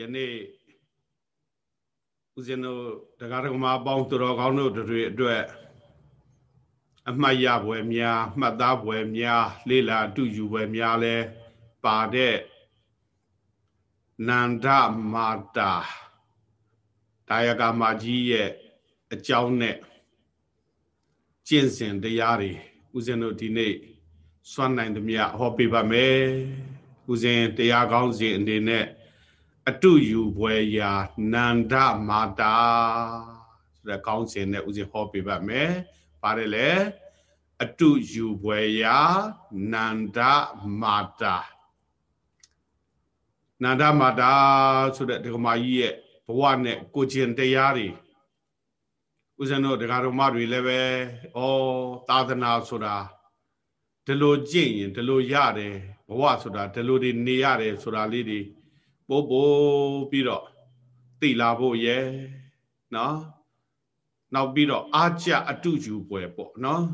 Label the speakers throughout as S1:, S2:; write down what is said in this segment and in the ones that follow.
S1: ယနေ့ဦးဇင်းတို့တရားဓမ္မအပေါင်းသူတော်ကောင်းတို့တွေအတွက်အမှတ်ရပွဲများမှတ်သားပွဲများ လေ့လာအတူယူပွဲများလဲပါတဲ့နန္ဒမာတာတာယကမာကြီးရဲ့အကြောင်းနဲ့ကျင့်စဉ်တရားတွေဦးဇင်းတို့ဒီနေ့စွမ်းနိုင်သမျှဟောပြပါမယ်ဦးဇင်းတရားကောင်းစဉ်အနေနဲ့ အတုယူပွဲရာနန္ဒမာတာဆိုတဲ့ကောင်းစဉ်နဲ့ဦးဇင်းဟောပြပါမယ်ပါတယ်လေအတုယူပွဲရာနန္ဒမာတာနန္ဒမာတာဆိုတဲ့ဒကမာကြီးရဲ့ဘဝနဲ့ကိုကျင်တရားတွေဦးဇင်းတို့ဒကာတော်မတွေလည်းပဲဩသာသနာဆိုတာဒီလိုကြင့်ရင်ဒီလိုရတယ်ဘဝဆိုတာဒီလိုတွေနေရတယ်ဆိုတာလေးတွေ ပို့ပို့ပြီးတော့သိလာဖို့ရဲ့နော်နောက်ပြီးတော့အာကြအတုယူပွဲပေါ့နော်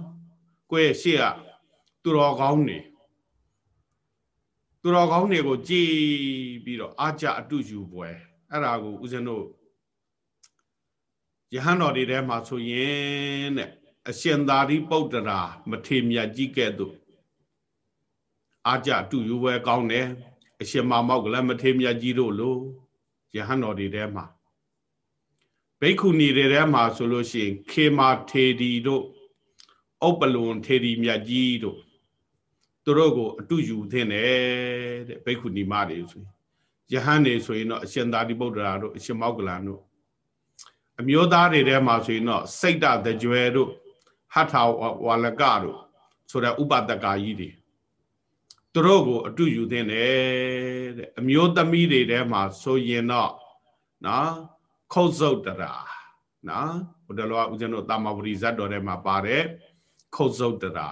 S1: ကိုယ့်ရဲ့ရှေ့ကသူတော်ကောင်းနေသူတော်ကောင်းတွေကိုကြည်ပြီးတော့အာကြအတုယူပွဲအဲ့ဒါကိုဦးဇင်းတို့ယဟန်တော်တွေထဲမှာဆိုရင်တဲ့အရှင်သာရိပုတ္တရာမထေမြတ်ကြီးကဲ့သို့အာကြအတုယူပွဲကောင်းတယ် အရှင်မမောက်ကလည်းမထေမြတ်ကြီးတို့လိုယဟန်တော်တွေထဲမှာဘိက္ခုနီတွေထဲမှာဆိုလို့ရှိရင်ခေမာထေဒီတို့ဥပလွန်ထေဒီမြတ်ကြီးတို့သူတို့ကိုအတုယူသင့်တယ်တဲ့ဘိက္ခုနီမတွေဆိုရင်ယဟန်နေဆိုရင်တော့အရှင်သာတိပုတ္တရာတို့အရှင်မောက္ကလန်တို့အမျိုးသားတွေထဲမှာဆိုရင်တော့စိတ်တတကြွယ်တို့ဟထဝါလကတို့ဆိုတဲ့ဥပဒကာကြီးတွေ သူတို့ကိုအတုယူသင့်တယ်တဲ့အမျိုးသမီးတွေထဲမှာဆိုရင်တော့နော်ခုတ်စုတ်တရာနော်ဘုဒ္ဓလောကဦးဇင်းတို့တာမဝရီဇတ်တော်ထဲမှာပါတယ်ခုတ်စုတ်တရာ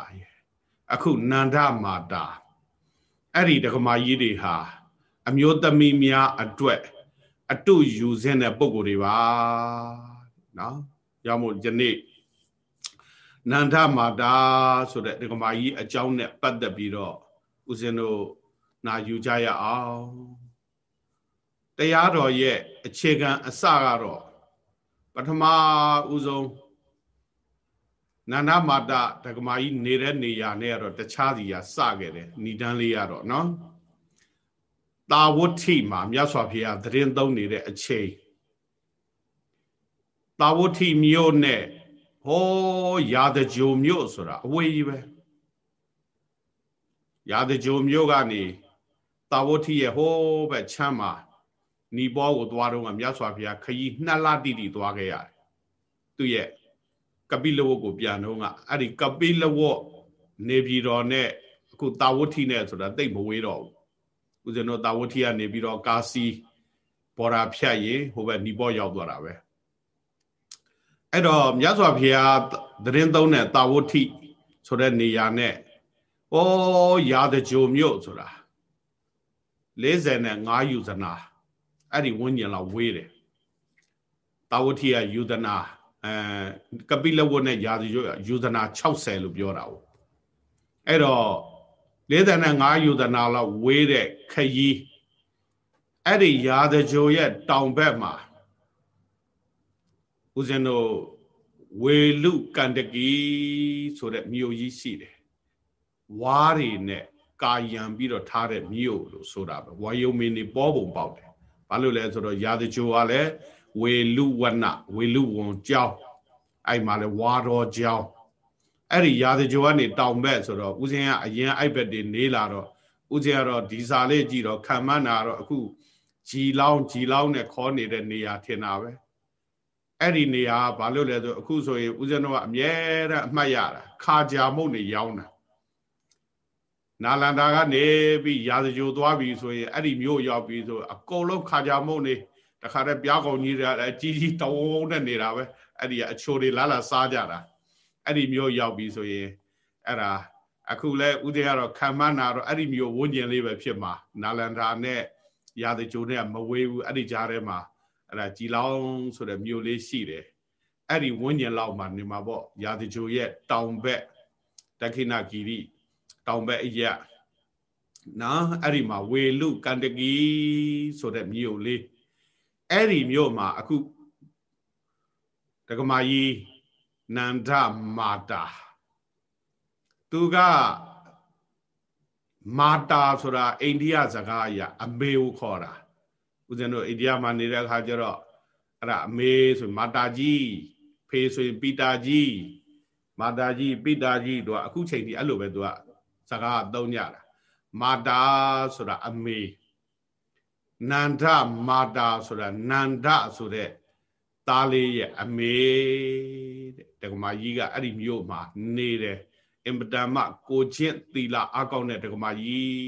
S1: အခုနန္ဒမာတာအဲ့ဒီဒကမာကြီးတွေဟာအမျိုးသမီးများအတွက်အတုယူစင်းတဲ့ပုံကိုယ်တွေပါနော်ရမို့ယနေ့နန္ဒမာတာဆိုတဲ့ဒကမာကြီးအကြောင်းနဲ့ပတ်သက်ပြီးတော့ ဦးဇင်းတို့နာယူကြရအောင်တရားတော်ရဲ့အခြေခံအစကတော့ပထမဦးဆုံးနန္ဒမာတဒကမာကြီးနေတဲ့နေရာနဲ့ကတော့တခြားစီရာစခဲ့တယ်ဏိဒန်းလေးရတော့နော်တာဝဋ္ထိမှာမြတ်စွာဘုရားသတင်းသုံးနေတဲ့အချိန်တာဝဋ္ထိမြို့နဲ့ဟောရာဇကြိုမြို့ဆိုတာအဝေးကြီးပဲ ရာဇကြိုမြို့ကနေတာဝဋ္ထိရဲ့ဟိုးဘက်ချမ်းမှာနီဘောကိုသွားတော့ကမြတ်စွာဘုရားခရီးနှစ်လတိတိသွားခဲ့ရတယ်သူရဲ့ကပိလဝတ်ကိုပြန်တော့ကအဲ့ဒီကပိလဝတ်နေပြည်တော်နဲ့အခုတာဝဋ္ထိနဲ့ဆိုတာတိတ်မဝေးတော့ဘူးဦးဇင်းတို့တာဝဋ္ထိကနေပြီးတော့ကာစီဘော်ရာဖြတ်ရင်ဟိုဘက်နီဘောရောက်သွားတာပဲအဲ့တော့မြတ်စွာဘုရားသတင်းသုံးတဲ့တာဝဋ္ထိဆိုတဲ့နေရာနဲ့ ဩရာဇကြိုမြို့ဆိုတာ45ယူဇနာအဲ့ဒီဝိညာဉ်လောက်ဝေးတယ်တာဝတိယယူဇနာအဲကပိလဝတ်နဲ့ရာဇကြိုယူဇနာ60လို့ပြောတာ哦အဲ့တော့45ယူဇနာလောက်ဝေးတဲ့ခရီးအဲ့ဒီရာဇကြိုရဲ့တောင်ဘက်မှာဦးဇင်းတို့ဝေလူကန္တကီဆိုတဲ့မြို့ကြီးရှိတယ် ဝါးတွေနဲ့ကာယံပြီးတော့ထားတဲ့မြို့လို့ဆိုတာပဲဝါယုံမင်းနေပေါ်ပုံပေါက်တယ်ဘာလို့လဲဆိုတော့ရာဇကြိုကလည်းဝေလူဝနဝေလူဝန်ကြောင်းအဲ့မှာလဲဝါတော်ကြောင်းအဲ့ဒီရာဇကြိုကနေတောင်ဘက်ဆိုတော့ဦးဇင်းကအရင်အိုက်ဘက်တွေနေလာတော့ဦးဇင်းကတော့ဒီစာလေးကြည့်တော့ခံမနာတော့အခုဂျီလောင်းဂျီလောင်းနဲ့ခေါ်နေတဲ့နေရာထင်တာပဲအဲ့ဒီနေရာဘာလို့လဲဆိုအခုဆိုရင်ဦးဇင်းတို့ကအမြဲတမ်းအမှတ်ရတာခါကြာမုတ်နေရောင်းတာ နာလန္ဒာကနေပြီးရာဇကြိုသွားပြီဆိုရင်အဲ့ဒီမြို့ရောက်ပြီဆိုအကုန်လုံးခါကြမုံနေတခါတည်းပြားကောင်ကြီးတွေအကြီးကြီးတောင်းနဲ့နေတာပဲအဲ့ဒီအချိုတွေလာလာစားကြတာအဲ့ဒီမြို့ရောက်ပြီဆိုရင်အဲ့ဒါအခုလဲဥဒေကတော့ခံမနာတော့အဲ့ဒီမြို့ဝန်းကျင်လေးပဲဖြစ်မှာနာလန္ဒာနဲ့ရာဇကြိုနဲ့မဝေးဘူးအဲ့ဒီကြားထဲမှာအဲ့ဒါကြည်လောင်းဆိုတဲ့မြို့လေးရှိတယ်အဲ့ဒီဝန်းကျင်လောက်မှာနေမှာပေါ့ရာဇကြိုရဲ့တောင်ဘက်တခိဏဂီရိ တောင်ဘက်အရက်နော်အဲ့ဒီမှာဝေလူကန္တကီဆိုတဲ့မြို့လေးအဲ့ဒီမြို့မှာအခုတက္ကမကြီးနန္ဒမာတာသူကမာတာဆိုတာအိန္ဒိယစကားအရာအမေကိုခေါ်တာဦးဇင်းတို့အိန္ဒိယမှာနေတဲ့အခါကျတော့အဲ့ဒါအမေဆိုမာတာကြီးဖေဆိုရင်ပီတာကြီးမာတာကြီးပိတာကြီးတို့အခုချိန်ထိအဲ့လိုပဲသူက စကားသုံးကြတာမာတာဆိုတာအမေနန္ဒမာတာဆိုတာနန္ဒဆိုတဲ့သားလေးရဲ့အမေတဲ့တက္ကမကြီးကအဲ့ဒီမြို့မှာနေတယ်အင်ပတမကိုချင်းသီလာအကောင့်တဲ့တက္ကမကြီး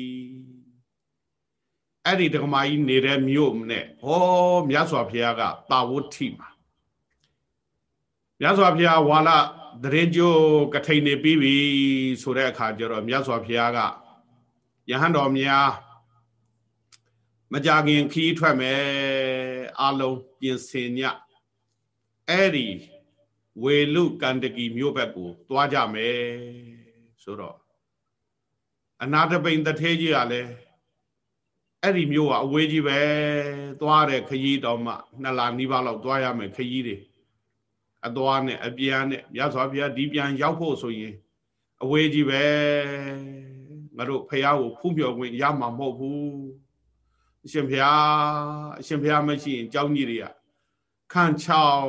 S1: အဲ့ဒီတက္ကမကြီးနေတဲ့မြို့နဲ့ဟောမြတ်စွာဘုရားကတာဝဋ္ဌိမှာမြတ်စွာဘုရားဝါလ တရင်ကျိုးကထိန်နေပြီးပြီဆိုတဲ့အခါကျတော့မြတ်စွာဘုရားကယဟန်တော်များမကြခင်ခီးထွက်မယ်အလုံးပြင်ဆင်ညအဲ့ဒီဝေလုကန္တကီမြို့ဘက်ကိုသွားကြမယ်ဆိုတော့အနာတပိန်တထဲကြီးကလည်းအဲ့ဒီမြို့ကအဝေးကြီးပဲသွားတဲ့ခရီးတော်မှနှစ်လနီးပါးလောက်သွားရမယ်ခရီးတွေ အသွားနဲ့အပြန်နဲ့မြတ်စွာဘုရားဒီပြန်ရောက်ဖို့ဆိုရင်အဝေးကြီးပဲငါတို့ဖះကိုဖူးမြော်ခွင့်ရမှာမဟုတ်ဘူးအရှင်ဘုရားအရှင်ဘုရားမရှိရင်ကြောက်ကြီးတွေကခန့်ချောက်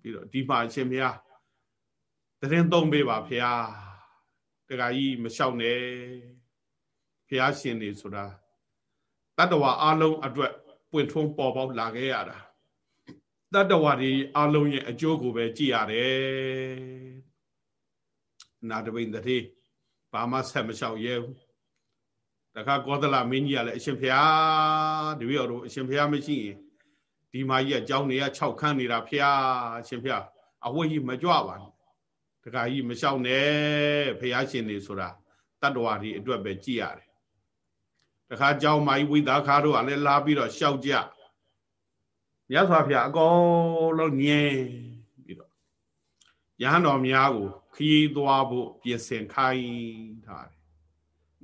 S1: ပြီးတော့ဒီမှာအရှင်ဘုရားတရင်သုံးပေးပါဘုရားတခါကြီးမလျှောက်နဲ့ဘုရားရှင်နေဆိုတာတတ္တဝါအလုံးအတွက်ပွင့်ထွန်းပေါ်ပေါက်လာခဲ့ရတာ တတ္တဝါတွေအလုံးရဲ့အကျိုးကိုပဲကြည်ရတယ်နာတပိန်တတိဘာမှဆက်မလျှောက်ရဲဘူးတခါကောသလမင်းကြီးကလည်းအရှင်ဖျားတပည့်တော်တို့အရှင်ဖျားမရှိရင်ဒီမာကြီးကကြောင်းတွေက6ခန်းနေတာဖျားအရှင်ဖျားအဝိကြီးမကြွပါနဲ့တခါကြီးမလျှောက်နဲ့ဖျားရှင်နေဆိုတာတတ္တဝါတွေအတွက်ပဲကြည်ရတယ်တခါကြောင်းမာကြီးဝိသခါတို့ကလည်းလာပြီးတော့လျှောက်ကြ မြတ်စွာဘုရားအကုန်လုံးညင်ပြီးတော့ရဟန်းတော်များကိုခီးသွားဖို့ပြင်ဆင်ခိုင်းထားတယ်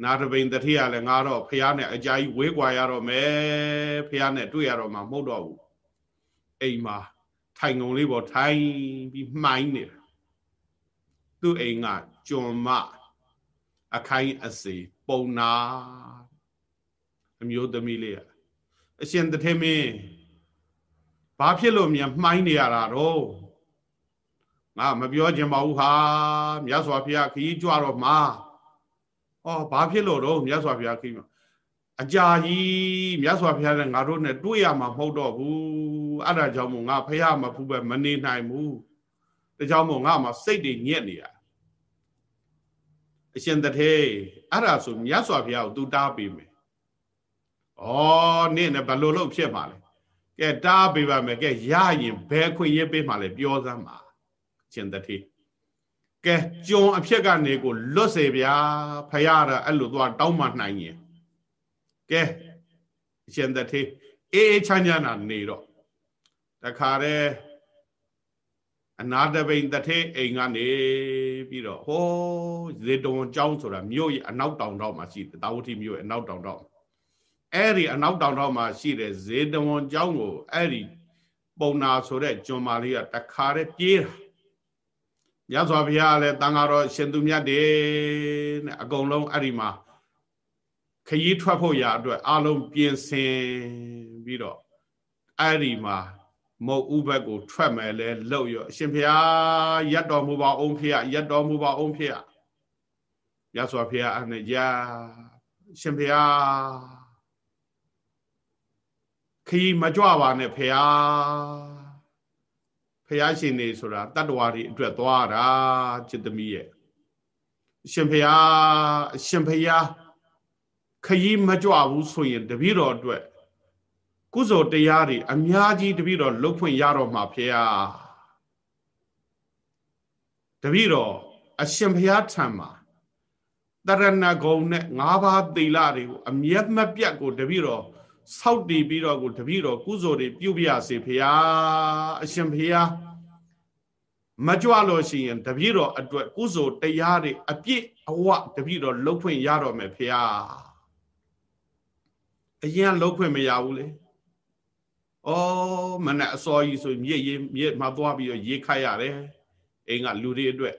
S1: နာတပိန်တတိယလည်းငါတော့ဖះနဲ့အကြာကြီးဝေးကွာရတော့မယ်ဖះနဲ့တွေ့ရတော့မှမဟုတ်တော့ဘူးအိမ်မှာထိုင်ငုံလေးပေါ်ထိုင်ပြီးမှိုင်းနေတာသူ့အိမ်ကကျွန်မအခိုင်အစေပုံနာအမျိုးသမီးလေးအရှင်တထေမင်း ဘာဖြစ်လို့မြန်မှိုင်းနေရတာတော့ငါမပြောချင်ပါဘူးဟာမြတ်စွာဘုရားခကြီးကြွတော့မှာဩဘာဖြစ်လို့တော့မြတ်စွာဘုရားခကြီးအကြာကြီးမြတ်စွာဘုရားနဲ့ငါတို့နဲ့တွေ့ရမှာမဟုတ်တော့ဘူးအဲ့ဒါကြောင့်မို့ငါဖះမဖူးပဲမနေနိုင်ဘူးဒါကြောင့်မို့ငါမှစိတ်တွေညက်နေရအရှင်တထေအဲ့ဒါဆိုမြတ်စွာဘုရားကိုသူတားပေးမယ်ဩနေ့နဲ့ဘယ်လိုလုပ်ဖြစ်မှာလဲ ကဲတားပေးပါမယ်ကဲရရင်ဘယ်ခွင့်ရပေးမှာလဲပြောစမ်းပါရှင်တတိကဲကြုံအဖြစ်ကနေကိုလွတ်စေဗျာဖရာရအဲ့လိုသွားတောင်းမှနိုင်ရင်ကဲရှင်တတိအေးအေးချမ်းချမ်းနာနေတော့တခါတည်းအနာတပိန်တထေအိမ်ကနေပြီးတော့ဟောဇေတဝန်ကျောင်းဆိုတာမြို့ရဲ့အနောက်တောင်တော့မှာရှိတယ်တာဝတိမြို့ရဲ့အနောက်တောင်တော့ အဲ့ဒီအနောက်တောင်တော့မှာရှိတဲ့ဇေတဝန်ကျောင်းကိုအဲ့ဒီပုံနာဆိုတဲ့ကျွန်းမာလေးကတခါတည်းပြေးတာမြတ်စွာဘုရားလည်းတန်ဃာတော်ရှင်သူမြတ်တယ်နဲ့အကုန်လုံးအဲ့ဒီမှာခရီးထွက်ဖို့ရာအတွက်အလုံးပြင်ဆင်ပြီးတော့အဲ့ဒီမှာမုတ်ဥဘက်ကိုထွက်မယ်လဲလှုပ်ရအရှင်ဘုရားရက်တော်မူပါအောင်ဖေရရက်တော်မူပါအောင်ဖေရမြတ်စွာဘုရားအဲ့နဲ့ရာရှင်ဘုရား ခရီးမကြွပါနဲ့ဖေရဖះရှင်နေဆိုတာတတ္တဝါတွေအတွက်သွားတာจิตသမီးရဲ့အရှင်ဖះအရှင်ဖះခရီးမကြွဘူးဆိုရင်တပည့်တော်အတွက်ကုသိုလ်တရားတွေအများကြီးတပည့်တော်လှုပ်ဖွင့်ရတော့မှာဖះတပည့်တော်အရှင်ဖះထံမှာတရဏဂုံနဲ့၅ပါးသီလတွေကိုအမျက်မပြတ်ကိုတပည့်တော် ဆောက်တည်ပြီးတော့ကိုတပည့်တော်ကုသိုလ်တွေပြုပြစေဖရာအရှင်ဖရာမကြွလို့ရှိရင်တပည့်တော်အတွက်ကုသိုလ်တရားတွေအပြည့်အဝတပည့်တော်လှုပ်ခွင့်ရတော့မယ်ဖရာအရင်လှုပ်ခွင့်မရဘူးလေဩမနဲ့အစောကြီးဆိုမြစ်ရေမြစ်မှာသွားပြီးတော့ရေခတ်ရတယ်အိမ်ကလူတွေအတွက်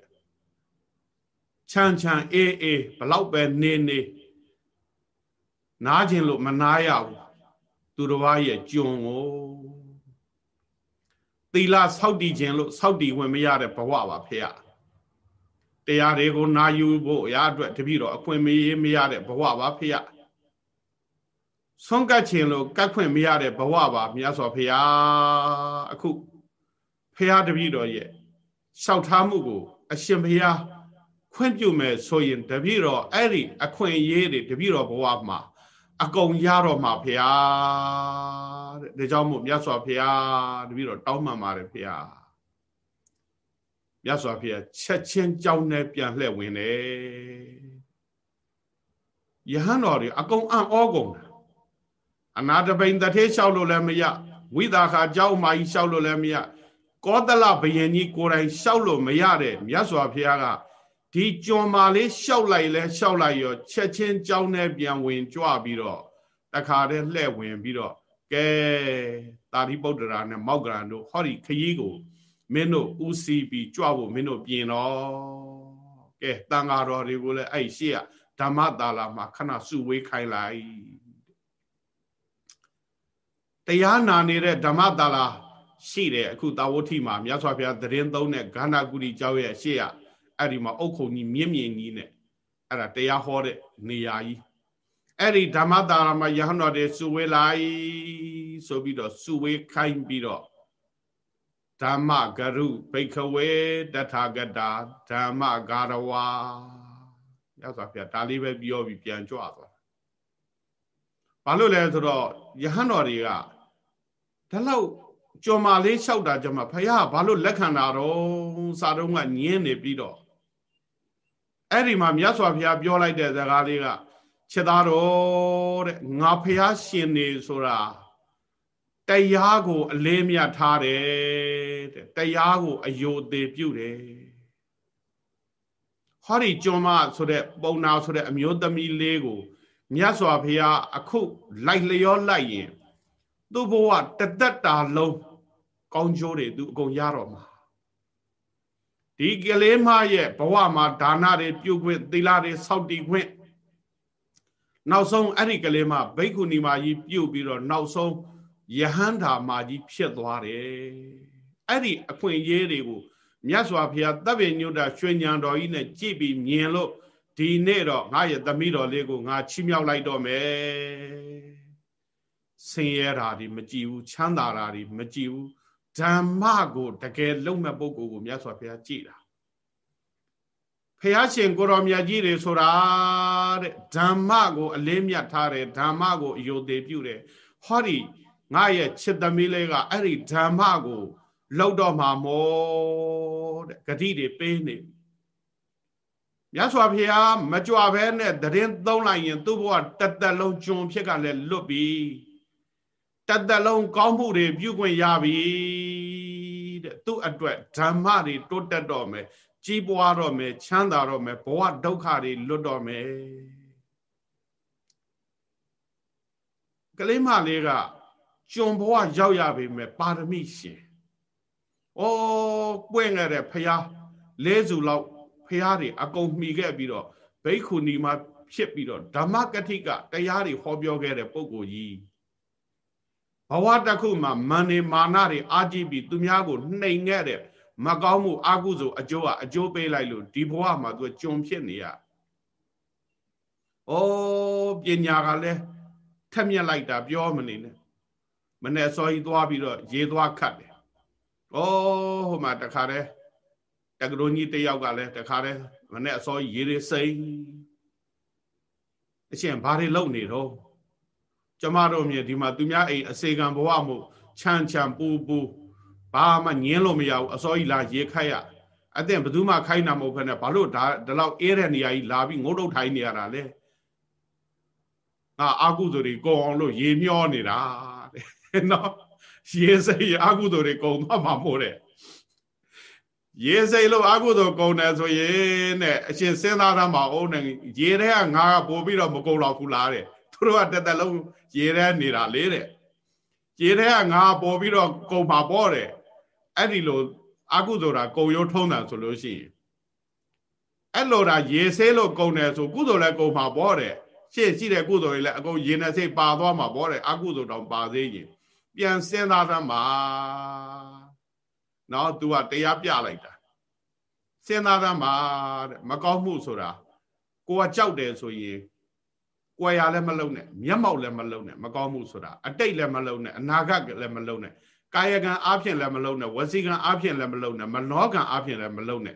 S1: ချမ်းချမ်းအေးအေးဘလောက်ပဲနေနေနားခြင်းလို့မနာရဘူး သူတစ်ပါးရဲ့ကြုံကိုသီလဆောက်တည်ခြင်းလို့ဆောက်တည်ဝင်မရတဲ့ဘဝပါဖေရတရားတွေကိုနာယူဖို့အရာအတွက်တပည့်တော်အခွင့်မရမရတဲ့ဘဝပါဖေရဆုံးကတ်ခြင်းလို့ကတ်ခွင့်မရတဲ့ဘဝပါမြတ်စွာဘုရားအခုဖះတပည့်တော်ရဲ့လျှောက်ထားမှုကို အရှင်ဘုရားခွင့်ပြုမယ်ဆိုရင်တပည့်တော်အဲ့ဒီအခွင့်အရေးတွေတပည့်တော်ဘဝမှာ အကုန်ရတော့မှာဖះတဲ့ဒါကြောင့်မို့မြတ်စွာဘုရားတပည့်တော်တောင်းပန်ပါတယ်ဖះမြတ်စွာဘုရားချက်ချင်းကြောင်းနဲ့ပြန်လှည့်ဝင်တယ်ယဟန်တော်တွေအကုန်အံ့ဩကုန်တာအနာတပိန်တထေးလျှောက်လို့လည်းမရဝိသခာကြောက်မာကြီးလျှောက်လို့လည်းမရကောသလဘယင်ကြီးကိုယ်တိုင်လျှောက်လို့မရတဲ့မြတ်စွာဘုရားက ဒီကြွန်မာလေးလျှောက်လိုက်လဲလျှောက်လိုက်ရောချက်ချင်းကြောင်းနဲ့ပြန်ဝင်ကြွပြီးတော့တခါတည်းလှဲ့ဝင်ပြီးတော့ကဲတာရိပုတ္တရာနဲ့မောက္ကရန်တို့ဟောဒီခရီးကိုမင်းတို့ဦးစီးပြီးကြွဖို့မင်းတို့ပြင်တော့ကဲတန်ဃာတော်တွေကိုလည်းအဲ့ရှေ့ကဓမ္မတာလာမှာခဏစုဝေးခိုင်းလိုက်တရားနာနေတဲ့ဓမ္မတာလာရှိတယ်အခုတာဝဋ္ဌိမှာမြတ်စွာဘုရားသတင်းသုံးတဲ့ဂန္ဓကုတိကျောင်းရဲ့ရှေ့က အဲ့ဒီမှာအုတ်ခုံကြီးမြင့်မြင့်ကြီးနဲ့အဲ့ဒါတရားဟောတဲ့နေရာကြီးအဲ့ဒီဓမ္မတာရမှာယဟန်တော်တွေစုဝေးလိုက်ဆိုပြီးတော့စုဝေးခိုင်းပြီးတော့ဓမ္မဂရုဘိခဝေတထာဂတာဓမ္မဂါရဝါရသော်ပြဒါလေးပဲပြောပြီးပြန်ကြွသွားဘာလို့လဲဆိုတော့ယဟန်တော်တွေကဒါလောက်ကြော်မာလေးလျှောက်တာကြမှာဖះဘာလို့လက်ခံတာတော့စာတုံးကညင်းနေပြီးတော့ အဲ့ဒီမှာမြတ်စွာဘုရားပြောလိုက်တဲ့စကားလေးကချက်သားတော်တဲ့ငါဖះရှင်နေဆိုတာတရားကို အလေးမြတ်ထားတယ်တဲ့တရားကိုအယိုသေးပြုတယ်ဟောဒီကျွမ်းမဆိုတဲ့ပုံနာဆိုတဲ့အမျိုးသမီးလေးကိုမြတ်စွာဘုရားအခုလိုက်လျောလိုက်ရင် သူ့ဘဝတသက်တာလုံးကောင်းကျိုးတွေသူအကုန်ရတော့မှာ ဒီကလေးမရဲ့ဘဝမှာဒါနတွေပြုခွင့်သီလတွေစောင့်တည်ခွင့်နောက်ဆုံးအဲ့ဒီကလေးမဘိက္ခုနီမကြီးပြုတ်ပြီးတော့နောက်ဆုံးယဟန္တာမကြီးဖြစ်သွားတယ်အဲ့ဒီအခွင့်အရေးတွေကိုမြတ်စွာဘုရားတပ်ပင်ညုတရွှေညံတော်ကြီးနဲ့ကြည်ပြီးမြင်လို့ဒီနေ့တော့ငါရဲ့သမီးတော်လေးကိုငါချီးမြှောက်လိုက်တော့မယ်ဆင်းရဲတာဒီမကြည့်ဘူးချမ်းသာတာဒီမကြည့်ဘူး ဓမ္မကိုတကယ်လုံးမဲ့ပုဂ္ဂိုလ်ကိုမြတ်စွာဘုရားကြည်တာဖះရှင်ကိုရောမြတ်ကြီးတွေဆိုတာတဲ့ဓမ္မကိုအလေးမြတ်ထားတယ်ဓမ္မကိုအယုသေးပြုတယ်ဟောဒီငါရဲ့ချစ်သမီးလေးကအဲ့ဒီဓမ္မကိုလောက်တော့မှာမောတဲ့ဂတိတွေပေးနေမြတ်စွာဘုရားမကြွဘဲနဲ့တရင်သုံးလိုက်ရင် သူ့ဘဝတသက်လုံးကျွန်ဖြစ်ကလည်းလွတ်ပြီ တသက်လုံးကောင်းမှုတွေပြုခွင့်ရပြီတဲ့သူ့အတွက်ဓမ္မတွေတိုးတက်တော့မယ်ကြီးပွားတော့မယ်ချမ်းသာတော့မယ်ဘဝဒုက္ခတွေလွတ်တော့မယ်ကလေးမလေးကကျွန်ဘဝရောက်ရပြီမဲ့ပါရမီရှင်ဩပွင့်ခဲ့တဲ့ဖះလဲစုလောက်ဖះတွေအကုန်မှီခဲ့ပြီးတော့ဘိက္ခုနီမှာဖြစ်ပြီးတော့ဓမ္မကတိကတရားတွေဟောပြောခဲ့တဲ့ပုဂ္ဂိုလ်ကြီး ဘဝတစ်ခုမှာမန်နေမာနတွေအာကြည့်ပြီးသူများကိုနှိမ်ခဲ့တဲ့မကောင်းမှုအာကုသို့အကျိုးကအကျိုးပေးလိုက်လို့ဒီဘဝမှာသူကြုံဖြစ်နေရ။ဩပညာကလည်းထက်မြက်လိုက်တာပြောမနေနဲ့။မနဲ့စောကြီးသွားပြီးတော့ရေသွားခတ်တယ်။ဩဟိုမှာတခါတည်းတကရုံကြီးတယောက်ကလည်းတခါတည်းမနဲ့အစောကြီးရေတွေစိမ့်အရှင်ဘာတွေလုပ်နေတော့ ကျမတို့မြေဒီမှာသူများအိမ်အစေကံဘဝမှုချမ်းချမ်းပူပူဘာမှညင်းလို့မရဘူးအစောကြီးလာရေခိုက်ရအတဲ့ဘယ်သူမှခိုင်းတာမဟုတ်ဘဲနဲ့ဘာလို့ဒါဒီလောက်အေးတဲ့နေရာကြီးလာပြီးငုတ်တုတ်ထိုင်နေရတာလဲငါအာကုသိုလ်တွေကုံအောင်လို့ရေမျောနေတာတဲ့နော်ရေစိတ်အာကုသိုလ်တွေကုံသွားမှာမို့တဲ့ရေစိတ်လို့အာကုသိုလ်ကုံတယ်ဆိုရင်တဲ့အရှင်စဉ်းစားရမှာအောင်နေရေထဲကငါကပို့ပြီးတော့မကုံတော့ဘူးလားတဲ့သူတို့ကတက်တက်လုံး ရေထဲနေတာလေတဲ့ရေထဲကငါပေါ်ပြီးတော့ကုံပါပေါ်တယ်အဲ့ဒီလိုအကုသိုလ်တာကုံရိုးထုံးတာဆိုလို့ရှိရင်အဲ့လိုတာရေဆေးလို့ကုံတယ်ဆိုကုသိုလ်လည်းကုံပါပေါ်တယ်ရှေ့ရှိတဲ့ကုသိုလ်တွေလည်းအကုန်ရေနဲ့စိတ်ပါသွားမှာပေါ်တယ်အကုသိုလ်တောင်ပါသေးရင်ပြန်စဉ်းစားသမ်းပါနော် तू ကတရားပြလိုက်တာစဉ်းစားသမ်းပါတဲ့မကောင်းမှုဆိုတာကိုကကြောက်တယ်ဆိုရင် ကွယ်ရလည်းမလုံးနဲ့မျက်မှောက်လည်းမလုံးနဲ့မကောင်းမှုဆိုတာအတိတ်လည်းမလုံးနဲ့အနာဂတ်လည်းမလုံးနဲ့ကာယကံအားဖြင့်လည်းမလုံးနဲ့ဝစီကံအားဖြင့်လည်းမလုံးနဲ့မနောကံအားဖြင့်လည်းမလုံးနဲ့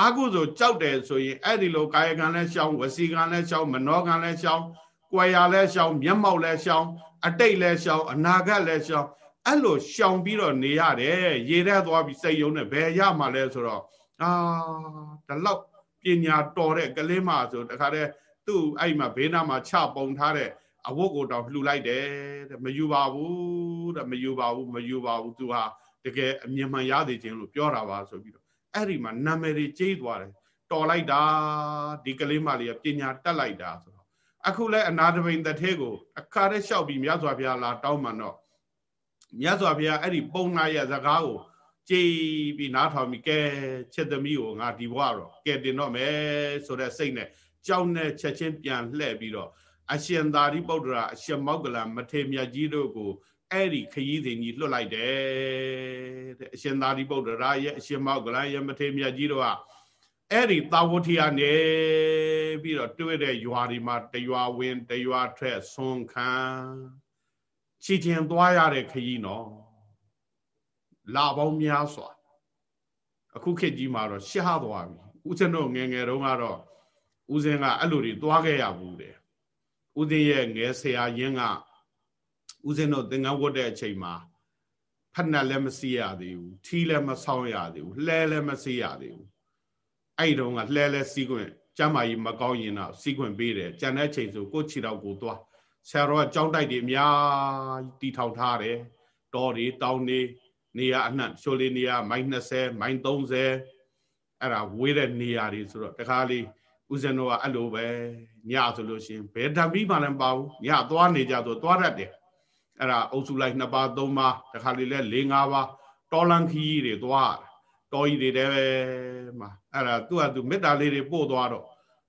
S1: အာဟုဆိုကြောက်တယ်ဆိုရင်အဲ့ဒီလိုကာယကံလည်းရှောင်းဝစီကံလည်းရှောင်းမနောကံလည်းရှောင်းကွယ်ရလည်းရှောင်းမျက်မှောက်လည်းရှောင်းအတိတ်လည်းရှောင်းအနာဂတ်လည်းရှောင်းအဲ့လိုရှောင်ပြီးတော့နေရတယ်ရေထဲသွားပြီးစိတ်ယုံနဲ့ဘယ်ရမှလဲဆိုတော့အာဒီလောက်ပညာတော်တဲ့ကလေးမဆိုတခါတည်း သူ့အဲ့မှာဘေးနားမှာချပုံထားတဲ့အဝတ်ကိုတောင်လှူလိုက်တယ်တဲ့မယူပါဘူးတဲ့မယူပါဘူးမယူပါဘူးသူဟာတကယ်အမြင်မှန်ရသေးခြင်းလို့ပြောတာပါဆိုပြီးတော့အဲ့ဒီမှာနာမည်ကြီးကျေးသွားတယ်တော်လိုက်တာဒီကလေးမလေးကပညာတက်လိုက်တာဆိုတော့အခုလဲအနာတပိန်တစ်ထဲကိုအခါတည်းလျှောက်ပြီးမြတ်စွာဘုရားလာတောင်းမှတော့မြတ်စွာဘုရားအဲ့ဒီပုံနာရဲ့စကားကိုကြည်ပြီးနားထောင်ပြီးကဲချက်သမီးကိုငါဒီဘဝတော့ကဲတင်တော့မယ်ဆိုတဲ့စိတ်နဲ့ ကြောင်းနဲ့ချက်ချင်းပြန်လှည့်ပြီးတော့အရှင်သာရိပုတ္တရာအရှင်မောက္ကလမထေမြတ်ကြီးတို့ကိုအဲ့ဒီခရီးစဉ်ကြီးလွတ်လိုက်တယ်တဲ့အရှင်သာရိပုတ္တရာရဲ့အရှင်မောက္ကလရဲ့မထေမြတ်ကြီးတို့ကအဲ့ဒီသာဝတိကနေပြီးတော့တွေ့တဲ့ရွာဒီမှာတရွာဝင်တရွာထွက်ဆွန်ခံချီချင်းသွားရတဲ့ခရီးနော်လာပေါင်းများစွာအခုခေတ်ကြီးမှာတော့ရှားသွားပြီဦးဇင်းတို့ငယ်ငယ်တုန်းကတော့ ဦးဇင်းကအဲ့လိုတွေသွားခဲ့ရဘူးတဲ့ဦးဇင်းရဲ့ငယ်ဆရာရင်းကဦးဇင်းတို့သင်္ကန်းဝတ်တဲ့အချိန်မှာဖက်နှက်လည်းမစီးရသေးဘူးထီးလည်းမဆောင်းရသေးဘူးလှဲလည်းမစီးရသေးဘူးအဲ့တုန်းကလှဲလဲစီးခွင့်ကျမ်းမာကြီးမကောင်းရင်တော့စီးခွင့်ပေးတယ်ကြံတဲ့ချိန်ဆိုကိုချီတော့ကိုသွားဆရာတော်ကကြောင်းတိုက်တွေအများတီထောင်ထားတယ်တောတွေတောင်တွေနေရာအနှံ့ရှိုးလေးနေရာမိုင်20မိုင်30အဲ့ဒါဝေးတဲ့နေရာတွေဆိုတော့တခါလေး ဦးဇင်းတို့ကအဲ့လိုပဲညဆိုလို့ရှိရင်ဘယ်ဓာမီမှလည်းမပါဘူးညသွားနေကြဆိုသွားတတ်တယ်အဲ့ဒါအုပ်စုလိုက်2ပါး3ပါးတခါလေးလဲ4 5ပါးတော်လန်ခီးတွေသွားတော်ကြီးတွေတည်းပဲမှာအဲ့ဒါသူ့ဟာသူမေတ္တာလေးတွေပို့သွားတော့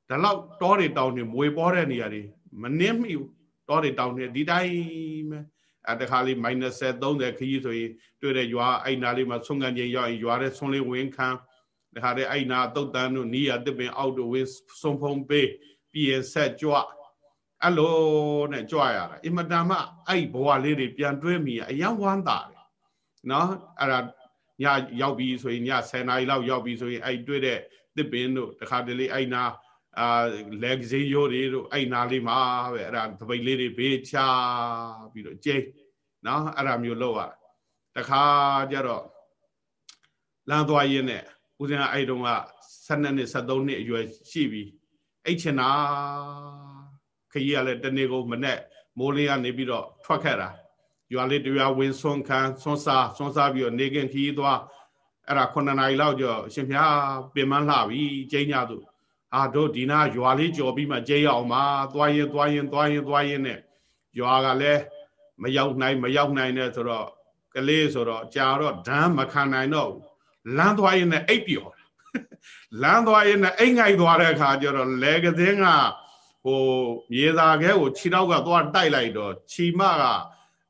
S1: ဒါလောက်တောတွေတောင်တွေမွေပေါ်တဲ့နေရာတွေမနှင်းမိဘူးတောတွေတောင်တွေဒီတိုင်းပဲအဲတခါလေး -30 ခရီးဆိုရင်တွေ့တဲ့ရွာအဲ့နာလေးမှာဆုံးကန်ချင်းရောက်ရင်ရွာတဲ့ဆွန်လေးဝင်ခံ တခါတဲ့အဲ့နာတုတ်တန်းတို့နီးရတစ်ပင်အောက်တို့ဝင်ဆုံးဖုံးပေးပြီးရဆက်ကြွအဲ့လိုနဲ့ကြွရတာအင်မတန်မှအဲ့ဘဝလေးတွေပြန်တွဲမိအယံဝမ်းသာတယ်နော်အဲ့ဒါညရောက်ပြီဆိုရင်ည10နာရီလောက်ရောက်ပြီဆိုရင်အဲ့တွေ့တဲ့တစ်ပင်တို့တခါတလေအဲ့နာအာလက်စင်းရိုးတွေတို့အဲ့နာလေးမှာပဲအဲ့ဒါတပိတ်လေးတွေဘေးချပြီးတော့ကျိနော်အဲ့ဒါမျိုးလောက်ရတခါကျတော့လမ်းသွားရင်းနဲ့ ဦးဇင်းကအဲ့တုန်းက12နှစ်13နှစ်အရွယ်ရှိပြီအဲ့ချင်တာခကြီးကလည်းတနေ့ကုန်မနဲ့မိုးလေးကနေပြီးတော့ထွက်ခဲ့တာရွာလေးတရွာဝင်ဆွန်ခံဆွန်စားဆွန်စားပြီးတော့နေကင်ခကြီးသွားအဲ့ဒါ9နာရီလောက်ကျော်ရှင်ဖျားပင်မလှပြီကျင်းကြသူအာတို့ဒီနာရွာလေးကြော်ပြီးမှကျဲရအောင်ပါသွားရင်သွားရင်သွားရင်သွားရင်နဲ့ရွာကလည်းမရောက်နိုင်မရောက်နိုင်နဲ့ဆိုတော့ကလေးဆိုတော့ကြာတော့ဓာန်မခံနိုင်တော့ လမ်းသွားရင်လည်းအိပ်ပျော်လမ်းသွားရင်လည်းအိမ်ငိုက်သွားတဲ့အခါကျတော့လေကစင်းကဟိုမြေသာခဲကိုခြေထောက်ကသွားတိုက်လိုက်တော့ခြီမက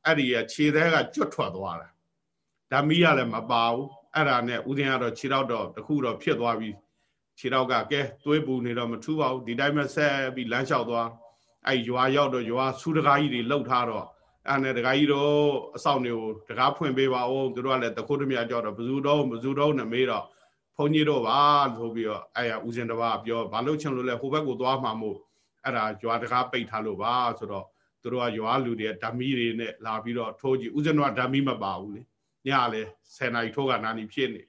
S1: အဲ့ဒီခြေသေးကကျွတ်ထွက်သွားတာဓမီကလည်းမပါဘူးအဲ့ဒါနဲ့ဦးဇင်းကတော့ခြေထောက်တော့တခုတော့ဖြစ်သွားပြီခြေထောက်ကကဲသွေးပူနေတော့မထူပါဘူးဒီတိုင်းပဲဆက်ပြီးလမ်းလျှောက်သွားအဲ့ရွာရောက်တော့ရွာဆူတကားကြီးတွေလှုပ်ထားတော့ အဲ့နဲ့တကားကြီးတော့အဆောင်တွေကိုတကားဖွင့်ပေးပါဦးသူတို့ကလည်းတခုတည်းမြကြောက်တော့ဘယ်သူတော့ဘယ်သူတော့နဲ့မေးတော့ဘုန်းကြီးတို့ပါဆိုပြီးတော့အဲ့ရဦးဇင်တပါပြောဘာလို့ချင်လို့လဲဟိုဘက်ကိုသွားမှာမို့အဲ့ဒါရွာတကားပိတ်ထားလို့ပါဆိုတော့သူတို့ကရွာလူတွေဓာမီတွေနဲ့လာပြီးတော့ထိုးကြည့်ဦးဇင်တော်ကဓာမီမပါဘူးလေညလည်း10နာရီထိုးကနာနီဖြစ်နေ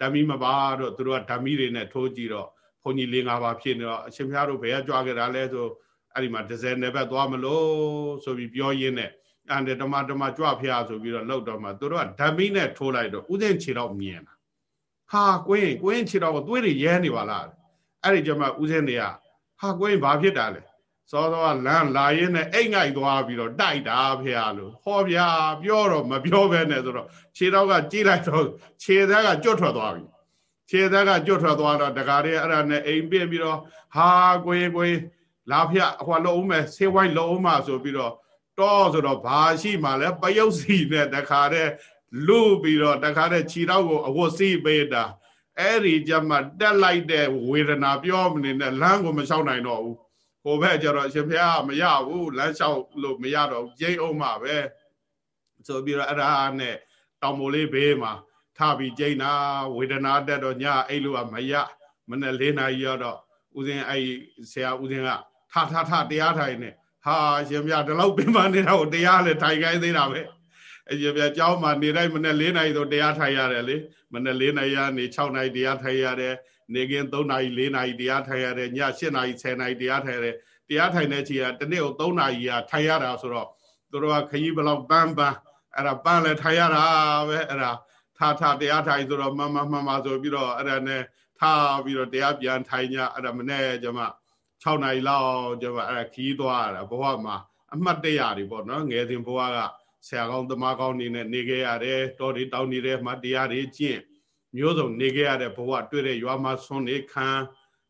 S1: ဓာမီမပါတော့သူတို့ကဓာမီတွေနဲ့ထိုးကြည့်တော့ဘုန်းကြီး၄၅ပါးဖြစ်နေတော့အရှင်ဘုရားတို့ဘယ်ကကြွားခဲ့တာလဲဆိုအဲ့ဒီမှာဒဇယ်နယ်ဘက်သွားမလို့ဆိုပြီးပြောရင်းနဲ့ အန်တမတမကြွဖျားဆိုပြီးတော့လောက်တော့မှသူတို့ကဓာမီနဲ့ထိုးလိုက်တော့ဥစဉ်ခြေတော့မြင်တာဟာကွင်းကွင်းခြေတော့သွေးတွေရဲနေပါလားအဲ့ဒီကျမှဥစဉ်တွေကဟာကွင်းဘာဖြစ်တာလဲစောစောကလမ်းလာရင်းနဲ့အိတ်ငိုက်သွားပြီးတော့တိုက်တာဖေရလို့ဟောဗျာပြောတော့မပြောဘဲနဲ့ဆိုတော့ခြေတော့ကကြိလိုက်တော့ခြေသားကကြွတ်ထွက်သွားပြီခြေသားကကြွတ်ထွက်သွားတော့တကားလေးအဲ့ဒါနဲ့အိမ်ပြင်းပြီးတော့ဟာကိုရင်ကိုရင်လာဖျဟိုလုံးမယ်ဆေးဝိုင်းလုံးမဆိုပြီးတော့ တော့ဆိုတော့ဘာရှိမှလဲပယုတ်စီနဲ့တခါတည်းလူပြီးတော့တခါတည်းခြေတော့ကိုအဝတ်စီးပေးတာအဲ့ဒီကြမှာတက်လိုက်တဲ့ဝေဒနာပြောမနေနဲ့လမ်းကိုမလျှောက်နိုင်တော့ဘူးဟိုဘက်ကျတော့အရှင်ဘုရားမရဘူးလမ်းလျှောက်လို့မရတော့ကျိန်းအောင်မှာပဲဆိုပြီးတော့အဲ့ဒါနဲ့တောင်မိုလေးဘေးမှာထပြီးကျိန်းတာဝေဒနာတက်တော့ညအဲ့လိုကမရမနဲ့၄နာရီရတော့ဦးဇင်းအဲ့ဆရာဦးဇင်းကထထထတရားထိုင်နေ ဟာရှင်ဘုရားဒီလောက်ပင်ပန်းနေတာကိုတရားလည်းထိုင်ခိုင်းသေးတာပဲအရှင်ဘုရားကျောင်းမှာနေတိုင်းမနဲ့၄နာရီဆိုတရားထိုင်ရတယ်လေမနဲ့၄နာရီကနေ6နာရီတရားထိုင်ရတယ်နေကင်း3နာရီ4နာရီတရားထိုင်ရတယ်ည7နာရီ10နာရီတရားထိုင်ရတယ်တရားထိုင်တဲ့ချိန်ကတနေ့ကို3နာရီကထိုင်ရတာဆိုတော့သူတို့ကခကြီးဘလောက်ပန်းပန်းအဲ့ဒါပန်းလဲထိုင်ရတာပဲအဲ့ဒါထားထားတရားထိုင်ဆိုတော့မမမမဆိုပြီးတော့အဲ့ဒါနဲ့ထားပြီးတော့တရားပြန်ထိုင်ညအဲ့ဒါမနေ့ကျမ 6နာရီလောက်ကျမအဲ့ဒါခီးသွားတာဘဝမှာအမှတ်တရတွေပေါ့နော်ငယ်စဉ်ဘဝကဆရာကောင်းသမားကောင်းနေနဲ့နေခဲ့ရတယ်တော်တွေတောင်းနေတဲ့မှတရားတွေကျင့်မျိုးစုံနေခဲ့ရတဲ့ဘဝတွေ့တဲ့ရွာမှာဆွန်းနေခံ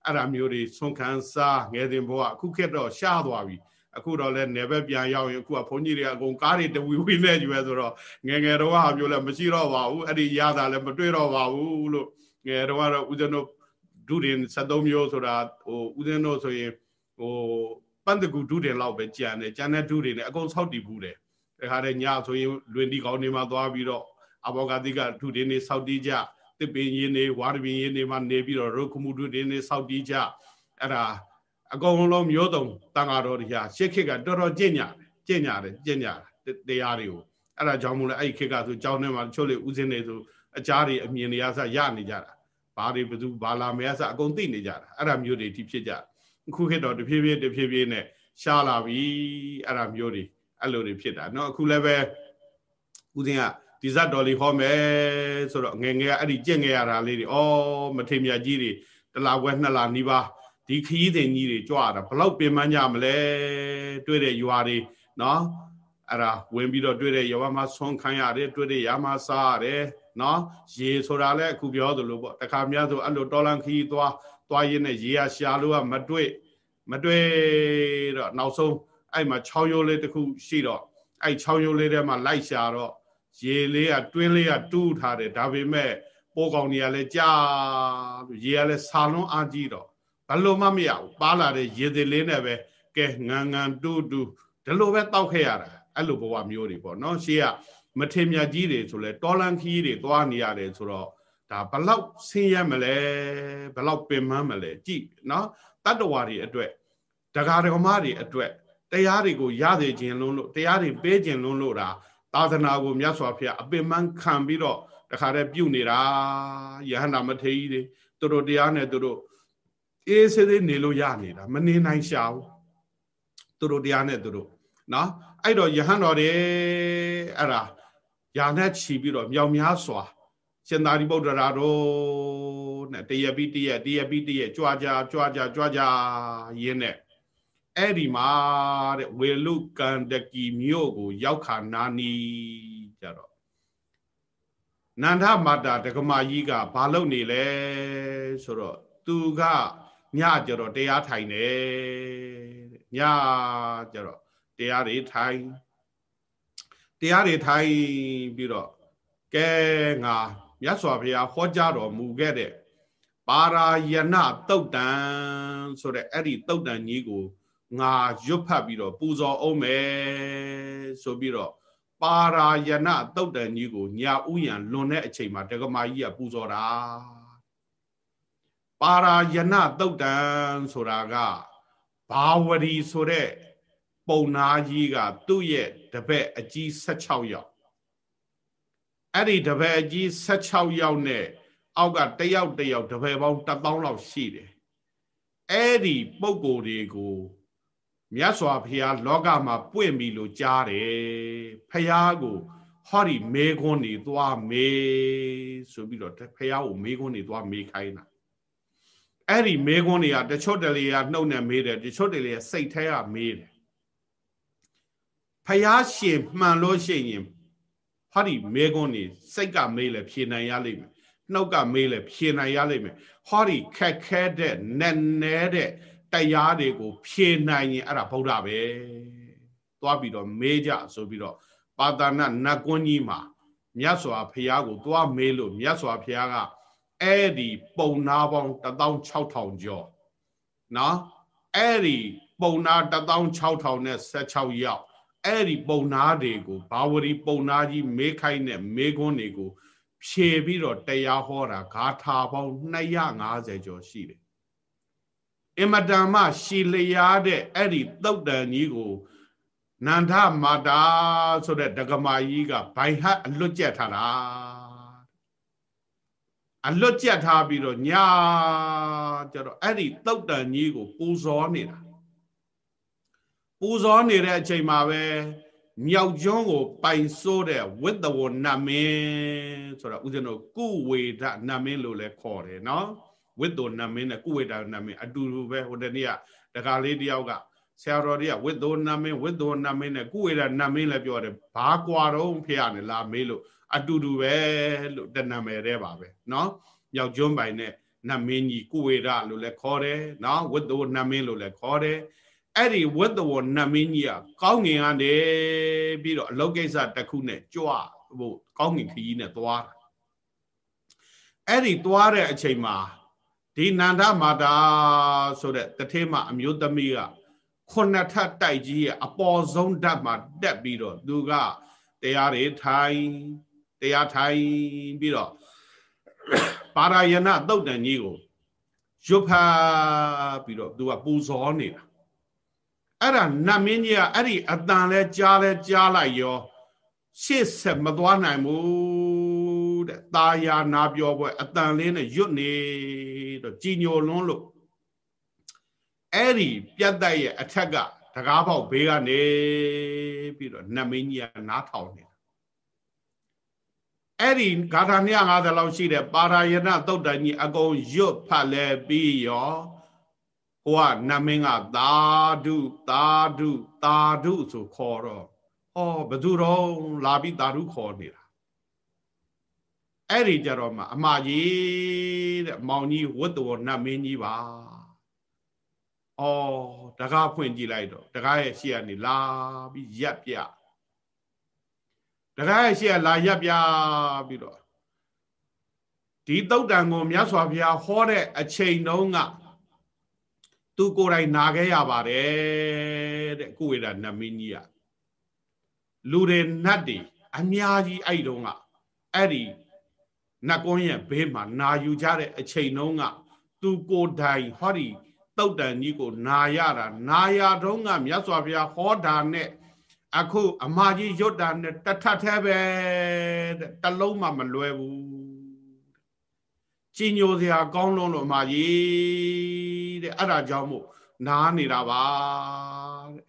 S1: အဲ့ဒါမျိုးတွေဆွန်းခံစားငယ်စဉ်ဘဝအခုခေတ်တော့ရှားသွားပြီအခုတော့လဲနယ်ဘက်ပြန်ရောက်ရင်အခုကဘုန်းကြီးတွေအကုန်ကားတွေတဝီဝီနဲ့ယူရဲဆိုတော့ငယ်ငယ်တော့ဟာမျိုးလည်းမရှိတော့ပါဘူးအဲ့ဒီရတာလည်းမတွေ့တော့ပါဘူးလို့ငယ်တော့ကတော့ဦးဇင်းတို့ ဒုတင်73မျိုးဆိုတာဟိုဦးဇင်းတို့ဆိုရင်ဟိုပန်းတကူဒုတင်လောက်ပဲကြံတယ်ကြံတဲ့ဒုတွေနဲ့အကုန်ဆောက်တည်ဘူးတယ်တခါတည်းညဆိုရင်လွင်တီကောင်းနေမှာသွားပြီးတော့အဘောဂတိကဒုတင်နေဆောက်တည်ကြတစ်ပင်ရင်းနေဝါရပင်ရင်းနေမှာနေပြီးတော့ရုပ်ခမှုဒုတင်နေဆောက်တည်ကြအဲ့ဒါအကုန်လုံးမျိုးတုံတန်ဃာတော်တရားရှစ်ခေတ်ကတော်တော်ကျင့်ကြတယ်ကျင့်ကြတယ်ကျင့်ကြတယ်တရားတွေကိုအဲ့ဒါကြောင့်မို့လဲအဲ့ဒီခေတ်ကဆိုကြောင်းထဲမှာချို့လေဥစဉ်နေဆိုအကြားတွေအမြင်တွေအစရနေကြတာ ဘာတွေဘယ်သူဘာလာမဲအစအကုန်သိနေကြတာအဲ့ဒါမျိုးတွေဒီဖြစ်ကြအခုခေတ်တော့တဖြည်းဖြည်းတဖြည်းဖြည်းနဲ့ရှားလာပြီအဲ့ဒါမျိုးတွေအဲ့လိုတွေဖြစ်တာเนาะအခုလည်းပဲဥစဉ်ကဒီဇတ်တော်လေးဟောမယ်ဆိုတော့ငယ်ငယ်ကအဲ့ဒီကြင့်ငယ်ရတာလေးတွေဩမထေမြတ်ကြီးတွေတလားဘွဲနှစ်လားနီးပါးဒီခရီးစဉ်ကြီးတွေကြွတာဘလောက်ပင်ပန်းကြမလဲတွေ့တဲ့ရွာတွေနော် အဲ့ဒါဝင်ပြီးတော့တွေ့တဲ့ရွာမှာဆွန်ခံရတယ်တွေ့တဲ့ရွာမှာစားရတယ်နော်ရေဆိုတာလည်းအခုပြောသလိုပေါ့တခါများဆိုအဲ့လိုတော်လန်ခီးသွားသွားရင်းနဲ့ရေရရှာလို့ကမတွေ့မတွေ့တော့နောက်ဆုံးအဲ့မှာ6ရိုးလေးတစ်ခုရှိတော့အဲ့6ရိုးလေးထဲမှာလိုက်ရှာတော့ရေလေးကတွင်းလေးကတူးထားတယ်ဒါပေမဲ့ပိုးကောင်တွေကလည်းကြာရေကလည်းဆာလွန်းအားကြီးတော့ဘလို့မှမရဘူးပါလာတဲ့ရေသေးလေးနဲ့ပဲကဲငန်ငန်တူတူဒီလိုပဲတောက်ခဲ့ရတာ အဲ့လိုဘဝမျိုးတွေပေါ့နော်ရှေးကမထေမြတ်ကြီးတွေဆိုလဲတော်လန်ခီးတွေသွားနေရတယ်ဆိုတော့ဒါဘလောက်ဆင်းရဲမလဲဘလောက်ပင်မမလဲကြည့်နော်တတ္တဝါတွေအတွက်ဒကာဒကမတွေအတွက်တရားတွေကိုရစေခြင်းလုံးလို့တရားတွေပေးခြင်းလုံးလို့တာသာသနာကိုမြတ်စွာဘုရားအပင်ပန်းခံပြီးတော့တခါတည်းပြုတ်နေတာယဟန္တာမထေကြီးတွေသူတို့တရားနဲ့သူတို့အေးဆေးသေးနေလို့ရနေတာမနေနိုင်ရှာဘူးသူတို့တရားနဲ့သူတို့နော် အဲ့တော့ယဟန်တော်တွေအဲ့ဒါယာနဲ့ခြီးပြီးတော့မြောင်များစွာရှင်သာရိပုတ္တရာတို့နဲ့တရပိတရတရပိတရကြွားကြကြွားကြကြွားကြရင်းနဲ့အဲ့ဒီမှာတဲ့ဝေလုကန္တကီမြို့ကို ရောက်ခါနာနီကြတော့နန္ဒမာတာဒကမာကြီးကဘာလုပ်နေလဲဆိုတော့သူကညကြတော့တရားထိုင်တယ်ညကြတော့ တရားတွေထိုင်တရားတွေထိုင်ပြီးတော့ကဲငါမြတ်စွာဘုရားဟောကြားတော်မူခဲ့တဲ့ပါရာယနာတုတ်တန်ဆိုတဲ့အဲ့ဒီတုတ်တန်ကြီးကိုငါရွတ်ဖတ်ပြီးတော့ပူဇော်အောင်မယ်ဆိုပြီးတော့ပါရာယနာတုတ်တန်ကြီးကိုညာဥယံလွန်တဲ့အချိန်မှာတက္ကမကြီးကပူဇော်တာပါရာယနာတုတ်တန်ဆိုတာကဘာဝရီဆိုတဲ့ ပုံနာကြီးကသူ့ရဲ့တပည့်အကြီး16ယောက်အဲ့ဒီတပည့်အကြီး16ယောက်နဲ့အောက်ကတယောက်တယောက်တပည့်ပေါင်း1000လောက်ရှိတယ်အဲ့ဒီပုံကိုယ်တွေကိုမြတ်စွာဘုရားလောကမှာပွင့်ပြီလို့ကြားတယ်ဖះကိုဟောဒီမေခွန်းနေသွားမေဆိုပြီးတော့ဖះကိုမေခွန်းနေသွားမေခိုင်းတာအဲ့ဒီမေခွန်းတွေကတချို့တလေကနှုတ်နဲ့မေးတယ်တချို့တလေကစိတ်ထဲကမေးတယ် ဖယားရှင်မှန်လို့ရှိရင်ဟောဒီမေခွန်းနေစိတ်ကမေးလဲဖြေနိုင်ရလိမ့်မယ်နှုတ်ကမေးလဲဖြေနိုင်ရလိမ့်မယ်ဟောဒီခက်ခဲတဲ့နဲ့နဲတဲ့တရားတွေကို ဖြေနိုင်ရင်အဲ့ဒါဗုဒ္ဓပဲသွားပြီးတော့မေးကြဆိုပြီးတော့ပါတာဏနတ်ကွန်းကြီးမှာမြတ်စွာဘုရားကိုသွားမေးလို့မြတ်စွာဘုရားကအဲ့ဒီပုံနာပေါင်း16000ကျော်နော်အဲ့ဒီပုံနာ16000နဲ့16ရောက် အဲ့ဒီပုံနာတွေကိုဘာဝရီပုံနာကြီးမေးခိုင်းတဲ့မေးခွန်းတွေကိုဖြေပြီးတော့တရားဟောတာဂါထာပေါင်း250ကျော်ရှိတယ်အင်မတန်မှရှည်လျားတဲ့အဲ့ဒီတုတ်တန်ကြီးကိုနန္ဒမာတာဆိုတဲ့ဒကမာကြီးကဘိုင်ဟတ်အလွတ်ကျက်ထားတာအလွတ်ကျက်ထားပြီးတော့ညာကျတော့အဲ့ဒီတုတ်တန်ကြီးကိုပူဇော်နေတာ ပူဇော်နေတဲ့အချိန်မှာပဲမြောက်ကျွန်းကိုပိုင်ဆိုးတဲ့ဝိတ္တဝနမင်းဆိုတော့ဦးဇင်းတို့ကုဝေဒနမင်းလို့လည်းခေါ်တယ်နော်ဝိတ္တနမင်းနဲ့ကုဝေဒနမင်းအတူတူပဲဟိုတနေ့ကတခါလေးတယောက်ကဆရာတော်တွေကဝိတ္တနမင်းဝိတ္တနမင်းနဲ့ကုဝေဒနမင်းလည်းပြောတယ်ဘာကွာတော့ဖះနဲ့လာမေးလို့အတူတူပဲလို့တနာမယ်တဲ့ပါပဲနော်မြောက်ကျွန်းပိုင်နဲ့နမင်းကြီးကုဝေဒလို့လည်းခေါ်တယ်နော်ဝိတ္တနမင်းလို့လည်းခေါ်တယ် အဲ့ဒီဝိတ္တောနမင်းကြီးကကောင်းငင်ကနေပြီးတော့အလုတ်ကိစ္စတစ်ခုနဲ့ကြွဟိုကောင်းငင်ခကြီးနဲ့သွားတာအဲ့ဒီသွားတဲ့အချိန်မှာဒီနန္ဒမာတာဆိုတဲ့တထေးမအမျိုးသမီးကခုနှစ်ထပ်တိုက်ကြီးရဲ့အပေါ်ဆုံးဓာတ်မှာတက်ပြီးတော့သူကတရားတွေထိုင်တရားထိုင်ပြီးတော့ပါရယနာတုတ်တန်ကြီးကိုရွတ်ဖာပြီးတော့သူကပူဇော်နေတာ အဲ့ဒါနတ်မင်းကြီးကအဲ့ဒီအတန်လဲကြားလဲကြားလိုက်ရောရှေ့ဆက်မသွားနိုင်ဘူးတဲ့ตาယာနာပြောပွဲအတန်လေးနဲ့ရွတ်နေတော့ကြည်ညိုလွန်းလို့အဲ့ဒီပြတ်တက်ရဲ့အထက်ကတကားပေါက်ဘေးကနေပြီးတော့နတ်မင်းကြီးကနားထောင်နေတာအဲ့ဒီဂါထာ250လောက်ရှိတဲ့ပါရာယနာသုတ်တန်ကြီးအကုန်ရွတ်ဖတ်လဲပြီးရော ဟိုကနတ်မင်းကသာဓုသာဓုသာဓုဆိုခေါ်တော့ဟောဘသူတော့လာပြီးသာဓုခေါ်နေတာအဲ့ဒီကြတော့မှအမကြီးတဲ့မောင်ကြီးဝတ်တော်နတ်မင်းကြီးပါအော်တကားဖွင့်ကြည့်လိုက်တော့တကားရဲ့ရှေ့ကနေလာပြီးရက်ပြတကားရဲ့ရှေ့ကလာရက်ပြပြီးတော့ဒီတုတ်တန်ကိုမြတ်စွာဘုရားဟောတဲ့အချိန်တုန်းက သူကိုယ်တိုင်နာခဲ့ရပါတယ်တဲ့ကုဝေဒနမင်းကြီးကလူတွေနတ်တွေအများကြီးအဲ့တုန်းကအဲ့ဒီနတ်ကုန်းရဲ့ဘေးမှာနာယူကြတဲ့အချိန်တုန်းကသူကိုယ်တိုင်ဟောဒီတုတ်တန်ကြီးကိုနာရတာနာရတုံးကမြတ်စွာဘုရားဟောတာနဲ့အခုအမကြီးရွတ်တာနဲ့တထထဲပဲတဲ့တလုံးမှမလွယ်ဘူးကြီးညိုစရာကောင်းလုံးလို့အမကြီး တဲ့အဲ့ဒါကြောင့်မို့နားနေတာပါတဲ့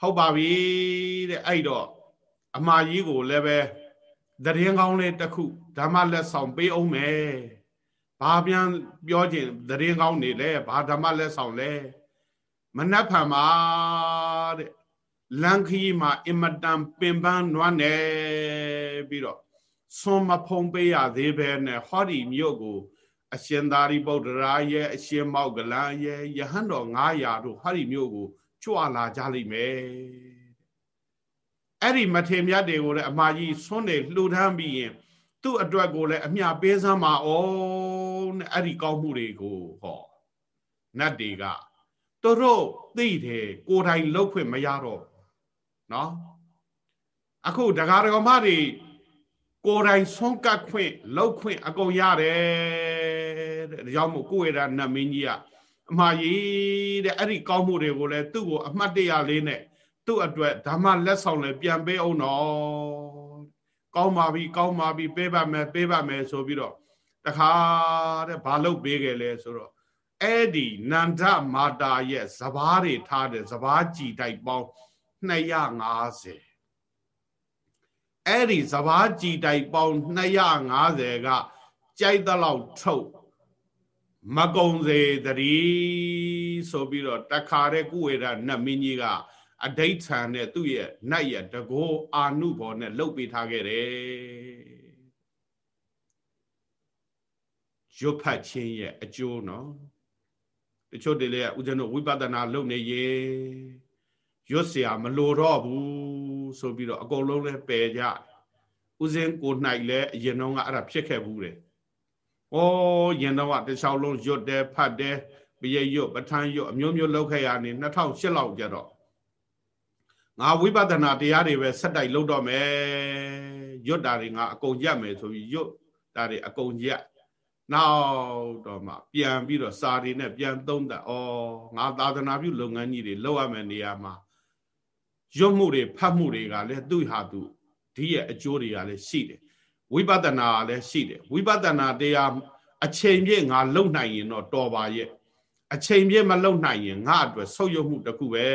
S1: ဟုတ်ပါပြီတဲ့အဲ့တော့အမကြီးကိုလည်းပဲသတင်းကောင်းလေးတစ်ခုဓမ္မလက်ဆောင်ပေးအောင်မယ်ဘာပြန်ပြောခြင်းသတင်းကောင်းနေလဲဘာဓမ္မလက်ဆောင်လဲမနှက်ဖန်ပါတဲ့လန်ခီမှာအင်မတန်ပင်ပန်းနွမ်းနေပြီးတော့ဆွန်မဖုံပေးရသေးပဲနဲ့ဟောဒီမြို့ကို အရှင်သာရိပုတ္တရာရဲ့အရှင်မောက်ကလန်ရဲ့ယဟန်တော်900တို့ဟောဒီမြို့ကိုကြွလာကြလိမ့်မယ်အဲ့ဒီမထေမြတ်တွေကိုလည်းအမကြီးဆွန်းနေလှူဒန်းပြီးရင်သူ့အတွက်ကိုလည်းအမျှပေးစမ်းပါအောင်တဲ့အဲ့ဒီကောင်းမှုတွေကိုဟောနတ်တွေကသူတို့သိတယ်ကိုယ်တိုင်လှုပ်ခွင့်မရတော့နော်အခုဒကာဒကမတွေကိုယ်တိုင်ဆုံးကတ်ခွင့်လှုပ်ခွင့်အကုန်ရတယ်တဲ့ ဒါကြောင့်မို့ကိုယ်ရနတ်မင်းကြီးကအမှားကြီးတဲ့အဲ့ဒီကောင်းမှုတွေကိုလည်းသူ့ကိုအမှတ်တရလေးနဲ့သူ့အတွက်ဓမ္မလက်ဆောင်လည်းပြန်ပေးအောင်တော့ကောင်းပါပြီကောင်းပါပြီပေးပါမယ်ပေးပါမယ်ဆိုပြီးတော့တခါတဲ့ဘာလုပ်ပေးခဲ့လဲဆိုတော့အဲ့ဒီနန္ဒမာတာရဲ့စဘာတွေထားတဲ့စဘာကြည်တိုက်ပေါင်း250အဲ့ဒီစဘာကြည်တိုက်ပေါင်း250ကကြိုက်တဲ့လောက်ထုတ် မကုံစေတည်းဆိုပြီးတော့တခါတဲ့ကုဝေဒနတ်မင်းကြီးကအဋိဋ္ဌံနဲ့သူ့ရဲ့နတ်ရဲ့တကောအာနုဘောနဲ့လှုပ်ပေးထားခဲ့တယ်ရွတ်ဖတ်ခြင်းရဲ့အကျိုးနော်တချို့တွေလည်းဦးဇင်းတို့ဝိပဿနာလုပ်နေရေရွတ်เสียမလိုတော့ဘူးဆိုပြီးတော့အကုန်လုံးလဲပယ်ကြဦးဇင်းကို၌လည်းအရင်တော့ကအဲ့ဒါဖြစ်ခဲ့ဘူးတယ်။ ဩရင်တော့တခြားလုံးရွတ်တယ်ဖတ်တယ်ပရိရွတ်ပဋ္ဌာန်းရွတ်အမျိုးမျိုးလောက်ခဲ့ရနေ2008လောက်ကြတော့ငါဝိပဿနာတရားတွေပဲဆက်တိုက်လုပ်တော့မယ်ရွတ်တာတွေငါအကုန်ရက်မယ်ဆိုပြီးရွတ်တာတွေအကုန်ရက်နောက်တော့မှပြန်ပြီးတော့စာတွေနဲ့ပြန်သုံးသပ်ဩငါသာသနာပြုလုပ်ငန်းကြီးတွေလုပ်ရမယ်နေရာမှာရွတ်မှုတွေဖတ်မှုတွေကလည်းသူ့ဟာသူဒီရဲ့အကျိုးတွေကလည်းရှိတယ် ဝိပဿနာကလည်းရှိတယ်ဝိပဿနာတရားအချိန်ပြည့်ငါလုံနိုင်ရင်တော့တော်ပါရဲ့အချိန်ပြည့်မလုံနိုင်ရင်ငါအတွက်ဆုတ်ယုတ်မှုတစ်ခုပဲ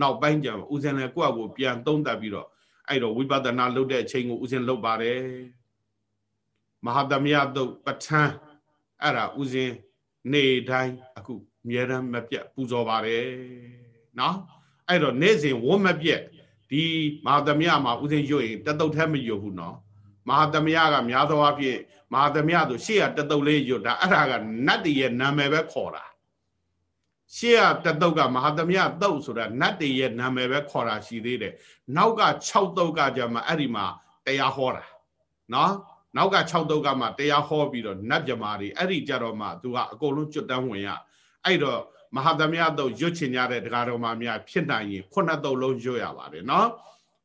S1: နောက်ပိုင်းကျဦးဇင်းလည်းကိုယ့်အကိုပြန်သုံးသပ်ပြီးတော့အဲ့တော့ဝိပဿနာလုပ်တဲ့အချိန်ကိုဦးဇင်းလုပ်ပါတယ်မဟာသမယတုတ်ပဋ္ဌာန်းအဲ့ဒါဦးဇင်းနေတိုင်းအခုအမြဲတမ်းမပြတ်ပူဇော်ပါတယ်နော်အဲ့တော့နေ့စဉ်ဝတ်မပြတ် ဒီမဟာသမယမှာဦးဇင်းရွတ်ရင်တတုတ်ထဲမရွတ်ဘူးနော်မဟာသမယကများသောအားဖြင့်မဟာသမယဆိုရှေ့ကတတုတ်လေးရွတ်တာအဲ့ဒါကနတ်တရဲ့နာမည်ပဲခေါ်တာရှေ့ကတတုတ်ကမဟာသမယတုတ်ဆိုတာနတ်တရဲ့နာမည်ပဲခေါ်တာရှိသေးတယ်နောက်က6တုတ်ကကြမှာအဲ့ဒီမှာတရားဟောတာနော်နောက်က6တုတ်ကမှတရားဟောပြီးတော့နတ်မြမာတွေအဲ့ဒီကြတော့မှသူကအကုန်လုံးကျွတ်တန်းဝင်ရအဲ့တော့ မဟာသမယတုတ်ရွတ်ချင်ကြတဲ့တရားတော်မှာများဖြစ်နိုင်ရင်ခုနှစ်တုတ်လုံးရွတ်ရပါတယ်နော်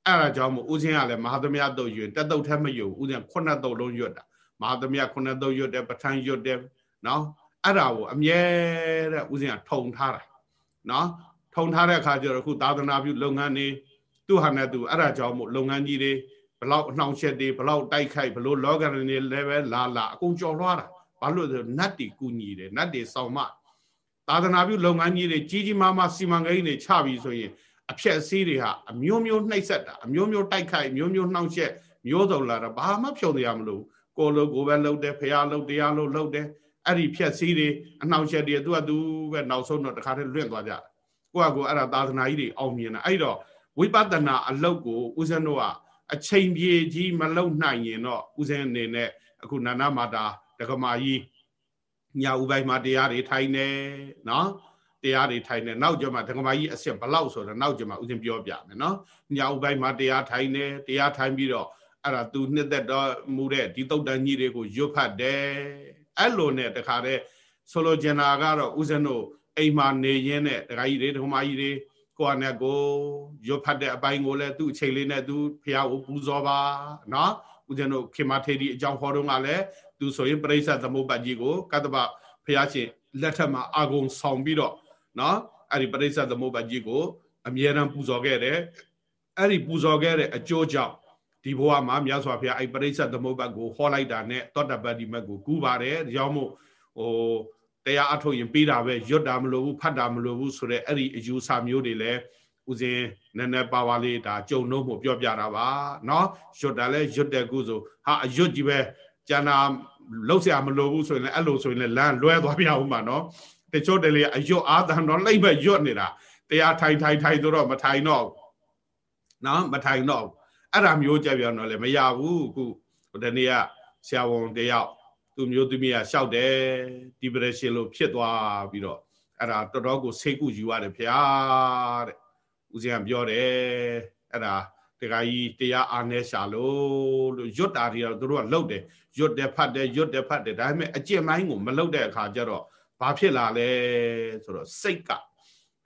S1: အဲ့ဒါကြောင့်မို့ဦးဇင်းကလည်းမဟာသမယတုတ်ရွတ်တက်တုတ်ထက်မရွတ်ဦးဇင်းခုနှစ်တုတ်လုံးရွတ်တာမဟာသမယခုနှစ်တုတ်ရွတ်တယ်ပဋ္ဌာန်းရွတ်တယ်နော်အဲ့ဒါကိုအမြဲတဲ့ဦးဇင်းကထုံထားတာနော်ထုံထားတဲ့အခါကျတော့အခုသာသနာပြုလုပ်ငန်းတွေသူ့ဟာနဲ့သူအဲ့ဒါကြောင့်မို့လုပ်ငန်းကြီးတွေဘလောက်အနှောင့်အယှက်တွေဘလောက်တိုက်ခိုက်ဘလို့လောကရန်တွေလည်းပဲလာလာအကုန်ကြော်လွှားတာဘာလို့လဲဆိုနတ်တီကူညီတယ်နတ်တီဆောင်မ သာသနာပြုလုပ်ငန်းကြီးတွေကြီးကြီးမားမားစီမံကိန်းတွေချပြီးဆိုရင်အဖြက်အစည်းတွေဟာအမျိုးမျိုးနှိပ်စက်တာအမျိုးမျိုးတိုက်ခိုက်မျိုးမျိုးနှောင့်ယှက်မျိုးစုံလာတာဘာမှဖြုံနေရမလို့ကိုလိုကိုပဲလုပ်တယ်ဖះလုပ်တရားလုပ်လုပ်တယ်အဲ့ဒီဖြက်စည်းတွေအနှောင့်ယှက်တွေသူကသူပဲနောက်ဆုံးတော့တခါတည်းလွင့်သွားကြကိုကကိုအဲ့ဒါသာသနာကြီးတွေအောင်မြင်တာအဲ့တော့ဝိပဿနာအလုပ်ကိုဦးဇင်းတို့ကအချိန်ပြေကြီးမလုံနိုင်ရင်တော့ဦးဇင်းအနေနဲ့အခုနာနာမာတာဒကမာကြီး ညာဥပိုင်းမှာတရားတွေထိုင်နေနော်တရားတွေထိုင်နေနောက်ကျမှဒကမာကြီးအစစ်ဘလောက်ဆိုတော့နောက်ကျမှဥစဉ်ပြောပြမယ်နော်ညာဥပိုင်းမှာတရားထိုင်နေတရားထိုင်ပြီးတော့အဲ့ဒါသူနှစ်သက်တော်မူတဲ့ဒီတုတ်တန်ကြီးတွေကိုရွတ်ဖတ်တယ်အဲ့လိုနဲ့တခါတည်းဆိုလိုချင်တာကတော့ဥစဉ်တို့အိမ်မှာနေရင်းနဲ့ဒကာကြီးတွေဒကမာကြီးတွေကိုကနဲ့ကိုရွတ်ဖတ်တဲ့အပိုင်းကိုလည်းသူ့အချိန်လေးနဲ့သူဖះကိုပူဇော်ပါနော်ဦးဇင်းတို့ခေမထေရီအကြောင်းဟောတော့ကလည်း သူဆိုရင်ပရိစ္ဆသမုပ္ပါကြီးကိုကတ္တပဖះရှင်လက်ထက်မှာအာဂုံဆောင်ပြီးတော့နော်အဲ့ဒီပရိစ္ဆသမုပ္ပါကြီးကိုအမြဲတမ်းပူဇော်ခဲ့တယ်အဲ့ဒီပူဇော်ခဲ့တဲ့အကျိုးကြောင့်ဒီဘဝမှာမြတ်စွာဘုရားအဲ့ပရိစ္ဆသမုပ္ပါကိုဟောလိုက်တာနဲ့သောတပတ္တိမတ်ကိုကူးပါတယ်ဒါကြောင့်မို့ဟိုတရားအထုတ်ရင်ပြီးတာပဲရွတ်တာမလိုဘူးဖတ်တာမလိုဘူးဆိုတော့အဲ့ဒီအယူဆမျိုးတွေလည်းဦးဇင်းနည်းနည်းပါပါလေးဒါကြုံလို့မှုပြောပြတာပါเนาะရွတ်တာလဲရွတ်တဲ့ကုဆိုဟာအရွတ်ကြီးပဲကျန်တာ လောက်ဆရာမလိုဘူးဆိုရင်လည်းအဲ့လိုဆိုရင်လည်းလမ်းလွဲသွားပြအောင်ပါနော်တချို့တလေအယွတ်အာသံတော့လိမ့်ပဲယွတ်နေတာတရားထိုင်ထိုင်ထိုင်ဆိုတော့မထိုင်တော့နော်မထိုင်တော့အဲ့ဒါမျိုးကြက်ပြောင်းတော့လည်းမရဘူးခုဒီနေ့ကဆရာဝန်တယောက်သူမျိုးသူမရရှောက်တယ်ဒီပရက်ရှင်လို့ဖြစ်သွားပြီးတော့အဲ့ဒါတော်တော်ကိုစိတ်ကူယူရတယ်ဖျားတဲ့ဦးဇင်းကပြောတယ်အဲ့ဒါ တခါကြီးတရားအားနေရှာလို့လို့ရွတ်တာတွေတော့တို့ကလှုပ်တယ်ရွတ်တယ်ဖတ်တယ်ရွတ်တယ်ဖတ်တယ်ဒါပေမဲ့အကျင့်ပိုင်းကိုမလှုပ်တဲ့အခါကျတော့ဘာဖြစ်လာလဲဆိုတော့စိတ်က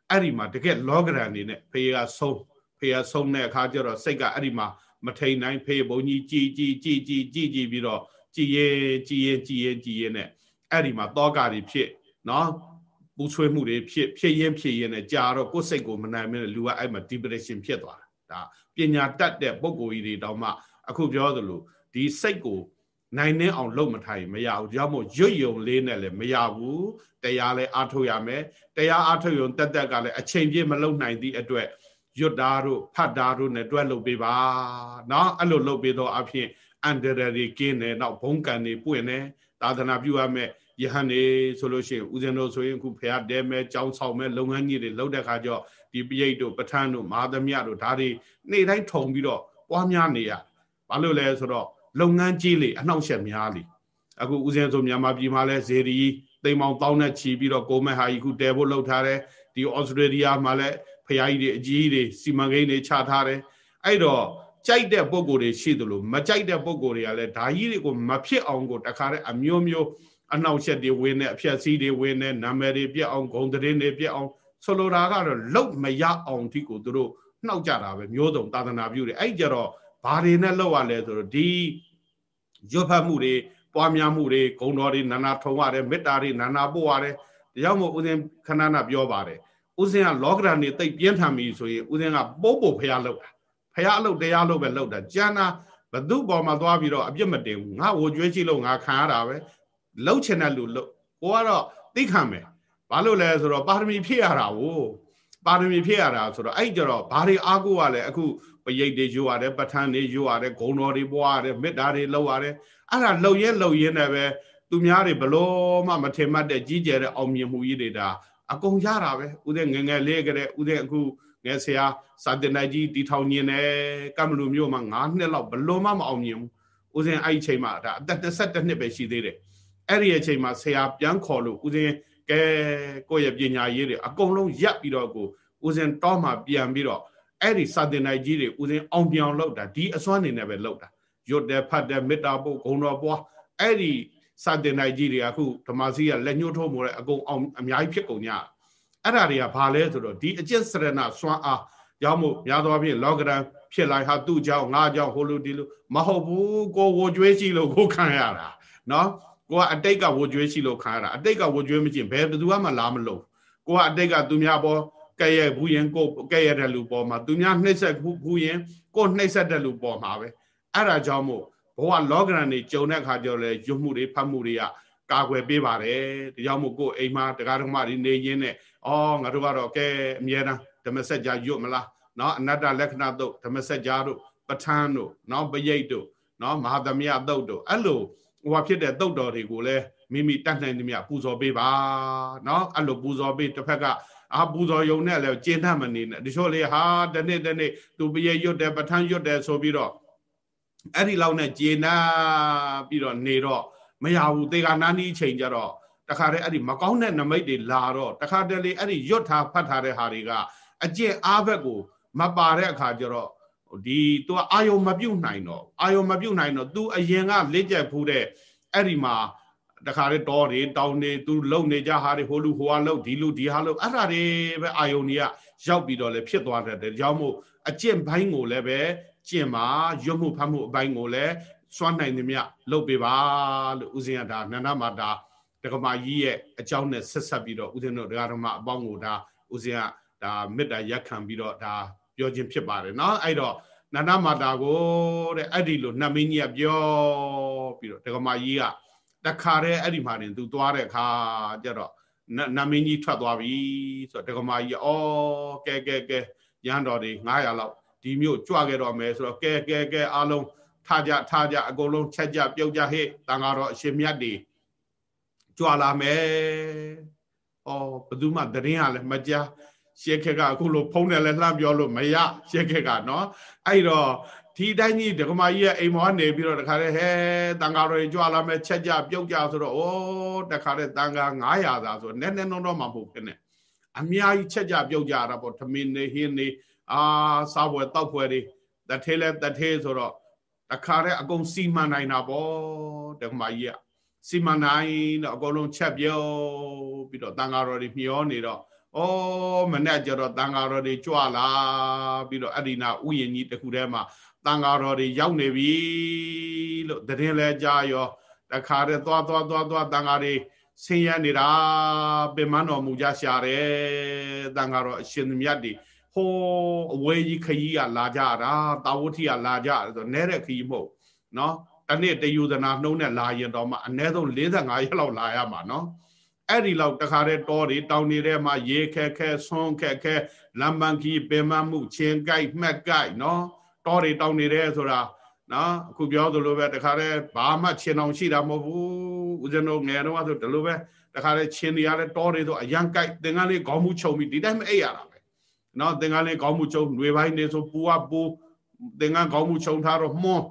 S1: အဲ့ဒီမှာတကယ်လောကရန်နေနဲ့ဖေကဆုံးဖေကဆုံးတဲ့အခါကျတော့စိတ်ကအဲ့ဒီမှာမထိန်နိုင်ဖေဘုံကြီးကြည်ကြည်ကြည်ကြည်ကြည်ကြည်ပြီးတော့ကြည်ရင်ကြည်ရင်ကြည်ရင်ကြည်ရင်နဲ့အဲ့ဒီမှာတောကတွေဖြစ်နော်ပူဆွေးမှုတွေဖြစ်ဖြစ်ရင်ဖြစ်ရင်နဲ့ကြာတော့ကိုယ်စိတ်ကိုမနိုင်မနဲ့လူကအဲ့မှာ depression ဖြစ်သွားတာဒါ ပညာတတ်တဲ့ပုံကိုယ်ကြီးတွေတောင်မှအခုပြောသလိုဒီစိတ်ကိုနိုင်နှင်းအောင်လုပ်မထိုင်မရဘူးကြောင့်မို့ရွတ်ယုံလေးနဲ့လည်းမရဘူးတရားလည်းအားထုတ်ရမယ်တရားအားထုတ်ယုံတက်တက်ကလည်းအချိန်ပြည့်မလုပ်နိုင်သည့်အတွက်ရွတ်တာတို့ဖတ်တာတို့နဲ့တွဲလုပ်ပေးပါเนาะအဲ့လိုလုပ်ပေးတော့အဖြစ်အန္တရာယ်တွေကင်းတယ်နောက်ဘုံကံတွေပွင့်တယ်သာသနာပြုရမယ် ယဟန်နေဆိုလို့ရှိရင်ဦးဇင်းတို့ဆိုရင်အခုဖះတဲမဲကြောင်းဆောင်မဲလုပ်ငန်းကြီးတွေလုပ်တဲ့ခါကျတော့ ဒီပိယိတ်တို့ပဋ္ဌာန်းတို့မဟာသမယတို့ဒါတွေနေ့တိုင်းထုံပြီးတော့ပွားများနေရဘာလို့လဲဆိုတော့လုပ်ငန်းကြီးလေအနှောင့်အယှက်များလေအခုဦးဇင်းဆိုမြန်မာပြည်မှာလဲဇေရီတိမ်မောင်တောင်းနဲ့ချီပြီးတော့ကိုမဲဟာကြီးခုတဲဖို့လှုပ်ထားတယ်ဒီဩစတြေးလျမှာလဲဖះကြီးတွေအကြီးတွေစီမံကိန်းတွေချထားတယ်အဲ့တော့ကြိုက်တဲ့ပုံကိုယ်တွေရှိသလိုမကြိုက်တဲ့ပုံကိုယ်တွေကလည်းဓာကြီးတွေကိုမဖြစ်အောင်ကိုတခါတည်းအမျိုးမျိုးအနှောက်အယှက်တွေဝင်နေအဖြက်စီးတွေဝင်နေနာမည်တွေပြက်အောင်ဂုံသတင်းတွေပြက်အောင် ဆိုလိုတာကတော့လုတ်မရအောင်ဒီကိုသူတို့နှောက်ကြတာပဲမျိုးစုံသာသနာပြုတယ်အဲ့ကြတော့ဘာတွေနဲ့လောက်ရလဲဆိုတော့ဒီရွတ်ဖတ်မှုတွေပွားများမှုတွေဂုံတော်တွေနာနာထုံရတယ်မေတ္တာတွေနာနာပို့ရတယ်ဒါကြောင့်မို့ဦးဇင်းခဏနာပြောပါတယ်ဦးဇင်းကလောကဓာတ်နေတိတ်ပြင်းထန်ပြီဆိုရင်ဦးဇင်းကပိုးပို့ဖျားလောက်တာဖျားအလုပ်တရားလုပ်ပဲလုပ်တာကျန်တာဘသူ့ပေါ်မှာသွားပြီးတော့အပြစ်မတင်ဘူးငါဝကြွေးရှိလို့ငါခံရတာပဲလှုပ်ချင်တဲ့လူလှုပ်ကိုကတော့သိခံမယ် ဘာလို့လဲဆိုတော့ပါရမီဖြည့်ရတာကိုပါရမီဖြည့်ရတာဆိုတော့အဲ့ကြတော့ဘာတွေအားကိုးရလဲအခုပရိတ်တွေယူရတယ်ပဋ္ဌာန်းတွေယူရတယ်ဂုံတော်တွေပွားရတယ်မေတ္တာတွေလုပ်ရတယ်အဲ့ဒါလှုပ်ရဲလှုပ်ရဲနဲ့ပဲသူများတွေဘလို့မှမထင်မှတ်တဲ့ကြီးကျယ်တဲ့အောင်မြင်မှုကြီးတွေဒါအကုန်ရတာပဲဥတဲ့ငငယ်လေးကလေးဥတဲ့အခုငယ်ဆရာစာတင်နိုင်ကြီးတီထောင်ညင်တယ်ကမ္မလူမျိုးမှာ9နှစ်လောက်ဘလို့မှမအောင်မြင်ဘူးဥစဉ်အဲ့ဒီချိန်မှာဒါအသက်22နှစ်ပဲရှိသေးတယ်အဲ့ဒီအချိန်မှာဆရာပြန်ခေါ်လို့ဥစဉ် ကဲကိုယ့်ရဲ့ပညာရေးတွေအကုန်လုံးရပ်ပြီးတော့ကိုဥစဉ်တောမှပြန်ပြီးတော့အဲ့ဒီစာတင်နိုင်ကြီးတွေဥစဉ်အောင်ပြောင်လောက်တာဒီအစွမ်းနေနဲ့ပဲလောက်တာရွတ်တယ်ဖတ်တယ်မေတ္တာပို့ဂုံတော်ပွားအဲ့ဒီစာတင်နိုင်ကြီးတွေအခုဓမ္မစီကလက်ညှိုးထိုးမို့လဲအကုန်အောင်အများကြီးဖြစ်ကုန်ကြအဲ့ဒါတွေကဘာလဲဆိုတော့ဒီအကျင့်စရဏစွမ်းအားကြောင့်မို့များသောအားဖြင့်လောကရန်ဖြစ်လိုက်ဟာသူ့ကြောင့်ငါကြောင့်ဟိုလိုဒီလိုမဟုတ်ဘူးကိုဝကြွေးရှိလို့ကိုခံရတာနော် ကိုကအတိတ်ကဝကြွေးရှိလို့ခါရတာအတိတ်ကဝကြွေးမကျင်ဘယ်ဘသူမှလာမလို့ကိုကအတိတ်ကသူများပေါ်ကဲ့ရဲ့ဘူးရင်ကိုကဲ့ရတဲ့လူပေါ်မှာသူများနှိမ့်ဆက်ဘူးရင်ကိုနှိမ့်ဆက်တဲ့လူပေါ်မှာပဲအဲ့ဒါကြောင့်မို့ဘဝလောကရန်နေကြုံတဲ့အခါကျတော့လေရွတ်မှုတွေဖတ်မှုတွေကကာကွယ်ပေးပါတယ်ဒါကြောင့်မို့ကိုအိမ်မှာတရားဓမ္မတွေနေရင်းနဲ့အော်ငါတို့ကတော့ကဲအမြဲတမ်းဓမ္မစကြာရွတ်မလားနော်အနတ္တလက္ခဏာတို့ဓမ္မစကြာတို့ပဋ္ဌာန်းတို့နော်ပယိတ်တို့နော်မဟာသမယတုတ်တို့အဲ့လို ဟိုဖြစ်တဲ့တုတ်တော်တွေကိုလည်းမိမိတတ်နိုင်သမျှပူဇော်ပေးပါเนาะအဲ့လိုပူဇော်ပေးတစ်ဖက်ကအာပူဇော်ယုံနဲ့လည်းကျင့်တတ်မနေနဲ့တချို့လေဟာတနေ့တနေ့သူပရိတ်ရွတ်တယ်ပဋ္ဌာန်းရွတ်တယ်ဆိုပြီးတော့အဲ့ဒီလောက်နဲ့ကျေနာပြီးတော့နေတော့မရဘူးသေကနာနီးချိန်ကြတော့တခါတည်းအဲ့ဒီမကောင်းတဲ့နမိတ်တွေလာတော့တခါတည်းလေအဲ့ဒီရွတ်ထားဖတ်ထားတဲ့ဟာတွေကအကျင့်အားဘက်ကိုမပါတဲ့အခါကျတော့ ဒီသူကအာယုံမပြုတ်နိုင်တော့အာယုံမပြုတ်နိုင်တော့ तू အရင်ကလက်ကျက်ဖူးတဲ့အဲ့ဒီမှာတခါတည်းတောတွေတောင်းတွေ तू လုံနေကြဟာတွေဟိုလူဟိုဟာလုံဒီလူဒီဟာလုံအဲ့ဒါတွေပဲအာယုံတွေကရောက်ပြီးတော့လေဖြစ်သွားတဲ့တဲ့ကြောင့်မို့အကျင့်ဘိုင်းကိုလည်းပဲကျင့်ပါရွတ်မှုဖတ်မှုအပိုင်းကိုလည်းစွမ်းနိုင်သမျှလုပ်ပေးပါလို့ဦးဇင်းကဒါနန္ဒမာတာဒကမာကြီးရဲ့အကြောင်းနဲ့ဆက်ဆက်ပြီးတော့ဦးဇင်းတို့ဒကာဓမ္မအပေါင်းကိုဒါဦးဇင်းကဒါမေတ္တာရက်ခံပြီးတော့ဒါ ပြောခြင်းဖြစ်ပါတယ်เนาะအဲ့တော့နန္ဒမာတာကိုတဲ့အဲ့ဒီလိုနှမင်းကြီးကပြောပြီးတော့ဒကမာကြီးကတခါတည်းအဲ့ဒီမှာတင်သူသွားတဲ့အခါကျတော့နမင်းကြီးထွက်သွားပြီဆိုတော့ဒကမာကြီးဩကဲကဲကဲရန်တော်တွေ900လောက်ဒီမျိုးကြွခဲ့တော့မယ်ဆိုတော့ကဲကဲကဲအားလုံးထားကြထားကြအကုန်လုံးချက်ကြပြုတ်ကြဟဲ့တန်ဃာတော်အရှင်မြတ်တွေကြွလာမယ်ဩဘယ်သူမှတရင်ကလည်းမကြား ရှေခက်ကအခုလိုဖုံးတယ်လည်းလှမ်းပြောလို့မရရှေခက်ကနော်အဲ့တော့ဒီတိုင်းကြီးဒကမာကြီးရဲ့အိမ်မောနေပြီးတော့တခါတည်းဟဲတန်ဃာတော်ကြွလာမယ်ချက်ကြပြုတ်ကြဆိုတော့ဩတခါတည်းတန်ဃာ900သာဆိုနည်းနည်းနှုံတော့မှမဟုတ်ဖြစ်နဲ့အများကြီးချက်ကြပြုတ်ကြတာပေါ့သမင်းနေဟင်းနေအာစားပွဲတောက်ပွဲတွေတထဲလဲတထဲဆိုတော့တခါတည်းအကုန်စီမံနိုင်တာပေါ့ဒကမာကြီးကစီမံနိုင်တော့အကုန်လုံးချက်ပြုတ်ပြီးတော့တန်ဃာတော်တွေမျောနေတော့ ဩမနဲ့ကြတော့တန်ဃာတော်တွေကြွလာပြီးတော့အဒိနာဥယျင်ကြီးတခုထဲမှာတန်ဃာတော်တွေရောက်နေပြီလို့တရင်လဲကြားရောတခါတည်းသွားသွားသွားသွားတန်ဃာတွေဆင်းရဲနေတာပင်မတော်မူကြရှာတယ်တန်ဃာတော်အရှင်မြတ်တွေဟိုးအဝေးကြီးခကြီးကလာကြတာတာဝတိကလာကြဆိုတော့နဲတဲ့ခကြီးမဟုတ်နော်တနေ့တယူဇနာနှုံးနဲ့လာရင်တော့မှအနည်းဆုံး45ရက်လောက်လာရမှာနော် အဲ့ဒီလောက်တခါတည်းတောတွေတောင်နေတဲ့မှာရေခက်ခဲဆွန်းခက်ခဲလမ်းပန်းခီပင်မမှုချင်းကြိုက်မှက်ကြိုက်နော်တောတွေတောင်နေတဲ့ဆိုတာနော်အခုပြောသလိုပဲတခါတည်းဘာမှချင်းအောင်ရှိတာမဟုတ်ဘူးဦးဇင်းတို့ငယ်တော့ဆိုဒီလိုပဲတခါတည်းချင်းတွေရလဲတောတွေဆိုအရန်ကြိုက်သင်္ကန်းလေးခေါင်းမှုခြုံပြီးဒီတိုင်းမအိပ်ရတာပဲနော်သင်္ကန်းလေးခေါင်းမှုခြုံຫນွေပိုင်းနေဆိုပူကပူသင်္ကန်းခေါင်းမှုခြုံထားတော့မွန်း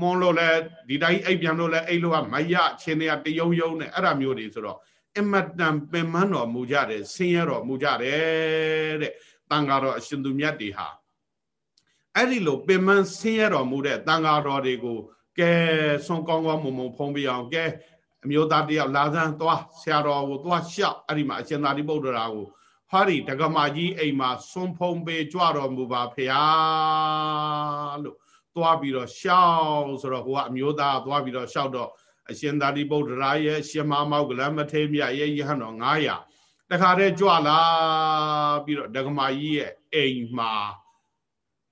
S1: မွန်းလို့လဲဒီတိုင်းအိပ်ပြန်လို့လဲအိပ်လို့ကမရချင်းတွေကတယုံယုံနဲ့အဲ့ဒါမျိုးတွေဆိုတော့ အမတန်ပင်မတော်မူကြတယ်ဆင်းရဲတော်မူကြတယ်တဲ့တန်ဃာတော်အရှင်သူမြတ်တွေဟာအဲ့ဒီလိုပင်မဆင်းရဲတော်မူတဲ့တန်ဃာတော်တွေကိုကဲဆွန်ကောင်းကောင်းမုံမုံဖုံးပြအောင်ကဲအမျိုးသားတယောက်လာစမ်းသွားဆရာတော်ကိုသွားလျှောက်အဲ့ဒီမှာအရှင်သာရိပုတ္တရာကိုဟာဒီဒကမာကြီးအိမ်မှာဆွန်ဖုံးပေးကြွတော်မူပါဖေဟာလို့သွားပြီးတော့ရှောက်ဆိုတော့ဟိုကအမျိုးသားသွားပြီးတော့ရှောက်တော့ အရှင်သာရိပုတ္တရာရဲ့ရှင်မမောက်ကလမထေမြတ်ရဲ့ယဟန်တော်900တခါတည်းကြွလာပြီးတော့ဒကမာကြီးရဲ့အိမ်မှာ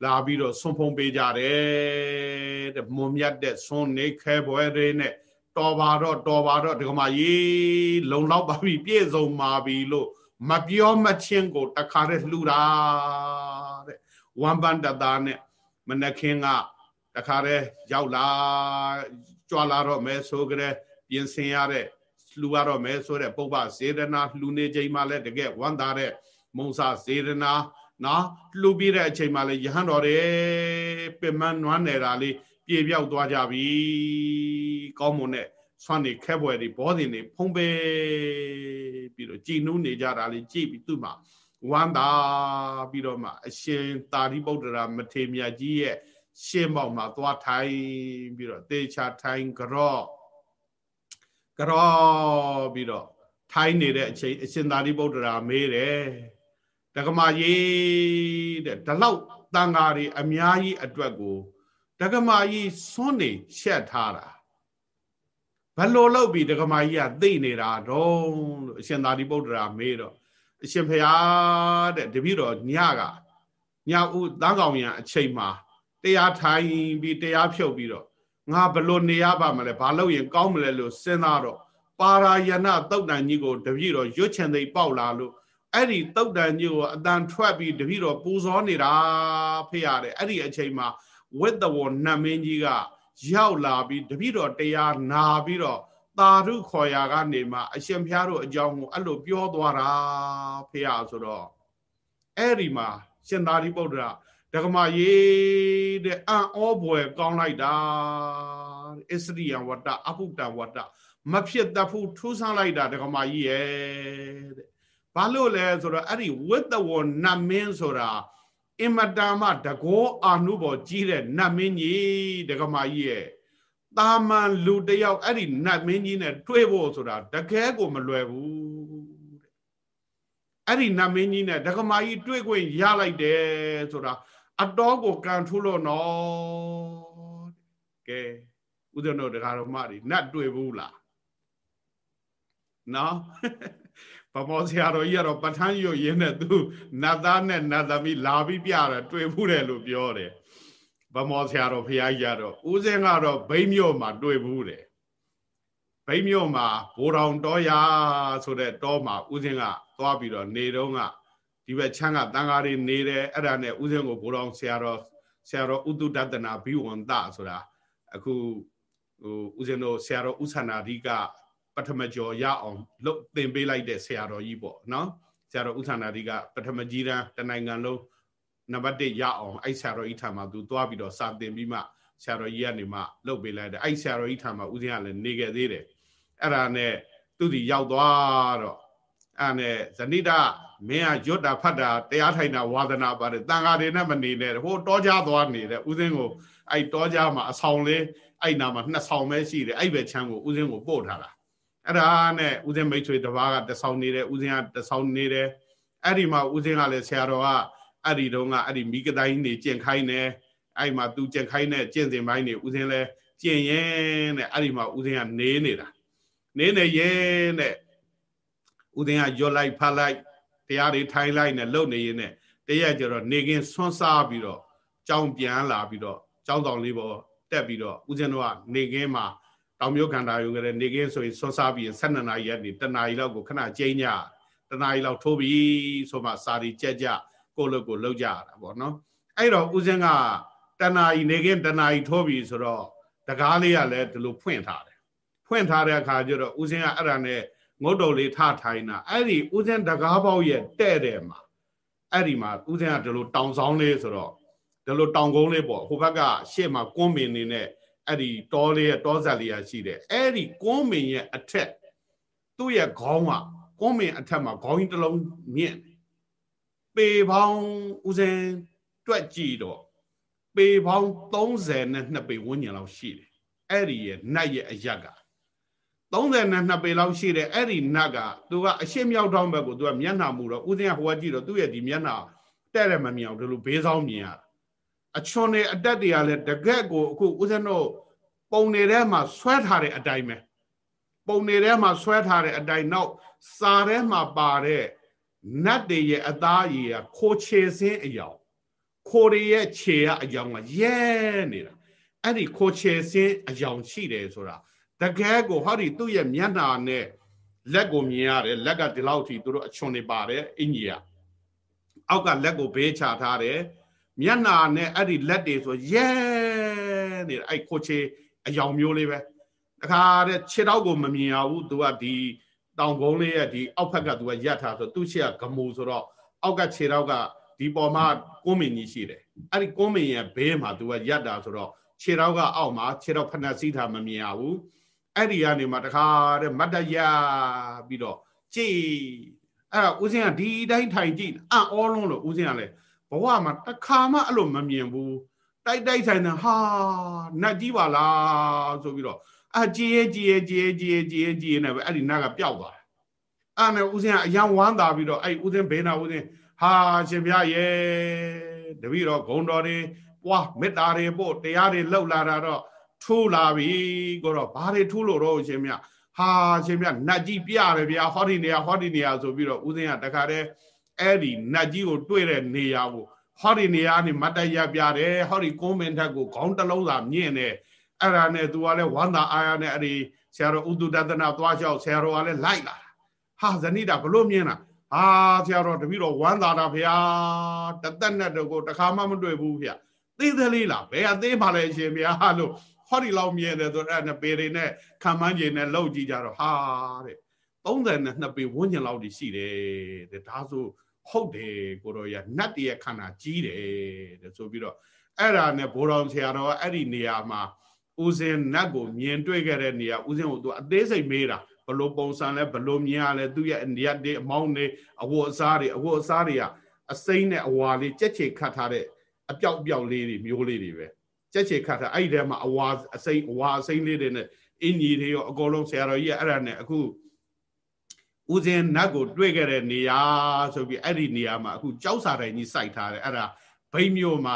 S1: လာပြီးတော့ဆွန်ဖုံပေးကြတယ်တဲ့မွန်မြတ်တဲ့ဆွန်နေခဲပွဲတွေနဲ့တော်ပါတော့တော်ပါတော့ဒကမာကြီးလုံလောက်ပါပြီပြည့်စုံပါပြီလို့မပြောမချင်းကိုတခါတည်းလှူတာတဲ့ဝမ်ပန်တသားနဲ့မနခင်ကတခါတည်းရောက်လာ ကြွလာတော့မဲဆိုကြတဲ့ပြင်ဆင်ရတဲ့လှူရတော့မဲဆိုတဲ့ပုပ္ပစေရနာလှူနေချိန်မှလည်းတကယ်ဝမ်းသာတဲ့မုံစာစေရနာနော်လှူပြီးတဲ့အချိန်မှလည်းယဟန်တော်တွေပင်မနွမ်းနေတာလေးပြေပြောက်သွားကြပြီကောင်းမွန်တဲ့ဆွမ်းနေခက်ပွဲတွေဘောတင်တွေဖုံးပေးပြီးတော့ကြည်နူးနေကြတာလေးကြည်ပြီးသူ့မှာဝမ်းသာပြီးတော့မှအရှင်တာရိပုတ္တရာမထေမြတ်ကြီးရဲ့ ရှင်းပေါက်မှာသွားထိုင်ပြီးတော့တေချာထိုင်ကြော့ကြော့ပြီးတော့ထိုင်နေတဲ့အချိန်အရှင်သာရိပုတ္တရာမေးတယ်တက္ကမကြီးတဲ့ဒီလောက်တန်ဃာတွေအများကြီးအတွက်ကိုတက္ကမကြီးစွန့်နေရှက်ထားတာဘလို့လောက်ပြီးတက္ကမကြီးကသိနေတာတော့လို့အရှင်သာရိပုတ္တရာမေးတော့အရှင်ဖျားတဲ့တပည့်တော်ညကညဦးတန်းကောင်ရံအချိန်မှာ တရားထိုင်ပြီးတရားဖြုတ်ပြီးတော့ငါဘလို့နေရပါမလဲဘာလို့ရင်ကောင်းမလဲလို့စဉ်းစားတော့ပါရာယနာတုတ်တန်ကြီးကိုတပည့်တော်ရွတ်ချင်သိပေါက်လာလို့အဲ့ဒီတုတ်တန်ကြီးကိုအတန်ထွက်ပြီးတပည့်တော်ပူဇော်နေတာဖေရတယ်အဲ့ဒီအချိန်မှာဝိတ္တဝနတ်မင်းကြီးကရောက်လာပြီးတပည့်တော်တရားနာပြီးတော့သာဓုခေါ်ရာကနေမှအရှင်ဖျားတို့အကြောင်းကိုအဲ့လိုပြောသွားတာဖေရဆိုတော့အဲ့ဒီမှာရှင်သာရိပုတ္တရာ ဒကမာရေးတဲ့အံ့ဩဘွယ်ကောင်းလိုက်တာအစ္စရိယဝတ္တအပုတ္တဝတ္တမဖြစ်တတ်ဘူးထူးဆန်းလိုက်တာဒကမာကြီးရဲ့တဲ့ဘာလို့လဲဆိုတော့အဲ့ဒီဝိတ္တဝနတ်မင်းဆိုတာအင်မတန်မှတကောအာနုဘော်ကြီးတဲ့နတ်မင်းကြီးဒကမာကြီးရဲ့တာမန်လူတယောက်အဲ့ဒီနတ်မင်းကြီးနဲ့တွေ့ဖို့ဆိုတာတကယ်ကိုမလွယ်ဘူးတဲ့အဲ့ဒီနတ်မင်းကြီးနဲ့ဒကမာကြီးတွေ့ခွင့်ရလိုက်တယ်ဆိုတာ အတော်ကိုကန်ထူးလို့နော်ကဲဥဒ္ဒနောတရားတော်မတွေနတ်တွေ့ဘူးလားနော်ဗမောဆရာတော်ကြီးကတော့ပဋ္ဌာန်းရွတ်ရင်းနဲ့သူနတ်သားနဲ့နတ်သမီးလာပြီးပြတယ်တွေ့ဘူးတယ်လို့ပြောတယ်ဗမောဆရာတော်ဖရာကြီးကတော့ဦးစင်းကတော့ဗိမ့်မြို့မှာတွေ့ဘူးတယ်ဗိမ့်မြို့မှာဘိုးတော်တော်ရဆိုတဲ့တောမှာဦးစင်းကသွားပြီးတော့နေတော့က ဒီဘက်ချမ်းကတန်ဃာတွေနေတယ်အဲ့ဒါနဲ့ဦးစင်းကိုဘိုးတော်ဆရာတော်ဆရာတော်ဥတုတတနာဘိဝန္တဆိုတာအခုဟိုဦးဇင်းတို့ဆရာတော်ဥသနာဓိကပထမကျော်ရအောင်လုတ်သင်ပေးလိုက်တဲ့ဆရာတော်ကြီးပေါ့နော်ဆရာတော်ဥသနာဓိကပထမကြီးတန်းတနိုင်ငံလုံးနံပါတ်1ရအောင်အဲ့ဆရာတော်ကြီးထာမှာသူသွားပြီးတော့စာသင်ပြီးမှဆရာတော်ကြီးကနေမှလုတ်ပေးလိုက်တယ်အဲ့ဆရာတော်ကြီးထာမှာဦးဇင်းကလည်းနေခဲ့သေးတယ်အဲ့ဒါနဲ့သူဒီရောက်သွားတော့အဲ့နဲ့ဇဏိတ မင်းကရွတ်တာဖတ်တာတရားထိုင်တာဝါသနာပါတယ်တန်ဃာတွေနဲ့မနေနဲ့ဟိုတောကြသွားနေတဲ့ဦးစင်းကိုအဲ့တောကြမှာအဆောင်လေးအဲ့နာမှာနှစ်ဆောင်ပဲရှိတယ်အဲ့ဘက်ချမ်းကိုဦးစင်းကိုပို့ထားတာအဲ့ဒါနဲ့ဦးစင်းမိတ်ဆွေတစ်ပါးကတဆောင်နေတယ်ဦးစင်းကတဆောင်နေတယ်အဲ့ဒီမှာဦးစင်းကလည်းဆရာတော်ကအဲ့ဒီတုန်းကအဲ့ဒီမိကတိုင်းနေကျင့်ခိုင်းတယ်အဲ့မှာသူကျင့်ခိုင်းတဲ့ကျင့်စဉ်ပိုင်းနေဦးစင်းလဲကျင့်ရင်တဲ့အဲ့ဒီမှာဦးစင်းကနေနေတာနေနေရင်တဲ့ဦးစင်းကရွတ်လိုက်ဖတ်လိုက် တရားတွေထိုင်လိုက်နဲ့လှုပ်နေရင်နဲ့တရက်ကျတော့နေကင်းဆွန်းစားပြီးတော့ကြောင်းပြန်လာပြီးတော့ကြောင်းတောင်လေးပေါ်တက်ပြီးတော့ဦးဇင်းတို့ကနေကင်းမှာတောင်မျိုးခန္ဓာယုံကလေးနေကင်းဆိုရင်ဆွန်းစားပြီးရင်12နာရီရက်နေတနာရီလောက်ကိုခဏကျင်းညတနာရီလောက်ထိုးပြီးဆိုမှစာရီကြက်ကြကိုလုတ်ကိုလှုပ်ကြရတာပေါ့နော်အဲ့တော့ဦးဇင်းကတဏှာကြီးနေခင်တဏှာကြီးထိုးပြီဆိုတော့တကားလေးကလည်းဒီလိုဖွင့်ထားတယ်ဖွင့်ထားတဲ့အခါကျတော့ဦးစင်းကအဲ့ဒါနဲ့ ငုတ်တုတ်လေးထထိုင်တာအဲ့ဒီဦးစင်းတကားပေါက်ရဲ့တဲ့တယ်မှာအဲ့ဒီမှာဦးစင်းကဒီလိုတောင်ဆောင်လေးဆိုတော့ဒီလိုတောင်ကုန်းလေးပေါ့ဟိုဘက်ကရှေ့မှာကွန်းမင်နေနဲ့အဲ့ဒီတောလေးရဲ့တောဆက်လေးရရှိတယ်အဲ့ဒီကွန်းမင်ရဲ့အထက်သူ့ရဲ့ခေါင်းကကွန်းမင်အထက်မှာခေါင်းကြီးတစ်လုံးမြင့်ပေပေါင်းဦးစင်းတွက်ကြည့်တော့ပေပေါင်း32ပေဝန်းကျင်လောက်ရှိတယ်အဲ့ဒီရဲ့နတ်ရဲ့အရက်က 32ပေလောက်ရှိတယ်အဲ့ဒီနတ်ကသူကအရှင်းမြောက်တောင်းဘက်ကိုသူကမျက်နှာမူတော့ဦးစင်းကဟိုကကြည့်တော့သူ့ရဲ့ဒီမျက်နှာတဲ့တယ်မမြင်အောင်ဒီလိုဘေးဆောင်မြင်ရတာအချွန်တွေအတက်တွေကလည်းတကက်ကိုအခုဦးစင်းတို့ပုံတွေထဲမှာဆွဲထားတဲ့အတိုင်းပဲပုံတွေထဲမှာဆွဲထားတဲ့အတိုင်းနောက်စာထဲမှာပါတဲ့နတ်တွေရဲ့အသားရည်ကခိုးချေစင်းအယောင်ခိုးရရဲ့ခြေကအယောင်ကရဲနေတာအဲ့ဒီခိုးချေစင်းအယောင်ရှိတယ်ဆိုတာ တကယ်ကိုဟောဒီသူ့ရဲ့မျက်နှာနဲ့လက်ကိုမြင်ရတယ်လက်ကဒီလောက်ထိသူတို့အချွန်နေပါတယ်အင်ကြီးကအောက်ကလက်ကိုဘေးချထားတယ်မျက်နှာနဲ့အဲ့ဒီလက်တွေဆိုရဲနေတာအဲ့ခိုချေအယောင်မျိုးလေးပဲတခါတဲ့ခြေတော့ကိုမမြင်ရဘူးသူကဒီတောင်ကုန်းလေးရဲ့ဒီအောက်ဖက်ကသူကရက်ထားဆိုသူ့ရှေ့ကဂမူဆိုတော့အောက်ကခြေတော့ကဒီပေါ်မှာကုန်းမင်ကြီးရှိတယ်အဲ့ဒီကုန်းမင်ရဲ့ဘေးမှာသူကရက်တာဆိုတော့ခြေတော့ကအောက်မှာခြေတော့ဖက်နှက်စီးထားမမြင်ရဘူး အဲ့ဒီကနေမှတခါတဲ့မတ်တရပြီးတော့ကြည်အဲ့ဒါဦးစင်းကဒီတိုင်းထိုင်ကြည့်အံ့ဩလုံးလို့ဦးစင်းကလည်းဘဝမှာတခါမှအဲ့လိုမမြင်ဘူးတိုက်တိုက်ထိုင်နေဟာနတ်ကြီးပါလားဆိုပြီးတော့အကြည်ကြည်ကြည်ကြည်ကြည်ကြည်နေပဲအဲ့ဒီနတ်ကပျောက်သွားတယ်အဲ့နဲ့ဦးစင်းကအယံဝမ်းသာပြီးတော့အဲ့ဦးစင်းဘေးနာဦးစင်းဟာရှင်ပြရဲ့တပည့်တော်ဂုံတော်တွေပွားမေတ္တာတွေပို့တရားတွေလှုပ်လာတာတော့ ထူလာပြီကိုတော့ဘာတွေထူလို့တော့ရှင်မြဟာရှင်မြနတ်ကြီးပြရတယ်ဗျာဟောဒီနေရာဟောဒီနေရာဆိုပြီးတော့ဦးစင်းကတခါတည်းအဲ့ဒီနတ်ကြီးကိုတွေ့တဲ့နေရာကိုဟောဒီနေရာနေမတ်တရပြတယ်ဟောဒီကုန်းမင်ထက်ကိုခေါင်းတစ်လုံးသာမြင့်နေအဲ့ဒါနဲ့သူကလည်းဝန္တာအာရနဲ့အဲ့ဒီဆရာတော်ဥဒုဒသနာသွားလျှောက်ဆရာတော်ကလည်းလိုက်လာတာဟာဇဏိတာဘလို့မြင်လားဟာဆရာတော်တပည့်တော်ဝမ်းသာတာဖေဟာတသက်နဲ့တော့ကိုတခါမှမတွေ့ဘူးဖေသေးသေးလေးလားဘယ်အသေးမှလဲရှင်ဗျာလို့ ဟောဒီလောက်မြင်တယ်ဆိုအဲ့နဲ့ပေတွေနဲ့ခံမှန်းကျင်နဲ့လှုပ်ကြည့်ကြတော့ဟာတဲ့32ပေဝန်းကျင်လောက်ရှိတယ်တဲ့ဒါဆိုဟုတ်တယ်ကိုတော်ရနတ်တရဲ့ခန္ဓာကြီးတယ်တဲ့ဆိုပြီးတော့အဲ့ဒါနဲ့ဘိုးတော်ဆရာတော်ကအဲ့ဒီနေရာမှာဦးစင်းနတ်ကိုမြင်တွေ့ခဲ့တဲ့နေရာဦးစင်းကိုသူအသေးစိတ်မေးတာဘလို့ပုံစံလဲဘလို့မြင်ရလဲသူ့ရဲ့နေရာတွေအမောင်းတွေအဝတ်အစားတွေအဝတ်အစားတွေကအစိမ့်နဲ့အဝါလေးကြက်ချေခတ်ထားတဲ့အပြောက်ပြောက်လေးတွေမျိုးလေးတွေပဲ ကြက်ချေခတ်ထားအဲ့ဒီထဲမှာအဝါအစိမ့်အဝါအစိမ့်လေးတွေနဲ့အင်ကြီးတွေရောအကုန်လုံးဆရာတော်ကြီးအဲ့ဒါနဲ့အခုဦးစင်းနတ်ကိုတွေ့ခဲ့တဲ့နေရာဆိုပြီးအဲ့ဒီနေရာမှာအခုကြောက်စာတိုင်ကြီးစိုက်ထားတယ်အဲ့ဒါဗိမ့်မြို့မှာ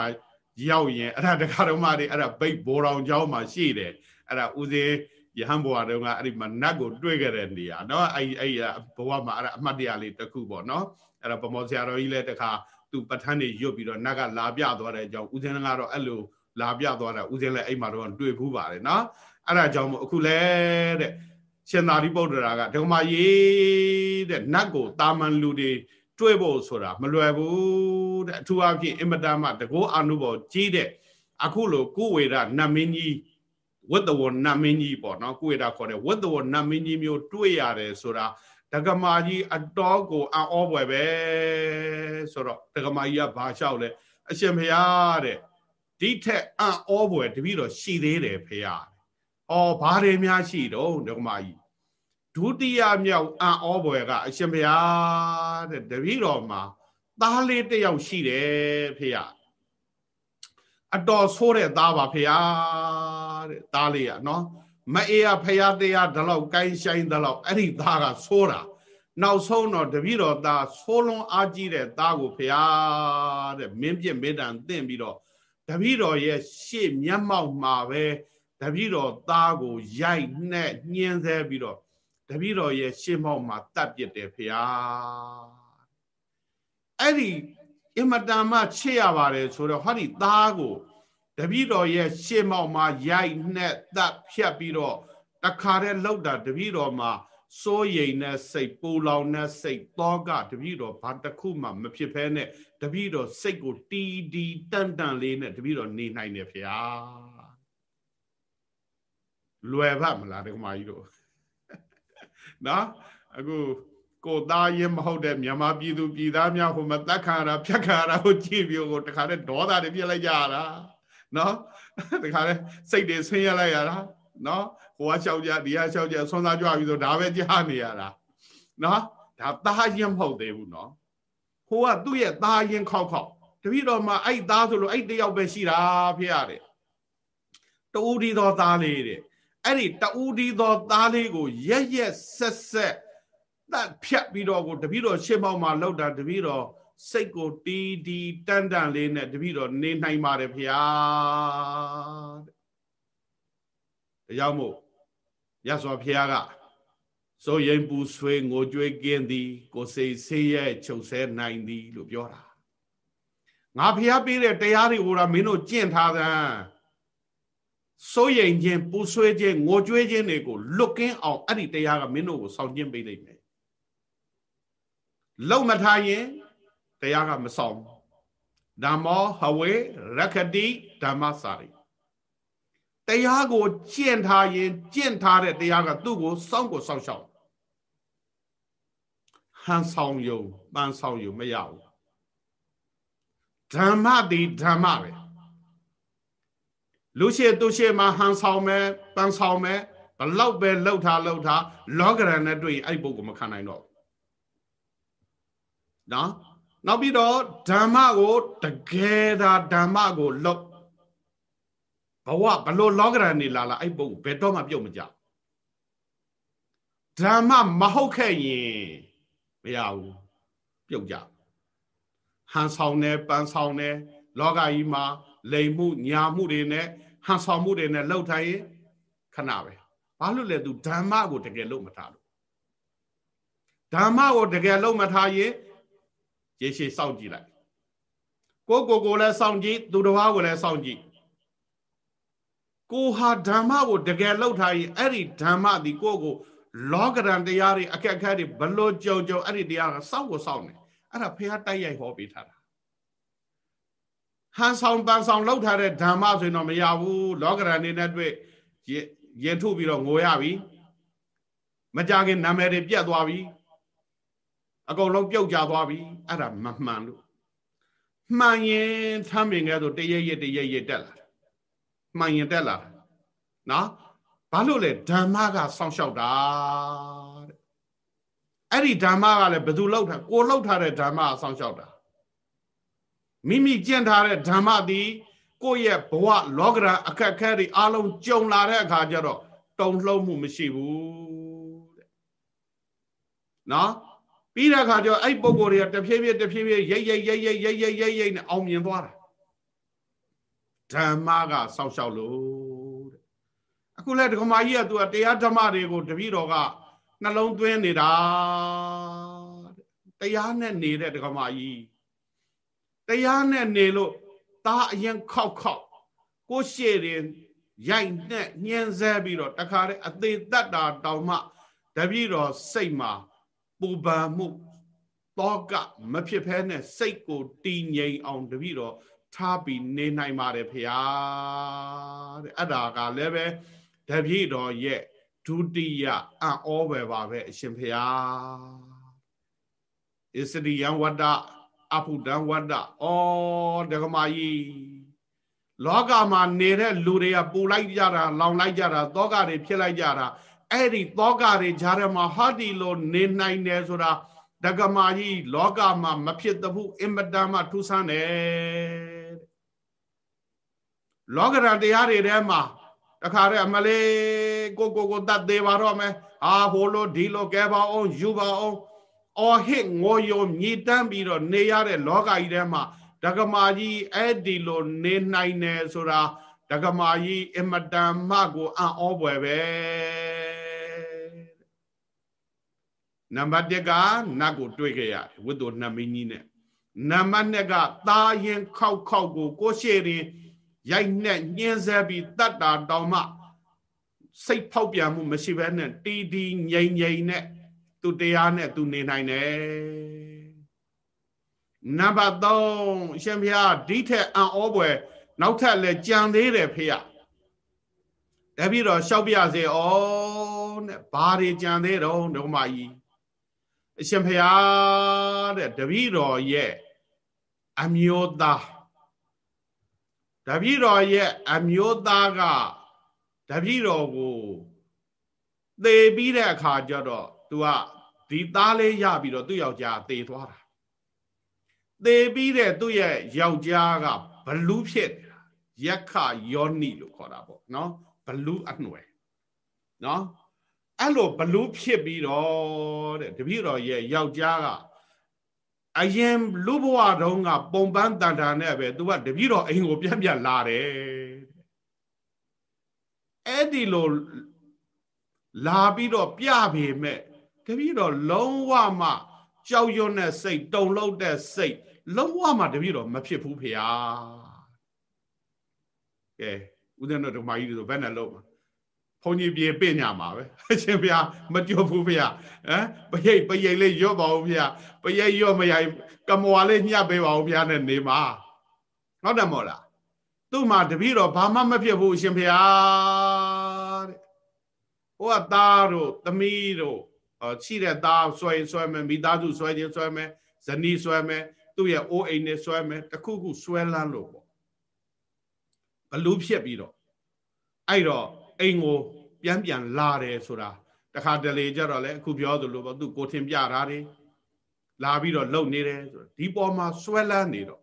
S1: ရောက်ရင်အဲ့ဒါတခါတော့မှတွေအဲ့ဒါဗိတ်ဘော်တော်เจ้าမှာရှိတယ်အဲ့ဒါဦးစင်းယဟန်ဘဝတုန်းကအဲ့ဒီမှာနတ်ကိုတွေ့ခဲ့တဲ့နေရာเนาะအဲ့အဲ့ဘဝမှာအဲ့ဒါအမှတ်တရလေးတစ်ခုပေါ့เนาะအဲ့ဒါဗမောဆရာတော်ကြီးလည်းတခါသူပဋ္ဌာန်းတွေရွတ်ပြီးတော့နတ်ကလာပြသွားတဲ့အကြောင်းဦးစင်းကတော့အဲ့လို လာပြသွားတာဦးဇင်းလည်းအဲ့မှာတော့တွေ့ဘူးပါတယ်နော်အဲ့ဒါကြောင့်မို့အခုလဲတဲ့ရှင်သာရိပုတ္တရာကဓမ္မရေးတဲ့နတ်ကိုတာမန်လူတွေတွေ့ဖို့ဆိုတာမလွယ်ဘူးတဲ့အထူးအဖြစ်အင်မတန်မှတကောအနုဘောကြီးတဲ့အခုလိုကုဝေဒနတ်မင်းကြီးဝတ္တဝနတ်မင်းကြီးပေါ့နော်ကုဝေဒခေါ်တဲ့ဝတ္တဝနတ်မင်းကြီးမျိုးတွေ့ရတယ်ဆိုတာဒကမာကြီးအတော်ကိုအံ့ဩပွယ်ပဲဆိုတော့ဒကမာကြီးကဘာလျှောက်လဲအရှင်ဖျားတဲ့ ဒီထက်အံ့ဩပွယ်တပည့်တော်ရှိသေးတယ်ဖေဟာ။အော်ဘာတွေများရှိတော့ဒကမာကြီးဒုတိယမြောက်အံ့ဩဘွယ်ကအရှင်ဘုရားတဲ့တပည့်တော်မှာသားလေးတစ်ယောက်ရှိတယ်ဖေရအတော်ဆိုးတဲ့သားပါဖေရတဲ့သားလေးอ่ะနော်မအေးရဖရာတရားဒီလောက်ကိုင်းဆိုင်ဒီလောက်အဲ့ဒီသားကဆိုးတာနောက်ဆုံးတော့တပည့်တော်သားဆိုးလွန်အားကြီးတဲ့သားကိုဖရာတဲ့မင်းပြစ်မေတ္တန်သင့်ပြီးတော့ တပည့်တော်ရဲ့ရှေ့မျက်မှောက်မှာပဲတပည့်တော်သားကိုရိုက်နှက်ညှင်းဆဲပြီးတော့တပည့်တော်ရဲ့ရှေ့မောက်မှာတတ်ပြစ်တယ်ဖျားအဲ့ဒီအမတန်မှချစ်ရပါတယ်ဆိုတော့ဟောဒီသားကိုတပည့်တော်ရဲ့ရှေ့မောက်မှာရိုက်နှက်တတ်ဖြတ်ပြီးတော့တခါတည်းလောက်တာတပည့်တော်မှာ စိုးရိမ်တဲ့စိတ်ပူလောင်တဲ့စိတ်တောကတပည့်တော်ဘာတစ်ခုမှမဖြစ်ဖဲနဲ့တပည့်တော်စိတ်ကိုတီးတီးတန့်တန့်လေးနဲ့တပည့်တော်နေနိုင်တယ်ဖေဟာလွယ်ပါမလားဒီကမာကြီးတို့နော်အခုကိုသားရင်မဟုတ်တဲ့မြန်မာပြည်သူပြည်သားများဟိုမတက်ခါရဖြတ်ခါရကိုကြည့်ပြီးကိုတခါတည်းဒေါသတွေပြစ်လိုက်ကြရတာနော်တခါတည်းစိတ်တွေဆင်းရဲလိုက်ရတာနော် ဟိုကလျှောက်ကြဒီကလျှောက်ကြဆွမ်းသားကြွပြီးဆိုဒါပဲကြားနေရတာနော်ဒါသားရင်မဟုတ်သေးဘူးနော်ဟိုကသူ့ရဲ့သားရင်ခောက်ခောက်တပည့်တော်မှာအဲ့သားဆိုလို့အဲ့တယောက်ပဲရှိတာဖေရတယ်တူဒီတော်သားလေးတဲ့အဲ့ဒီတူဒီတော်သားလေးကိုရက်ရက်ဆက်ဆက်တတ်ဖြတ်ပြီးတော့ကိုတပည့်တော်ရှင်းပေါင်းမှာလောက်တာတပည့်တော်စိတ်ကိုတီးတီးတန်တန်လေးနဲ့တပည့်တော်နေနိုင်ပါတယ်ဖေဟာတဲ့ဒါကြောင့်မို့ ရသော်ဖေဟာကစိုးရင်ပူဆွေးငိုကြွေးကင်းသည် ကိုစိတ်ဆေးရဲချုပ်ဆဲနိုင်သည်လို့ပြောတာငါဖေဟာပေးတဲ့တရားတွေကိုတော့မင်းတို့ကျင့်ထားသမ်းစိုးရိမ်ခြင်းပူဆွေးခြင်းငိုကြွေးခြင်းတွေကိုလွတ်ကင်းအောင်အဲ့ဒီတရားကမင်းတို့ကိုဆောင်ကျင့်ပေးနိုင်မယ်လုံမထားရင်တရားကမဆောင်ဓမ္မောဟဝေရခတိဓမ္မစာရိ တရားကိုကျင့်ထားရင်ကျင့်ထားတဲ့တရားကသူ့ကိုစောင့်ကိုစောင့်ရှောက်ဟန်ဆောင်ယုံပန်းဆောင်ယုံမရဘူးဓမ္မတိဓမ္မပဲလူရှိသူရှိမှာဟန်ဆောင်မယ်ပန်းဆောင်မယ်ဘလောက်ပဲလှုပ်ထားလှုပ်ထားလောကရန်နဲ့တွေ့ရင်အဲ့ဒီပုဂ္ဂိုလ်မခံနိုင်တော့နော်နောက်ပြီးတော့ဓမ္မကိုတကယ်သာဓမ္မကိုလှုပ် ဘဝဘလို့လောကရန်နေလာလာအဲ့ပုဂ္ဂိုလ်ဘယ်တော့မှပြုတ်မကြဓမ္မမဟုတ်ခဲ့ရင်မရဘူးပြုတ်ကြဟန်ဆောင်နေပန်းဆောင်နေလောကကြီးမှာလိမ်မှုညာမှုတွေနဲ့ဟန်ဆောင်မှုတွေနဲ့လှုပ်ထိုင်ရင်ခဏပဲဘာလို့လဲသူဓမ္မကိုတကယ်လှုပ်မထားလို့ဓမ္မကိုတကယ်လှုပ်မထားရင်ရေရှည်စောင့်ကြည့်လိုက်ကိုကိုကိုလည်းစောင့်ကြည့်သူတစ်ပါးကိုလည်းစောင့်ကြည့် ကိုဟာဓမ္မကိုတကယ်လှုပ်ထားရင်အဲ့ဒီဓမ္မဒီကိုကို လောကရန်တရားတွေအခက်အခဲတွေဘလို့ကြုံကြုံအဲ့ဒီတရားကစောင့်ကိုစောင့်နေအဲ့ဒါဖះတိုက်ရိုက်ဟောပေးထားတာဟန်ဆောင်ပန်ဆောင်လှုပ်ထားတဲ့ဓမ္မဆိုရင်တော့မရဘူးလောကရန်နေနဲ့တွေ့ရင်ထုတ်ပြီးတော့ငိုရပြီမကြခင်နာမည်တွေပြတ်သွားပြီအကုန်လုံးပြုတ်ကျသွားပြီအဲ့ဒါမမှန်လို့မှန်ရင်သမ်းပင်ကဲဆိုတရရတရရတက်လာ မှန်ရင်တက်လာနော်ဘာလို့လဲဓမ္မကစောင့်ရှောက်တာတဲ့အဲ့ဒီဓမ္မကလည်းဘယ်သူလောက်တာကိုလောက်ထားတဲ့ဓမ္မကစောင့်ရှောက်တာမိမိကျင့်ထားတဲ့ဓမ္မသည်ကိုယ့်ရဲ့ဘဝလောကရန်အခက်ခဲတွေအလုံးကြုံလာတဲ့အခါကျတော့တုံလှုပ်မှုမရှိဘူးတဲ့နော်ပြီးတဲ့အခါကျတော့အဲ့ပုံကိုယ်တွေကတဖြည်းဖြည်းတဖြည်းဖြည်းရိတ်ရိတ်ရိတ်ရိတ်ရိတ်ရိတ်ရိတ်နဲ့အောင်မြင်သွားတာ ဓမ္မကစောက်ရှောက်လို့တဲ့အခုလဲဒကမာကြီးကသူကတရားဓမ္မတွေကိုတပည့်တော်ကနှလုံးသွင်းနေတာတဲ့တရားနဲ့နေတဲ့ဒကမာကြီးတရားနဲ့နေလို့သားအရင်ခောက်ခောက်ကိုရှေ့ရင်ရိုက်နဲ့ညှင်းဆဲပြီးတော့တခါတည်းအသေးတတ်တာတောင်မှတပည့်တော်စိတ်မှာပူပန်မှုတောကမဖြစ်ဖဲနဲ့စိတ်ကိုတည်ငြိမ်အောင်တပည့်တော် ထားပြီးနေနိုင်ပါတယ်ဖေဟာတဲ့အဲ့ဒါကလည်းပဲတပည့်တော်ရဲ့ဒုတိယအံ့ဩပဲပါပဲအရှင်ဖေဟာဣစရိယံဝတ္တအဖုဒံဝတ္တဩဒကမာကြီးလောကမှာနေတဲ့လူတွေကပူလိုက်ကြတာလောင်လိုက်ကြတာတောကတွေဖြစ်လိုက်ကြတာအဲ့ဒီတောကတွေဂျာရမှာဟာဒီလိုနေနိုင်တယ်ဆိုတာဒကမာကြီးလောကမှာမဖြစ်သဘူးအင်မတန်မှထူးဆန်းတယ် လောကရန်တရားတွေထဲမှာတခါတည်းအမလေးကိုကိုကိုတတ်သေးပါတော့မယ်အာဟိုလိုဒီလိုကဲပါအောင်ယူပါအောင်အော်ဟစ်ငိုယုံမြည်တမ်းပြီးတော့နေရတဲ့လောကကြီးထဲမှာဒကမာကြီးအဲ့ဒီလိုနေနိုင်တယ်ဆိုတာဒကမာကြီးအမတန်မှကိုအံ့ဩပွယ်ပဲနံပါတ်1ကနတ်ကိုတွေ့ခဲ့ရတယ်ဝိတ္တုနှမင်းကြီးနဲ့နံပါတ်2ကသားရင်ခောက်ခောက်ကိုကိုရှေရင် ရိုက်နဲ့ညှင်းဆဲပြီးတတ်တာတောင်မှစိတ်ဖောက်ပြန်မှုမရှိဘဲနဲ့တီးတီးငြိမ်ငြိမ်နဲ့သူတရားနဲ့သူနေနိုင်တယ်နံပါတ်3ရှင်ဘုရားဒီထက်အံ့ဩပွယ်နောက်ထပ်လည်းကြံသေးတယ်ဖေရတပည့်တော်လျှောက်ပြစေဩတဲ့ဘာတွေကြံသေးတော့ဒုမကြီးအရှင်ဘုရားတဲ့တပည့်တော်ရဲ့အမျိုးသား တပည့်တော်ရဲ့အမျိုးသားကတပည့်တော်ကိုသေပြီးတဲ့အခါကျတော့ तू ကဒီသားလေးရပြီးတော့သူ့ယောက်ျားသေသွားတာသေပြီးတဲ့သူ့ရဲ့ယောက်ျားကဘလူးဖြစ်ရက်ခယောနိလို့ခေါ်တာပေါ့နော်ဘလူးအနှွယ်နော်အဲ့လိုဘလူးဖြစ်ပြီးတော့တဲ့တပည့်တော်ရဲ့ယောက်ျားက အရင်လူဘဝတုန်းကပုံပန်းတန်တာနဲ့ပဲသူကတပည့်တော်အိမ်ကိုပြန်ပြန်လာတယ်အဲ့ဒီလိုလာပြီးတော့ပြပေမဲ့တပည့်တော်လုံးဝမှကြောက်ရွံ့တဲ့စိတ်တုန်လှုပ်တဲ့စိတ်လုံးဝမှတပည့်တော်မဖြစ်ဘူးဖေဟာကဲဦးဇင်းတို့ဓမ္မကြီးတွေဆိုဘယ်နဲ့လုံး ဘုန်းကြီးပြေပြညမှာပဲအရှင်ဘုရားမကြောက်ဘူးဘုရားဟမ်ပရိတ်ပရိတ်လေးရော့ပါဦးဘုရားပရိတ်ရော့မရိုင်ကမွာလေးညှပ်ပေးပါဦးဘုရားနဲ့နေမှာဟုတ်တယ်မို့လားသူ့မှာတပည့်တော်ဘာမှမဖြစ်ဘူးအရှင်ဘုရားတဲ့ဟိုကသားတို့သမီးတို့ရှိတဲ့သားဆွဲဆွဲမယ်မိသားစုဆွဲခြင်းဆွဲမယ်ဇနီးဆွဲမယ်သူ့ရဲ့အိုးအိမ်နဲ့ဆွဲမယ်တခုခုဆွဲလန်းလို့ပေါ့ဘလူးဖြစ်ပြီးတော့အဲ့တော့ အိမ်ကိုပြန်ပြန်လာတယ်ဆိုတာတခါတလေကြတော့လေအခုပြောသလိုပေါ့သူကိုထင်ပြတာတွေလာပြီးတော့လုံနေတယ်ဆိုဒီပေါ်မှာဆွဲလန်းနေတော့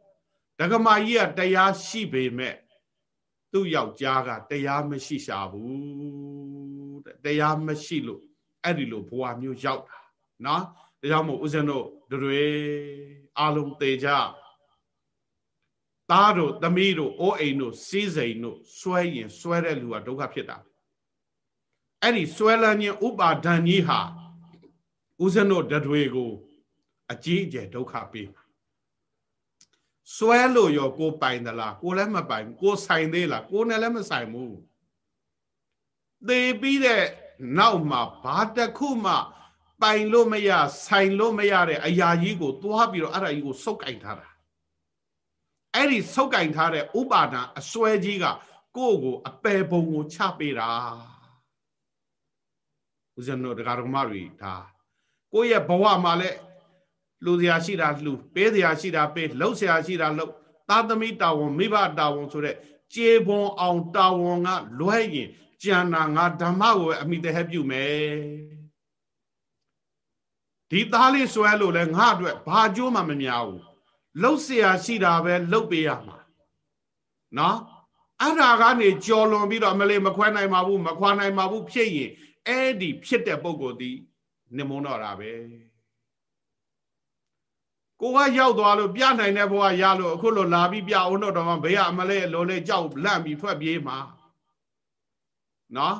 S1: ဒကမာကြီးကတရားရှိပေမဲ့သူ့ယောက်ျားကတရားမရှိရှာဘူးတဲ့တရားမရှိလို့အဲ့ဒီလိုဘဝမျိုးရောက်တာနော်ဒါကြောင့်မို့ဦးဇင်းတို့တွေအားလုံးသေကြ သားတို့သမီးတို့အိုးအိမ်တို့စီးစိမ်တို့စွဲရင်စွဲတဲ့လူကဒုက္ခဖြစ်တာအဲ့ဒီစွဲလန်းခြင်းဥပါဒဏ်ကြီးဟာဦးဇင်းတို့တွေကို အကြီးအကျယ်ဒုက္ခပေးစွဲလို့ရောကိုပိုင်သလားကိုလည်းမပိုင်ကိုဆိုင်သေးလားကိုနဲ့လည်းမဆိုင်ဘူးသေပြီးတဲ့နောက်မှာဘာတခုမှ ပိုင်လို့မရဆိုင်လို့မရတဲ့အရာကြီးကို သွားပြီးတော့အဲ့ဒါကြီးကိုစုပ်ကင်ထားတာ အဲ့ဒီစုပ်ကင်ထားတဲ့ဥပါဒံအစွဲကြီးကကိုယ့်ကိုအပယ်ပုံကိုချပေးတာဦးဇင်းတို့တရားတော်မတွေဒါကိုယ့်ရဲ့ဘဝမှာလည်းလူစရာရှိတာလှူပေးစရာရှိတာပေးလှုပ်စရာရှိတာလှုပ်သားသမီးတာဝန်မိဘတာဝန်ဆိုတဲ့ကျေပွန်အောင်တာဝန်ကလွဲရင်ကြံတာငါဓမ္မကိုအမိတဟပြုမယ်ဒီသားလေးဆွဲလို့လဲငါအတွက်ဘာကြိုးမှမများဘူး လှုပ်เสียရှိတာပဲလှုပ်ပေးရမှာနော်အဲ့ဒါကနေကြော်လွန်ပြီးတော့မလေးမခွဲနိုင်ပါဘူးမခွာနိုင်ပါဘူးဖြစ်ရင်အဲ့ဒီဖြစ်တဲ့ပုံကိုဒီနေမုန်းတော့တာပဲကိုကရောက်သွားလို့ပြနိုင်တဲ့ဘဝရလို့အခုလိုလာပြီးပြအောင်တော့မှဘေးကအမလေးလိုလေးကြောက်လန့်ပြီးထွက်ပြေးမှာနော်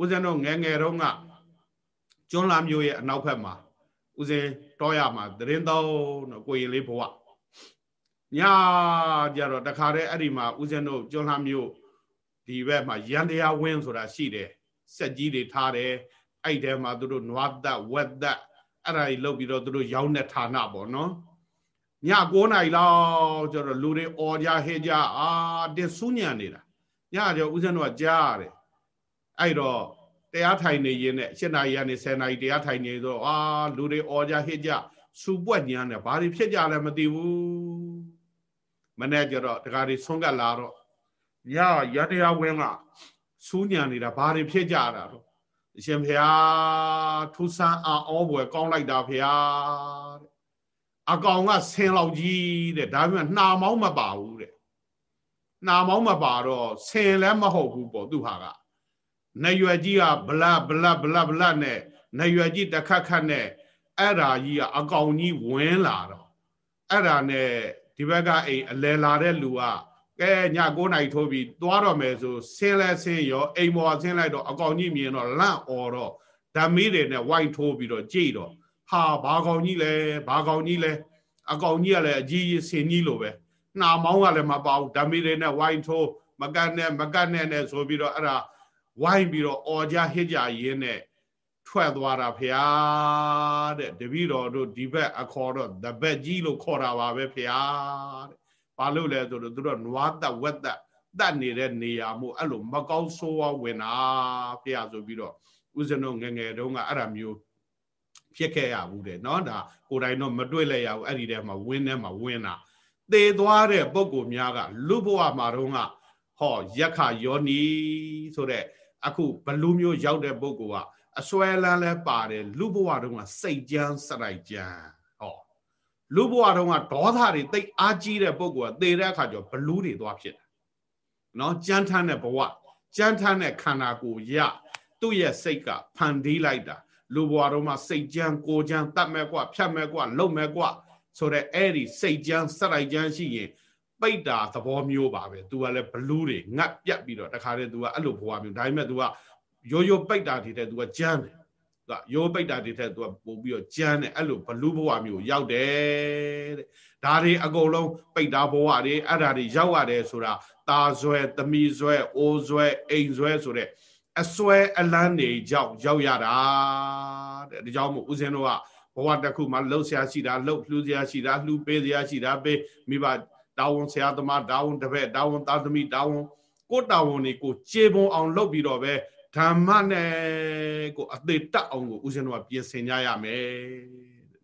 S1: ဦးဇင်းတို့ငယ်ငယ်တုန်းကကျွန်းလာမျိုးရဲ့အနောက်ဘက်မှာ ဦးဇင်းတောရမှာသတင်းတော်တော့ကိုရင်လေးဘဝညကြတော့တခါတည်းအဲ့ဒီမှာဦးဇင်းတို့ကျွန်းလာမျိုးဒီဘက်မှာရန်တရားဝင်းဆိုတာရှိတယ်စက်ကြီးတွေထားတယ်အဲ့ထဲမှာသူတို့နွားသက်ဝက်သက်အဲ့ဒါကြီးလုပ်ပြီးတော့သူတို့ရောင်းတဲ့ဌာနပေါ့နော်ည9နာရီလောက်ကျတော့လူတွေអော်ကြဟဲကြအာတင်ဆူးညံနေတာညကျော်ဦးဇင်းတို့ကကြားရတယ်အဲ့တော့ တရားထိုင်နေရင်နဲ့7နာရီကနေ10နာရီတရားထိုင်နေတော့အာလူတွေអော်ကြဟစ်ကြစူပွက်ညမ်းတယ်ဘာတွေဖြစ်ကြလဲမသိဘူးမနေ့ကျတော့တခါတွေဆုံးကတ်လာတော့ညရတရားဝင်းကစူးညံနေတာဘာတွေဖြစ်ကြတာတော့အရှင်ဖေဟာထူဆန်းအောဘွယ်ကောင်းလိုက်တာဖေဟာတဲ့အကောင်ကဆင်းလောက်ကြီးတဲ့ဒါပေမဲ့နှာမောင်းမပါဘူးတဲ့နှာမောင်းမပါတော့ဆင်းလည်းမဟုတ်ဘူးပေါ့သူဟာက နရွယ်ကြီးကဘလဘလဘလဘလနဲ့နရွယ်ကြီးတစ်ခတ်ခတ်နဲ့အဲ့ဓာကြီးကအကောင်ကြီးဝင်လာတော့အဲ့ဓာနဲ့ဒီဘက်ကအိမ်အလဲလာတဲ့လူကကဲည9နိုင်ထိုးပြီးသွားတော့မယ်ဆိုဆင်းလဲဆင်းရောအိမ်ပေါ်ဆင်းလိုက်တော့အကောင်ကြီးမြင်တော့လန့်អော်တော့ဓမီတွေနဲ့ဝိုင်းထိုးပြီးတော့ကြိတ်တော့ဟာဘာကောင်ကြီးလဲဘာကောင်ကြီးလဲအကောင်ကြီးကလည်းအကြီးကြီးဆင်းကြီးလိုပဲနှာမောင်းကလည်းမပါဘူးဓမီတွေနဲ့ဝိုင်းထိုးမကတ်နဲ့မကတ်နဲ့နဲ့ဆိုပြီးတော့အဲ့ဒါ ဝိုင်းပြီးတော့အော်ကြဟစ်ကြရင်းနဲ့ထွက်သွားတာဖျားတဲ့တပည့်တော်တို့ဒီဘက်အခေါ်တော့တဘက်ကြီးလို့ခေါ်တာပါပဲဖျားတဲ့ဘာလို့လဲဆိုတော့သူတို့နွားသက်ဝက်သက်တတ်နေတဲ့နေရာမို့အဲ့လိုမကောင်းဆိုးဝါးဝင်တာဖျားဆိုပြီးတော့ဦးဇင်းတို့ငငယ်တုန်းကအဲ့ဒါမျိုးဖြစ်ခဲ့ရဘူးတဲ့เนาะဒါကိုယ်တိုင်တော့မတွေ့လဲရဘူးအဲ့ဒီထဲမှာဝင်းထဲမှာဝင်းတာသေသွားတဲ့ပုံကိုများကလူဘဝမှာတော့ကဟောရက်ခယောနီဆိုတဲ့ အခုဘလူမျိုးရောက်တဲ့ပုံကအစွဲလန်းလဲပါတယ်လူဘဝတုန်းကစိတ်ကြမ်းစရိုက်ကြမ်းဟောလူဘဝတုန်းကဒေါသတွေတိတ်အားကြီးတဲ့ပုံကသေတဲ့အခါကျဘလူတွေသွားဖြစ်တယ်နော်ကြမ်းထမ်းတဲ့ဘဝကြမ်းထမ်းတဲ့ခန္ဓာကိုယ်ရသူ့ရဲ့စိတ်ကဖန်တီးလိုက်တာလူဘဝတုန်းကစိတ်ကြမ်းကိုကြမ်းတတ်မဲ့ကွဖြတ်မဲ့ကွလုံမဲ့ကွဆိုတဲ့အဲ့ဒီစိတ်ကြမ်းစရိုက်ကြမ်းရှိရင် ပိတ်တာသဘောမျိုးပါပဲ तू ကလည်းဘလူးတွေငတ်ပြတ်ပြီးတော့တခါတည်း तू ကအဲ့လိုဘဝမျိုးဒါပေမဲ့ तू ကရိုးရိုးပိတ်တာတွေတဲ့ तू ကကြမ်းတယ်သူကရိုးပိတ်တာတွေတဲ့ तू ကပို့ပြီးတော့ကြမ်းတယ်အဲ့လိုဘလူးဘဝမျိုးရောက်တယ်တဲ့ဒါတွေအကုန်လုံးပိတ်တာဘဝတွေအဲ့ဒါတွေရောက်ရတယ်ဆိုတာตาဇွဲသမီးဇွဲအိုးဇွဲအိမ်ဇွဲဆိုတဲ့အစွဲအလန်းတွေကြောင့်ရောက်ရတာတဲ့ဒါကြောင့်မို့ဦးဇင်းတို့ကဘဝတစ်ခုမှာလှုပ်ရှားရှိတာလှုပ်လှူရှားရှိတာလှူပေးရှားရှိတာပေးမိဘ တာဝန်ဆရာသမားတာဝန်တပည့်တာဝန်သားသမီးတာဝန်ကိုတာဝန်တွေကိုခြေပုံအောင်လုပ်ပြီးတော့ပဲဓမ္မနဲ့ကိုအသေးတက်အောင်ကိုဦးဇင်းတို့ကပြင်ဆင်ကြရမယ်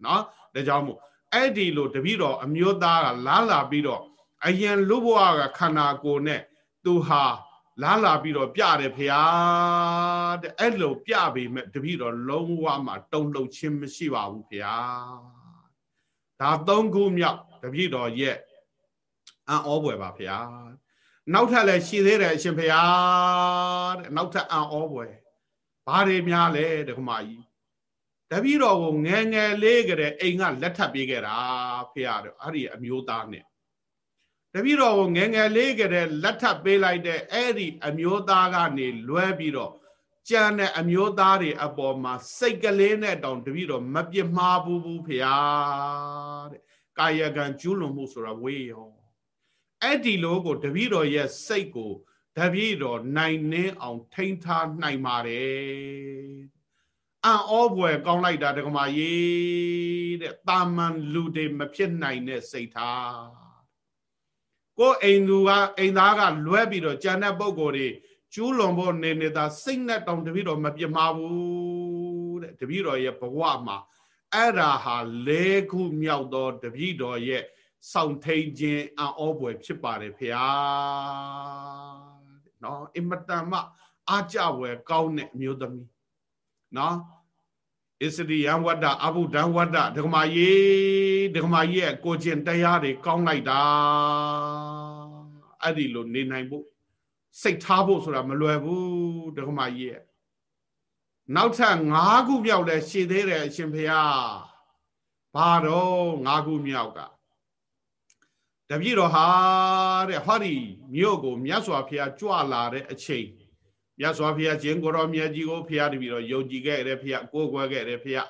S1: နော်ဒါကြောင့်မို့အဲ့ဒီလိုတပည့်တော်အမျိုးသားကလားလာပြီးတော့အရင်လူဘဝကခန္ဓာကိုယ်နဲ့သူဟာလားလာပြီးတော့ပြတယ်ဖရာတဲ့အဲ့လိုပြပေမဲ့တပည့်တော်လုံးဝမှတုံ့လှုပ်ခြင်းမရှိပါဘူးဖရာဒါသုံးခုမြောက်တပည့်တော်ရဲ့ အံ့ဩပွယ်ပါဖရာနောက်ထပ်လည်းရှိသေးတယ်အရှင်ဖရာတဲ့နောက်ထပ်အံ့ဩပွယ်ဘာတွေများလဲတက္ကမကြီးတပည့်တော်ကိုငယ်ငယ်လေးကလေးအိမ်ကလက်ထပ်ပေးခဲ့တာဖရာတဲ့အဲ့ဒီအမျိုးသားနဲ့တပည့်တော်ကိုငယ်ငယ်လေးကလေးလက်ထပ်ပေးလိုက်တဲ့အဲ့ဒီအမျိုးသားကနေလွဲပြီးတော့ကြံတဲ့အမျိုးသားတွေအပေါ်မှာစိတ်ကလေးနဲ့တောင်တပည့်တော်မပြစ်မှားဘူးဘူးဖရာတဲ့ကာယကံကျူးလွန်မှုဆိုတာဝေးရော အဲ့ဒီလိုကိုတပည့်တော်ရဲ့စိတ်ကိုတပည့်တော်နိုင်နှင်းအောင် ထိန်းထားနိုင်ပါတယ်အံ့ဩဘွယ်ကောင်းလိုက်တာတက္ကမကြီးတဲ့တာမန်လူတွေမဖြစ်နိုင်တဲ့စိတ်ထားကိုအိမ်သူကအိမ်သားကလွဲပြီးတော့ကြံတဲ့ပုံကိုယ်တွေကျူးလွန်ဖို့နေနေတာစိတ်နဲ့တောင်တပည့်တော်မပြမဘူးတဲ့တပည့်တော်ရဲ့ဘဝမှာအဲ့ဒါဟာလဲခုမြောက်သောတပည့်တော်ရဲ့ စောင့်ထိန်ခြင်းအံ့ဩပွေဖြစ်ပါတယ်ဖေဟာနော်အင်မတန်မှအားကြွယ်ကောင်းတဲ့အမျိုးသမီးနော်ဣစရိယဝတ္တအဘုဒ္ဓဝတ္တဒကမာကြီးဒကမာကြီးရဲ့ကိုကျင်တရားတွေကောင်းလိုက်တာအဲ့ဒီလိုနေနိုင်ဖို့စိတ်ထားဖို့ဆိုတာမလွယ်ဘူးဒကမာကြီးရဲ့နောက်ထပ်၅ခုမြောက်လဲရှည်သေးတယ်အရှင်ဖေဟာဘာတော့၅ခုမြောက်က တပြည့်တော်ဟာတဲ့ဟောဒီမြို့ကိုမြတ်စွာဘုရားကြွလာတဲ့အချိန်မြတ်စွာဘုရားရှင်ကိုရောမြတ်ကြီးကိုဘုရားတပည့်တော်ယုံကြည်ခဲ့တဲ့ဘုရားကိုးကွယ်ခဲ့တဲ့ဘုရား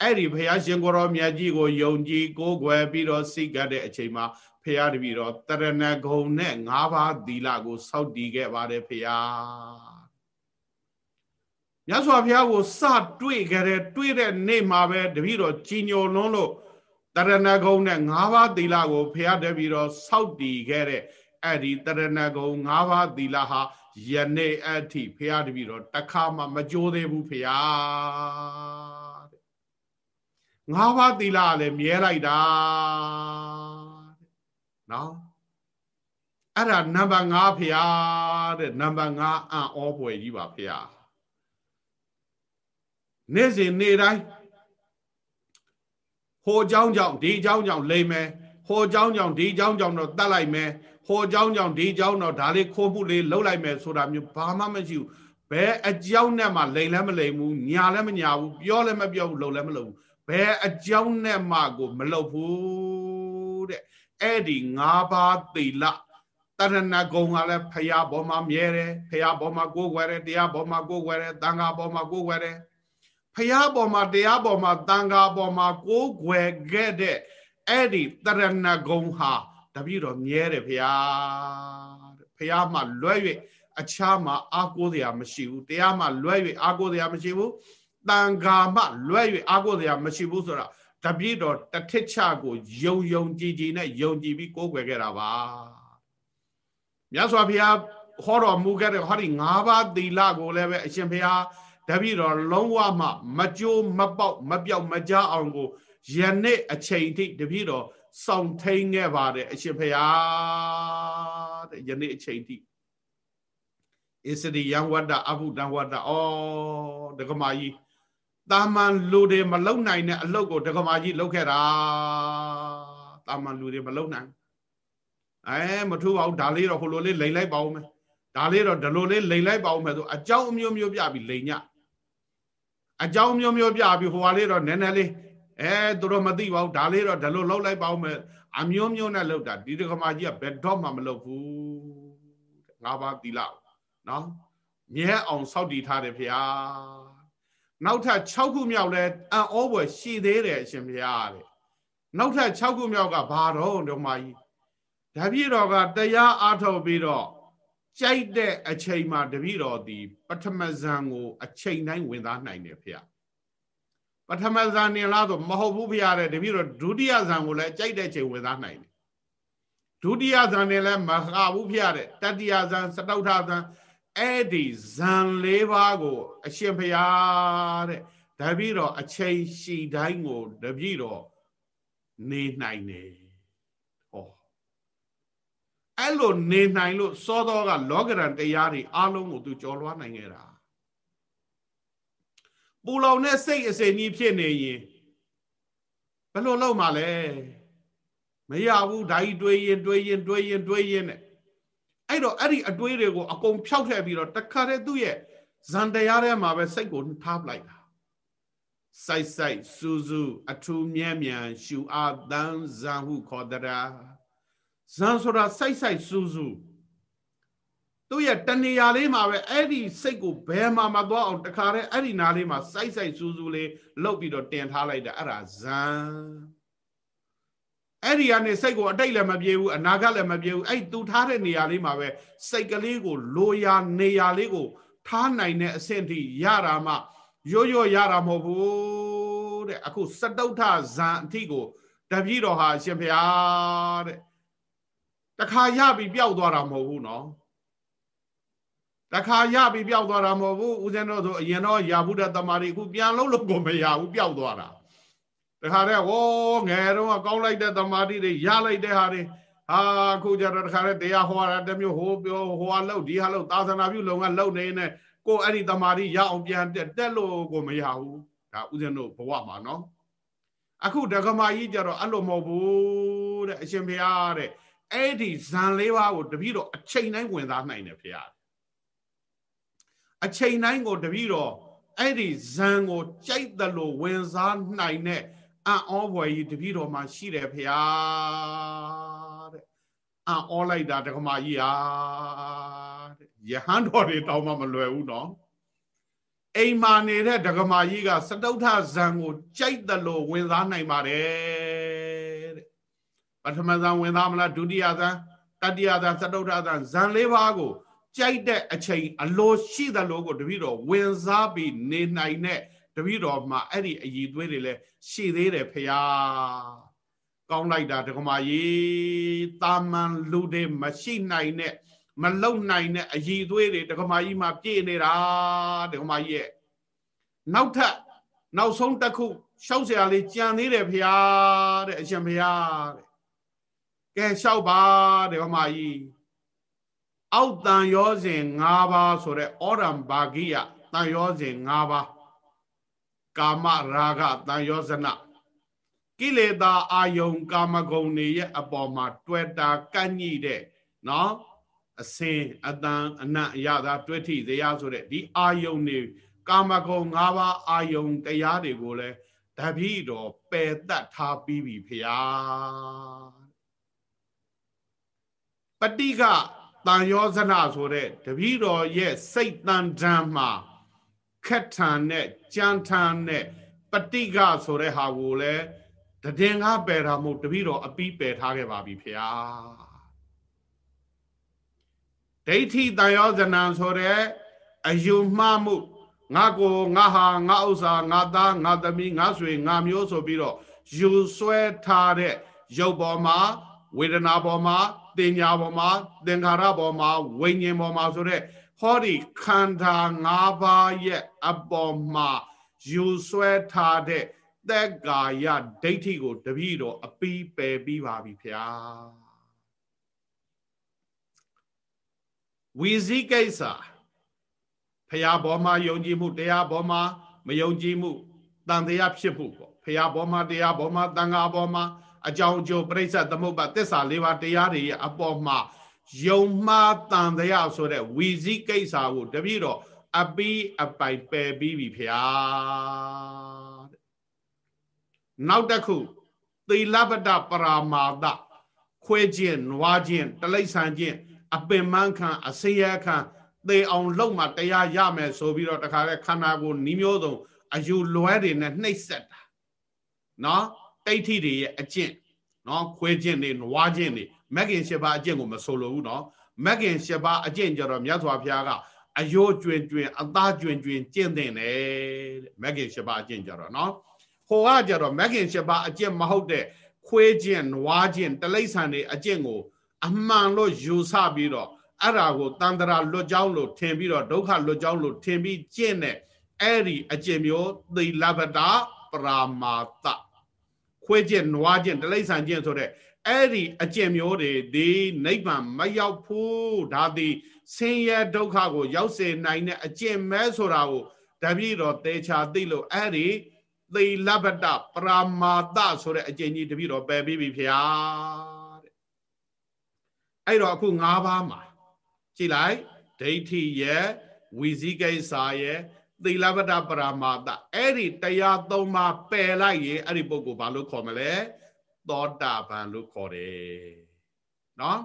S1: အဲ့ဒီဘုရားရှင်ကိုရောမြတ်ကြီးကိုယုံကြည်ကိုးကွယ်ပြီးတော့စိတ်ကတဲ့အချိန်မှာဘုရားတပည့်တော်တရဏဂုံနဲ့၅ပါးသီလကိုစောင့်တည်ခဲ့ပါတယ်ဘုရားမြတ်စွာဘုရားကိုစတွေ့ခဲ့တဲ့တွေ့တဲ့နေ့မှာပဲတပည့်တော်ကြီးညိုလွန်းလို့ တရဏဂုံနဲ့၅ပါးသီလကိုဖျားတယ်ပြီးတော့စောက်တည်ခဲ့တဲ့အဲ့ဒီတရဏဂုံ၅ပါးသီလဟာယနေ့အထိဖျားတယ်ပြီးတော့တခါမှမကြိုးသေးဘူးဖျားတဲ့၅ပါးသီလကလည်းမြဲလိုက်တာနော်အဲ့ဒါနံပါတ်5ဖျားတဲ့နံပါတ်5အံ့ဩပွေကြီးပါဖျားနေ့စဉ်နေ့တိုင်း ဟိုအကြောင်းကြောင့်ဒီအကြောင်းကြောင့်လိမ်မယ်ဟိုအကြောင်းကြောင့်ဒီအကြောင်းကြောင့်တော့တတ်လိုက်မယ်ဟိုအကြောင်းကြောင့်ဒီအကြောင်းတော့ဒါလေးခိုးမှုလေးလှုပ်လိုက်မယ်ဆိုတာမျိုးဘာမှမရှိဘူးဘယ်အကြောင်းနဲ့မှလိမ်လည်းမလိမ်ဘူးညာလည်းမညာဘူးပြောလည်းမပြောဘူးလှုပ်လည်းမလှုပ်ဘူးဘယ်အကြောင်းနဲ့မှကိုမလှုပ်ဘူးတဲ့အဲ့ဒီ၅ပါးသီလတရဏဂုံကလည်းဖရာဘောမှာမြဲတယ်ဖရာဘောမှာကိုးကွယ်တယ်တရားဘောမှာကိုးကွယ်တယ်သံဃာဘောမှာကိုးကွယ်တယ် ဖះပေါ်မှာတရားပေါ်မှာတန်ခါပေါ်မှာကိုးကွယ်ခဲ့တဲ့အဲ့ဒီတရဏဂုံဟာတပည့်တော်မြဲတယ်ဖះဖះမှာလွဲ့၍အခြားမှာအာကိုးစရာမရှိဘူးတရားမှလွဲ၍အာကိုးစရာမရှိဘူးတန်ခါမှလွဲ၍အာကိုးစရာမရှိဘူးဆိုတော့တပြည့်တော်တထစ်ချကိုယုံယုံကြည်ကြည်နဲ့ယုံကြည်ပြီးကိုးကွယ်ခဲ့တာပါမြတ်စွာဘုရားဟောတော်မူခဲ့တဲ့ဟောဒီ၅ပါးသီလကိုလည်းပဲအရှင်ဘုရား တပည့်တော်လုံးဝမှမကြိုးမပေါက်မပြောက်မကြအောင်ကိုယနေ့အချိန်ထိတပည့်တော်စောင့်ထိန်ခဲ့ပါတယ်အရှင်ဘုရားတဲ့ယနေ့အချိန်ထိဣစရိယံဝတ္တအဘုဒ္ဓဝတ္တဩဒကမာကြီးတာမန်လူတွေမလုံနိုင်တဲ့အလုပ်ကိုဒကမာကြီးလုပ်ခဲ့တာတာမန်လူတွေမလုံနိုင်အဲမထူပါဘူးဒါလေးတော့ဟိုလိုလေးလိန်လိုက်ပါဦးမယ်ဒါလေးတော့ဒီလိုလေးလိန်လိုက်ပါဦးမယ်ဆိုအကြောင်းအမျိုးမျိုးပြပြီးလိန်ည အကြောင်းမျိုးမျိုးပြပြီးဟိုဟာလေးတော့နည်းနည်းလေးအဲသူတို့မသိပါဘူးဒါလေးတော့ဒီလိုလှုပ်လိုက်ပါဦးမယ်အမျိုးမျိုးနဲ့လှုပ်တာဒီဒကမာကြီးကဘယ်တော့မှမလှုပ်ဘူးငါးပါးသီလနော်မြဲအောင်စောင့်တည်ထားတယ်ဖေဟာနောက်ထပ်6ခုမြောက်လဲအံ့ဩဖွယ်ရှိသေးတယ်အရှင်ဖေဟာတဲ့နောက်ထပ်6ခုမြောက်ကဘာတော့ဒကမာကြီးတပည့်တော်ကတရားအားထုတ်ပြီးတော့ ကြိုက်တဲ့အချိန်မှာတပည့်တော်ဒီပထမဇန်ကို အချိန်တိုင်းဝင်သားနိုင်တယ်ဖေပထမဇန်နေလားဆိုမဟုတ်ဘူးဖေတဲ့တပည့်တော်ဒုတိယဇန်ကိုလည်းကြိုက်တဲ့အချိန်ဝင်သားနိုင်တယ်ဒုတိယဇန်နေလည်းမဟာဘူးဖေတဲ့တတိယဇန်စတုထဇန်အဲ့ဒီဇန်၄ပါးကို အရှင်ဘုရားတဲ့တပည့်တော်အချိန်ရှိတိုင်းကိုတပည့်တော်နေနိုင်တယ် အဲ့လိုနေနိုင်လို့စောသောကလောကရန်တရားတွေအလုံးကိုသူကြော်လွှားနိုင်ခဲ့တာပူလောင်တဲ့စိတ်အစဉ်ကြီးဖြစ်နေရင်ဘယ်လိုလုပ်မှလဲမရဘူးဓာကြီးတွေးရင်တွေးရင်တွေးရင်တွေးရင်နဲ့အဲ့တော့အဲ့ဒီအတွေးတွေကိုအကုန်ဖြောက်ထည့်ပြီးတော့တခါတည်းသူ့ရဲ့ဇန်တရားထဲမှာပဲစိတ်ကိုထားပလိုက်တာစိုက်စိုက်စူးစူးအထူးမြဲမြံရှူအားတန်းဇန်ဟုခေါ်တရာ ဇန်ဆိုတာစိုက်စိုက်စူးစူးသူ့ရဲ့တဏှာလေးမှာပဲအဲ့ဒီစိတ်ကိုဘယ်မှာမသွားအောင်တခါတည်းအဲ့ဒီနားလေးမှာစိုက်စိုက်စူးစူးလေးလှုပ်ပြီးတော့တင်ထားလိုက်တာအဲ့ဒါဇန်အဲ့ဒီကနေစိတ်ကိုအတိတ်လည်းမပြေဘူးအနာဂတ်လည်းမပြေဘူးအဲ့သူထားတဲ့နေရာလေးမှာပဲစိတ်ကလေးကိုလိုရာနေရာလေးကို ထားနိုင်တဲ့အဆင့်ထိရတာမှရိုးရိုးရတာမဟုတ်ဘူးတဲ့အခုစတုထဇန်အထိကိုတပည့်တော်ဟာရှင်ဖျားတဲ့ တခါရပြီးပျောက်သွားတာမဟုတ်ဘူးနော်တခါရပြီးပျောက်သွားတာမဟုတ်ဘူးဦးဇင်းတို့ဆိုအရင်တော့ရာဘုဒ္ဓတမာရီအခုပြန်လုံးလို့ကိုမရဘူးပျောက်သွားတာတခါတည်းဟောငယ်တော့ကောင်းလိုက်တဲ့တမာတိတွေရလိုက်တဲ့ဟာတွေဟာအခုကျတော့တခါတည်းတရားဟောတာတမျိုးဟိုပြောဟိုဟာလှုပ်ဒီဟာလှုပ်သာသနာပြုလုံကလှုပ်နေနေကိုအဲ့ဒီတမာတိရအောင်ပြန်တက်တက်လို့ကိုမရဘူးဒါဦးဇင်းတို့ဘဝမှာနော်အခုဒကမာကြီးကျတော့အဲ့လိုမဟုတ်ဘူးတဲ့အရှင်ဘုရားတဲ့ အဲ့ဒီဇန်လေးပါးကိုတပည့်တော်အချိန်တိုင်းဝင်စားနိုင်တယ်ဖေရအချိန်တိုင်းကိုတပည့်တော်အဲ့ဒီဇန်ကိုကြိုက်တယ်လို့ဝင်စားနိုင်တဲ့အံ့ဩဖွယ်ကြီးတပည့်တော်မှာရှိတယ်ဖေရတဲ့အံ့ဩလိုက်တာတက္ကမကြီးဟာတဲ့ယဟန်တော်တွေတောင်းမှမလွယ်ဘူးနော်အိမ်မာနေတဲ့ဒကမာကြီးကစတုထဇံကိုကြိုက်တယ်လို့ဝင်စားနိုင်ပါတယ် ပထမဇန်ဝင်သားမလားဒုတိယဇန်တတိယဇန်သတုထဇန်ဇန်လေးပါးကိုကြိုက်တဲ့အချိန်အလိုရှိသလိုကိုတပည့်တော်ဝင်စားပြီးနေနိုင်တဲ့တပည့်တော်မှာအဲ့ဒီအည်သွေးတွေလည်းရှိသေးတယ်ဖရာကောင်းလိုက်တာဒကမာကြီးတာမန်လူတွေမရှိနိုင်တဲ့မလုံနိုင်တဲ့အည်သွေးတွေဒကမာကြီးမှာပြည့်နေတာဒကမာကြီးရဲ့နောက်ထပ်နောက်ဆုံးတစ်ခုရှောက်เสียလေးကြံသေးတယ်ဖရာတဲ့အရှင်ဖရာတဲ့ ကဲလျှောက်ပါတဲ့ဗမာကြီးအောက်တန်ရောစဉ်၅ပါးဆိုတဲ့ဩရံဘာဂိယတန်ရောစဉ်၅ပါးကာမရာဂတန်ရောဇနကိလေသာအာယုံ ကာမဂုဏ်တွေရဲ့အပေါ်မှာ တွေ့တာကန့်ညိတဲ့နော်အစင်အတန်အနတ်အရသာတွေ့ထိတရားဆိုတဲ့ဒီအာယုံတွေကာမဂုဏ်၅ပါးအာယုံတရားတွေကိုလည်းတပည့်တော်ပယ်တတ်ထားပြီးပြီဖျား ပဋိကတန်ယောဇနဆိုတဲ့တပည့်တော်ရဲ့စိတ်တန်တံမှာခက်ထန်နဲ့ကြမ်းထန်နဲ့ပဋိကဆိုတဲ့ဟာကိုလည်းတည်ငါပယ်တာမို့တပည့်တော်အပီးပယ်ထားခဲ့ပါပြီဖေဟာဒိဋ္ဌိတန်ရောဇနံဆိုတဲ့အယူမှားမှုငါကိုငါဟာငါဥစ္စာငါသားငါသမီးငါဆွေငါမျိုးဆိုပြီးတော့ယူဆွဲထားတဲ့ရုပ်ပေါ်မှာဝေဒနာပေါ်မှာ တင်ညာပေါ်မှာသင်္ခါရပေါ်မှာဝိညာဉ်ပေါ်မှာဆိုတဲ့ဟောဒီခန္ဓာ၅ပါးရဲ့အပေါ်မှာယူဆွဲထားတဲ့သက်ကာယဒိဋ္ဌိကိုတပည့်တော်အပီးပယ်ပြီးပါပြီဗျာဝီဇိကိစ္စဖရာဘောမှာယုံကြည်မှုတရားဘောမှာမယုံကြည်မှုတန်တရားဖြစ်မှုပေါ့ဖရာဘောမှာတရားဘောမှာတန်ခါဘောမှာ အကြောင်းအကျိုးပြိဿသမုပ္ပါသစ္စာလေးပါးတရားတွေရဲ့အပေါ်မှာယုံမှားတန်တရားဆိုတဲ့ဝီဇိကိစ္စကိုတပည့်တော်အပီးအပိုင်ပယ်ပြီးပြီဖရာနောက်တစ်ခုသီလပတ္တပရာမာသခွဲခြင်းနွားခြင်းတလိษံခြင်းအပင်မခံအစရခံသေအောင်လုပ်မှတရားရမယ်ဆိုပြီးတော့တခါလဲခန္ဓာကိုယ်နှီးမျိုးစုံအယူလွဲတွေနဲ့နှိပ်စက်တာနော် တိဋ္ဌိတွေရဲ့အကျင့်နော်ခွဲခြင်းတွေနွားခြင်းတွေမက်ကင်၈ပါးအကျင့်ကိုမဆိုလိုဘူးနော်မက်ကင်၈ပါးအကျင့်ကြတော့မြတ်စွာဘုရားကအယိုးကျွင်ကျွင်အသားကျွင်ကျွင်ကျင့်တဲ့တယ်တဲ့မက်ကင်၈ပါးအကျင့်ကြတော့နော်ဟိုကကြတော့မက်ကင်၈ပါးအကျင့်မဟုတ်တဲ့ခွေးခြင်းနွားခြင်းတလိษံတွေအကျင့်ကို အမှန်လို့ယူဆပြီးတော့အဲ့ဒါကိုတန်တရာလွတ်ကြောင်းလို့ထင်ပြီးတော့ဒုက္ခလွတ်ကြောင်းလို့ထင်ပြီးကျင့်တဲ့အဲ့ဒီအကျင့်မျိုးသိလဗတာပရာမာတ ခွေးကျင့်နွားကျင့်တလိษံကျင့်ဆိုတဲ့အဲ့ဒီအကျင့်မျိုးတွေဒီနိဗ္ဗာန်မရောက်ဘူးဒါသည်ဆင်းရဲဒုက္ခကို ရောက်စေနိုင်တဲ့အကျင့်မဲဆိုတာကိုတပည့်တော်သေချာသိလို့အဲ့ဒီသိလဗတပရာမာတဆိုတဲ့အကျင့်ကြီးတပည့်တော်ပယ်ပြီးပြီဖေဟာတဲ့အဲ့တော့အခု၅ပါးမှာကြည့်လိုက်ဒိဋ္ဌိရဲ့ဝီဇိကိစ္စရဲ့ သီလပတပရမာတအဲ့ဒီတရားသုံးပါးပယ်လိုက်ရင်အဲ့ဒီပုဂ္ဂိုလ်ဘာလို့ခေါ်မလဲသောတာပန်လို့ခေါ်တယ်နော်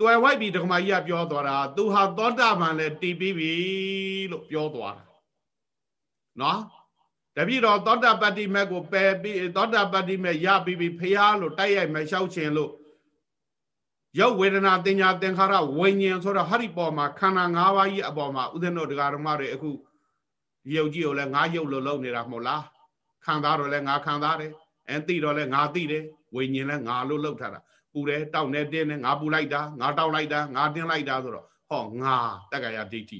S1: တွယ်ဝိုက်ပြီးဒကမာကြီးကပြောသွားတာသူဟာသောတာပန်လည်းတည်ပြီးပြီလို့ပြောသွားတာနော်တပည့်တော်သောတာပတ္တိမက်ကိုပယ်ပြီးသောတာပတ္တိမက်ရပြီးပြီဖះလို့တိုက်ရိုက်မလျှောက်ခြင်းလို့ ရုပ်ဝေဒနာတင်ညာသင်္ခါရဝိညာဉ်ဆိုတော့ဟာဒီပေါ်မှာခန္ဓာ၅ပါးကြီးအပေါ်မှာဥဒ္ဒနောတရားဓမ္မတွေအခုရုပ်ကြီးကိုလည်းငါရုပ်လို့လုပ်နေတာမဟုတ်လားခံစားတော့လည်းငါခံစားတယ်အဲသိတော့လည်းငါသိတယ်ဝိညာဉ်လည်းငါလို့လုပ်ထားတာပူတယ်တောက်နေတင်းနေငါပူလိုက်တာငါတောက်လိုက်တာငါတင်းလိုက်တာဆိုတော့ဟောငါတက္ကရာဒိဋ္ဌိ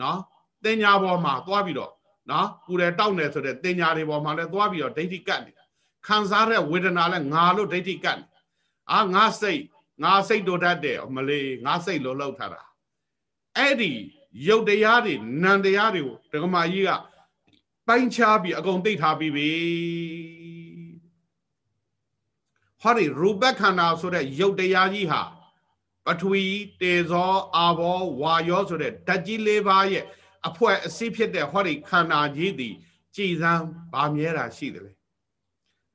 S1: နော်တင်ညာပေါ်မှာသွားပြီးတော့နော်ပူတယ်တောက်နေဆိုတဲ့တင်ညာတွေပေါ်မှာလည်းသွားပြီးတော့ဒိဋ္ဌိကတ်နေတာခံစားတဲ့ဝေဒနာလည်းငါလို့ဒိဋ္ဌိကတ်နေအာငါစိတ် ငါစိတ်တို့တတ်တယ်မလေးငါစိတ်လို့လောက်ထားတာအဲ့ဒီရုပ်တရားတွေနံတရားတွေကိုဒကမာကြီးကပိုင်းခြားပြီးအကုန်သိထားပြီးပြီဟောဒီရူပခန္ဓာဆိုတဲ့ရုပ်တရားကြီးဟာပထဝီတေဇောအာဘောဝါယောဆိုတဲ့ဓာတ်ကြီး၄ပါးရဲ့အဖွဲအစည်းဖြစ်တဲ့ဟောဒီခန္ဓာကြီးသည်ကြည်စမ်းဗာမြဲတာရှိတယ်လေ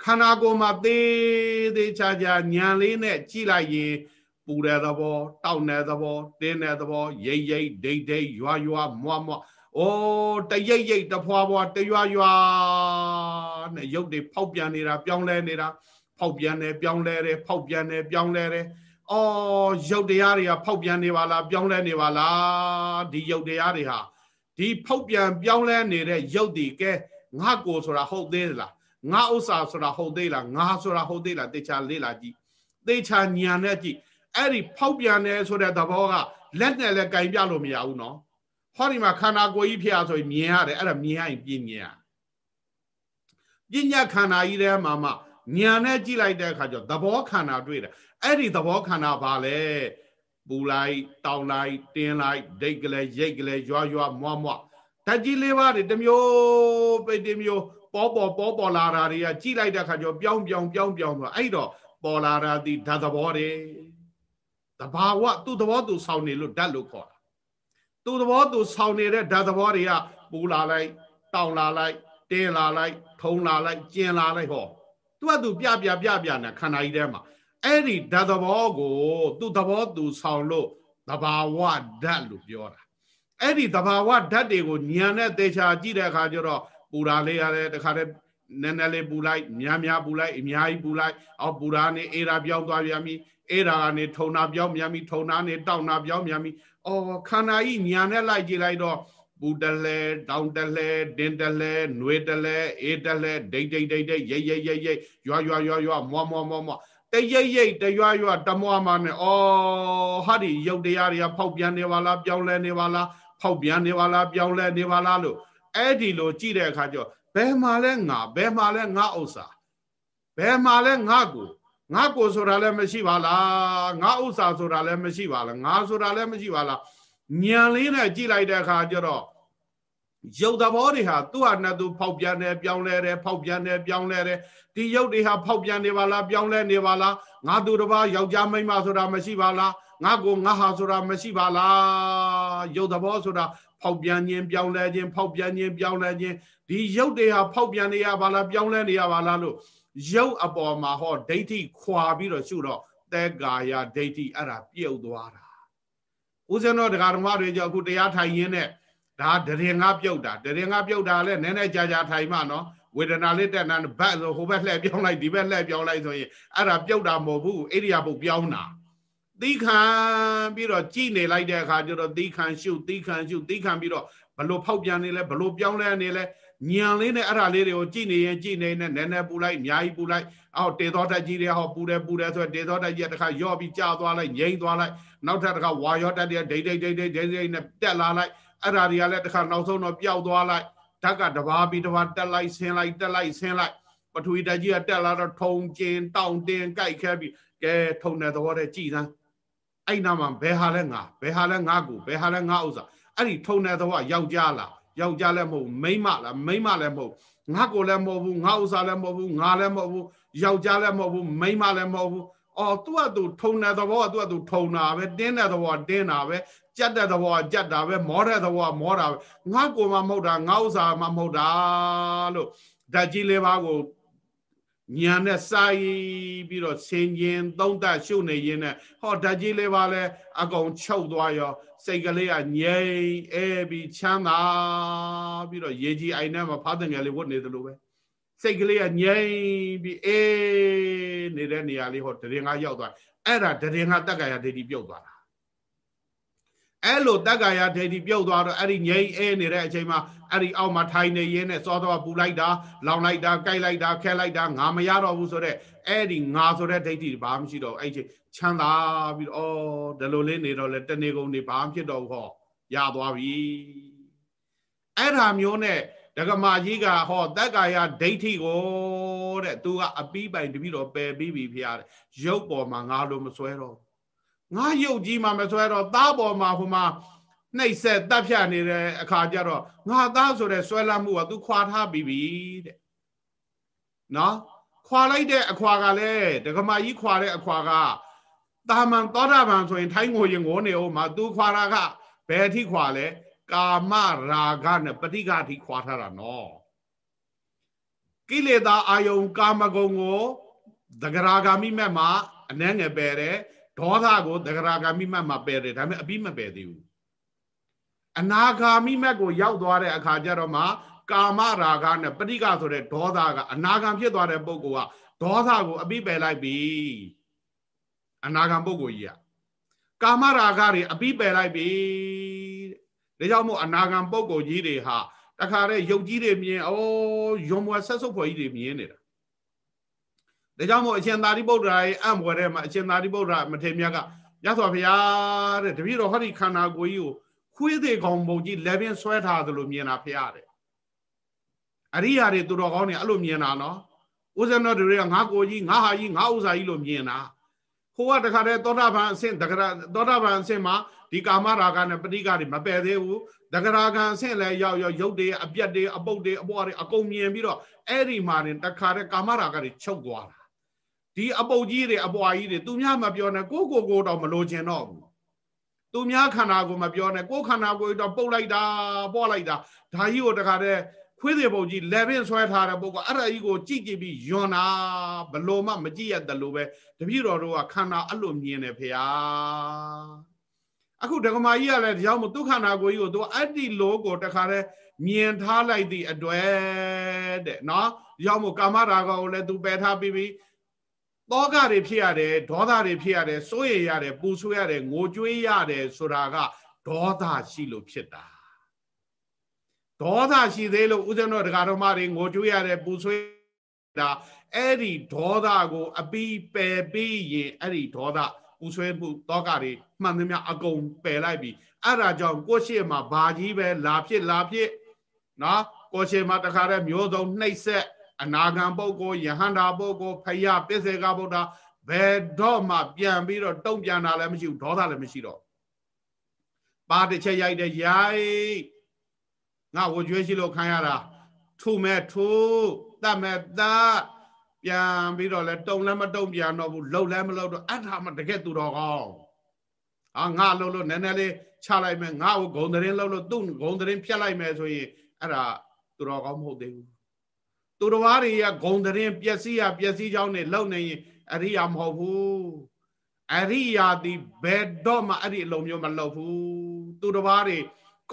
S1: ခန္ဓာကိုယ်မှာသေးသေးချာချာညံလေးနဲ့ကြည့်လိုက်ရင်ပူတဲ့သဘောတောက်တဲ့သဘောတင်းတဲ့သဘောရိတ်ရိတ်ဒိတ်ဒိတ်ရွာရွာမွားမွားအိုးတရိတ်ရိတ်တဖွာဖွာတရွာရွာနဲ့ရုပ်တွေဖောက်ပြန်နေတာပြောင်းလဲနေတာဖောက်ပြန်တယ်ပြောင်းလဲတယ်ဖောက်ပြန်တယ်ပြောင်းလဲတယ်အော်ရုပ်တရားတွေကဖောက်ပြန်နေပါလားပြောင်းလဲနေပါလားဒီရုပ်တရားတွေဟာဒီဖောက်ပြန်ပြောင်းလဲနေတဲ့ရုပ်ဒီကဲငါကိုဆိုတာဟုတ်သေးလား ငါဥစ္စာဆိုတာဟုတ်သေးလားငါဆိုတာဟုတ်သေးလားတေချာလေးလာကြည့်တေချာညံနဲ့ကြည့်အဲ့ဒီဖောက်ပြန်တယ်ဆိုတဲ့သဘောကလက်နဲ့လည်းကင်ပြလို့မရဘူးနော်ဟောဒီမှာခန္ဓာကိုယ်ကြီးဖျားဆိုရင်မြင်ရတယ်အဲ့ဒါမြင်ရရင်ပြင်းမြင်ရပညာခန္ဓာကြီးထဲမှာမှညံနဲ့ကြည့်လိုက်တဲ့အခါကျတော့သဘောခန္ဓာတွေ့တယ်အဲ့ဒီသဘောခန္ဓာဘာလဲပူလိုက်တောင်းလိုက်တင်းလိုက်ဒိတ်ကလေးရိတ်ကလေးရွာရွာမွားမွားဓာတ်ကြီးလေးပါးတွေတမျိုးပိတ်တမျိုး ပေါ်ပေါ်ပေါ်ပေါ်လာတာတွေကကြည့်လိုက်တဲ့အခါကျတော့ပြောင်းပြောင်းပြောင်းပြောင်းဆိုအဲ့တော့ပေါ်လာတာဒီဓာတ်သဘောတွေတဘာဝသူ့သဘောသူဆောင်းနေလို့ဓာတ်လို့ခေါ်တာသူ့သဘောသူဆောင်းနေတဲ့ဓာတ်သဘောတွေကပူလာလိုက်တောင်းလာလိုက်တင်းလာလိုက်ထုံလာလိုက်ကျင်လာလိုက်ဟောသူကသူပြပြပြပြနဲ့ခန္ဓာကြီးထဲမှာအဲ့ဒီဓာတ်သဘောကို သူ့သဘောသူဆောင်းလို့တဘာဝဓာတ်လို့ပြောတာအဲ့ဒီတဘာဝဓာတ်တွေကိုညံနဲ့သေချာကြည့်တဲ့အခါကျတော့ ပူရာလေးရတယ်တခါတည်းနည်းနည်းလေးပူလိုက်များများပူလိုက်အများကြီးပူလိုက်အော်ပူရာနေအေရာပြောင်းသွားပြန်ပြီအဲ့ဒါကနေထုံနာပြောင်းမြန်ပြီထုံနာနေတောက်နာပြောင်းမြန်ပြီအော်ခန္ဓာဤညာနဲ့လိုက်ကြည့်လိုက်တော့ပူတလဲတောင်တလဲတင်းတလဲຫນွေတလဲအေးတလဲဒိတ်ဒိတ်ဒိတ်ဒိတ်ရိတ်ရိတ်ရိတ်ရိတ်ရွာရွာရွာရွာမွားမွားမွားမွားတရိတ်ရိတ်တရွာရွာတမွားမနဲ့ဩဟာဒီရုပ်တရားတွေကဖောက်ပြန်နေပါလားပြောင်းလဲနေပါလားဖောက်ပြန်နေပါလားပြောင်းလဲနေပါလားလို့ အဲ့ဒီလိုကြည့်တဲ့အခါကျတော့ဘယ်မှာလဲငါဘယ်မှာလဲငါဥစ္စာဘယ်မှာလဲငါကိုငါကိုဆိုတာလည်းမရှိပါလားငါဥစ္စာဆိုတာလည်းမရှိပါလားငါဆိုတာလည်းမရှိပါလားညံလေးနဲ့ကြည့်လိုက်တဲ့အခါကျတော့ရုပ်သဘောတွေဟာသူ့ဟာနဲ့သူဖောက်ပြန်တယ်ပြောင်းလဲတယ်ဖောက်ပြန်တယ်ပြောင်းလဲတယ်ဒီရုပ်တွေဟာဖောက်ပြန်နေပါလားပြောင်းလဲနေပါလားငါသူတစ်ပါးယောက်ျားမိန်းမဆိုတာမရှိပါလားငါကိုငါဟာဆိုတာမရှိပါလားရုပ်သဘောဆိုတာ ဖောက်ပြန်ခြင်းပြောင်းလဲခြင်းဖောက်ပြန်ခြင်းပြောင်းလဲခြင်းဒီရုပ်တွေဟာဖောက်ပြန်နေရပါလားပြောင်းလဲနေရပါလားလို့ရုပ်အပေါ်မှာဟောဒိဋ္ဌိခွာပြီးတော့ရှုတော့တဲကာယဒိဋ္ဌိအဲ့ဒါပြုတ်သွားတာဦးဇင်းတော်တရားဓမ္မတွေကြောင့်အခုတရားထိုင်ရင်းနဲ့ဒါတရင်ငါပြုတ်တာတရင်ငါပြုတ်တာလဲနည်းနည်းကြာကြာထိုင်မှနော်ဝေဒနာလေးတက်နေဘတ်ဆိုဟိုဘက်လှည့်ပြောင်းလိုက်ဒီဘက်လှည့်ပြောင်းလိုက်ဆိုရင်အဲ့ဒါပြုတ်တာမဟုတ်ဘူးအိရိယာပုတ်ပြောင်းတာ သီးခံပြီးတော့ကြည်နေလိုက်တဲ့အခါကျတော့သီးခံရှုသီးခံရှုသီးခံပြီးတော့ဘလို့ဖောက်ပြန်နေလဲဘလို့ပြောင်းလဲနေလဲညံလေးနဲ့အဲ့ဒါလေးတွေကိုကြည်နေရင်ကြည်နေနဲ့နည်းနည်းပူလိုက်အများကြီးပူလိုက်အော်တေသောတက်ကြီးတွေဟောပူတယ်ပူတယ်ဆိုတေသောတက်ကြီးတခါယော့ပြီးကြာသွားလိုက်ငြိမ့်သွားလိုက်နောက်ထပ်တခါဝါယောတက်တဲ့ဒိတ်ဒိတ်ဒိတ်ဒိတ်ဒိတ်ဒိတ်နဲ့တက်လာလိုက်အဲ့ဒါတွေကလည်းတခါနောက်ဆုံးတော့ပျောက်သွားလိုက်ဓာတ်ကတဘာပြီးတဘာတက်လိုက်ဆင်းလိုက်တက်လိုက်ဆင်းလိုက်ပထဝီတက်ကြီးကတက်လာတော့ထုံကျင်တောင့်တင်ကြိုက်ခဲပြီးကဲထုံတဲ့သဘောတည်းကြည်စမ်း အဲ့နာမှာဘယ်ဟာလဲငါဘယ်ဟာလဲငါကိုဘယ်ဟာလဲငါဥစ္စာအဲ့ဒီထုံတဲ့သဘောယောက်ျားလားယောက်ျားလည်းမဟုတ်မိန်းမလားမိန်းမလည်းမဟုတ်ငါကိုလည်းမဟုတ်ဘူးငါဥစ္စာလည်းမဟုတ်ဘူးငါလည်းမဟုတ်ဘူးယောက်ျားလည်းမဟုတ်ဘူးမိန်းမလည်းမဟုတ်ဘူးအော်သူ့အတူထုံတဲ့သဘောကသူ့အတူထုံတာပဲတင်းတဲ့သဘောကတင်းတာပဲကြက်တဲ့သဘောကကြက်တာပဲမောတဲ့သဘောကမောတာပဲငါကိုမှမဟုတ်တာငါဥစ္စာမှမဟုတ်တာလို့ဓာတ်ကြီးလေးပါးကို ညာနဲ့စာရီပြီးတော့ဆင်ကျင်သုံးသပ်ရှုနေရင်းနဲ့ဟောဓာတ်ကြီးလေးပါလဲအကုန်ချုပ်သွားရောစိတ်ကလေးကငြိမ်အဲပြီးချမ်းသာပြီးတော့ရေကြီးအိုင်ထဲမှာဖားတဲ့ငယ်လေးဝတ်နေသလိုပဲစိတ်ကလေးကငြိမ်ပြီးအေးနေတဲ့နေရာလေးဟောတရင်ကရောက်သွားအဲ့ဒါတရင်ကတက္ကရာဒိဋ္ဌိပြုတ်သွားတာ အဲ့လိုတက္ကရာဒိဋ္ဌိပြုတ်သွားတော့အဲ့ဒီငြိမ်အေးနေတဲ့အချိန်မှာအဲ့ဒီအောက်မှာထိုင်နေရင်းနဲ့စောတော့ပူလိုက်တာလောင်လိုက်တာကြိုက်လိုက်တာခဲလိုက်တာငါမရတော့ဘူးဆိုတော့အဲ့ဒီငါဆိုတဲ့ဒိဋ္ဌိဘာမှမရှိတော့အဲ့ချိန်ချမ်းသာပြီးတော့ဩဒီလိုလေးနေတော့လေတနေကုန်နေဘာမှဖြစ်တော့ဘူးဟောရသွားပြီအဲ့ဒါမျိုးနဲ့ဒကမာကြီးကဟောတက္ကာယဒိဋ္ဌိကိုတဲ့သူကအပီးပိုင်တပြီတော့ပယ်ပြီးပြီဖရားတဲ့ရုပ်ပေါ်မှာငါလိုမစွဲတော့ ငါရုပ်ကြီးမှမစွဲတော့သားပေါ်မှာဟိုမှာနှိပ်ဆက်တပ်ဖြတ်နေတဲ့အခါကျတော့ငါသားဆိုတဲ့ဆွဲလမ်းမှုက तू ခွာထားပြီးပြီတဲ့နော်ခွာလိုက်တဲ့အခွာကလည်းဒကမာကြီးခွာတဲ့အခွာကတာမန်သောတာပန်ဆိုရင် ထိုင်းငိုရင်ငိုနေအောင်မှာ तू ခွာတာကဘယ်အထိခွာလဲကာမရာဂနဲ့ပဋိฆာတိခွာထားတာနော်ကိလေသာအာယုံကာမဂုဏ်ကိုသဂရာဂာမိမက်မှာအနှဲငယ်ပယ်တယ် ဒေါသကိုသဂရာဂာမိမက်မှာပယ်တယ်ဒါပေမဲ့အပြီးမပယ်သေးဘူးအနာဂါမိမက်ကိုရောက်သွားတဲ့အခါကျတော့မှကာမရာဂနဲ့ပဋိကဆိုတဲ့ဒေါသကအနာဂံဖြစ်သွားတဲ့ပုဂ္ဂိုလ်ကဒေါသကိုအပြီးပယ်လိုက်ပြီအနာဂံပုဂ္ဂိုလ်ကြီးကကာမရာဂတွေအပြီးပယ်လိုက်ပြီဒါကြောင့်မို့အနာဂံပုဂ္ဂိုလ်ကြီးတွေဟာတခါတည်းရုပ်ကြီးတွေမြင်ဩယုံမွယ်ဆက်စုပ်ဖွယ်ကြီးတွေမြင်နေတာ ဒါကြောင့်မို့အရှင်သာရိပုတ္တရာရဲ့အံ့ဘွယ်ထဲမှာအရှင်သာရိပုတ္တရာမထေရမြတ်ကရသော်ဘုရားတဲ့တပည့်တော်ဟောဒီခန္ဓာကိုယ်ကြီးကိုခွေးသေးကောင်ပုံကြီးလက်ပင်ဆွဲထားသလိုမြင်တာဖရားတယ်အရိယာတွေသူတော်ကောင်းတွေအဲ့လိုမြင်တာနော်ဦးဇင်းတော်တွေကငါကိုကြီးငါဟာကြီးငါဥစ္စာကြီးလို့မြင်တာဟိုကတခါတည်းသောတာပန်အဆင့်တက္ကရာသောတာပန်အဆင့်မှာဒီကာမရာဂနဲ့ပဋိက္ခတွေမပယ်သေးဘူးတက္ကရာကံအဆင့်လည်းရောက်ရောက်ရုပ်တွေအပြက်တွေအပုတ်တွေအပွားတွေအကုန်မြင်ပြီးတော့အဲ့ဒီမှာတင်တခါတည်းကာမရာဂတွေချုပ်သွားတာ ဒီအပုတ်ကြီးတွေအပွားကြီးတွေသူများမပြောနဲ့ကိုကိုကိုတော့မလိုချင်တော့ဘူးသူများခန္ဓာကိုမပြောနဲ့ကိုယ်ခန္ဓာကိုယ်တော့ပုတ်လိုက်တာပေါ့လိုက်တာဒါကြီးကိုတခါတည်းခွေးသေးပုတ်ကြီးလက်ပင်ဆွဲထားတဲ့ပုတ်ကအဲ့ဒါကြီးကိုကြည့်ကြည့်ပြီးယွန်တာဘလို့မှမကြည့်ရတယ်လို့ပဲတပည့်တော်တို့ကခန္ဓာအဲ့လိုမြင်တယ်ဖေဟာအခုဒကမာကြီးကလည်းဒီကြောင့်မို့ဒုက္ခနာကိုကြီးကိုသူအဲ့ဒီလိုကိုတခါတည်းမြင်ထားလိုက်သည့်အတွက်တဲ့နော်ဒီကြောင့်မို့ကာမရာဂကိုလည်းသူပယ်ထားပြီးပြီ တောကတွေဖြစ်ရတယ်ဒေါသတွေဖြစ်ရတယ်စိုးရိမ်ရတယ်ပူဆွေးရတယ်ငိုကြွေးရတယ်ဆိုတာကဒေါသရှိလို့ဖြစ်တာဒေါသရှိသေးလို့ဦးဇင်းတို့ဒကာတော်မတွေငိုကြွေးရတယ်ပူဆွေးတာအဲ့ဒီဒေါသကိုအပီးပယ်ပြီးရင်အဲ့ဒီဒေါသပူဆွေးမှုတောကတွေမှန်သမျှအကုန်ပယ်လိုက်ပြီအဲ့ဒါကြောင့်ကိုရှိမှာဘာကြီးပဲလာဖြစ်လာဖြစ်နော်ကိုရှိမှာတခါတည်းမျိုးစုံနှိပ်ဆက် အနာဂံပုဂ္ဂိုလ်ယဟန္တာပုဂ္ဂိုလ်ဖယပစ္စေကဗုဒ္ဓဘယ်တော့မှပြန်ပြီးတော့တုံ့ပြန်တာလည်းမရှိဘူးဒေါသလည်းမရှိတော့ပါတစ်ချက်ရိုက်တဲ့ရိုက်ငါဝကြွေးရှိလို့ခံရတာထုမဲ့ထုတတ်မဲ့တတ်ပြန်ပြီးတော့လဲတုံလည်းမတုံပြန်တော့ဘူးလှုပ်လည်းမလှုပ်တော့အထာမတကယ်သူတော်ကောင်းဟာငါလှုပ်လို့နည်းနည်းလေးချလိုက်မယ်ငါ့ကိုဂုံတရင်လှုပ်လို့သူ့ဂုံတရင်ဖြတ်လိုက်မယ်ဆိုရင်အဲ့ဒါသူတော်ကောင်းမဟုတ်သေးဘူး သူတော်ဘာတွေကဂုံတရင်ပျက်စီးရပျက်စီးကြောင်းနဲ့လှုပ်နေရင်အရိယာမဟုတ်ဘူးအရိယာဒီဘယ်တော့မှအဲ့ဒီအလုံးမျိုးမလှုပ်ဘူးသူတော်ဘာတွေ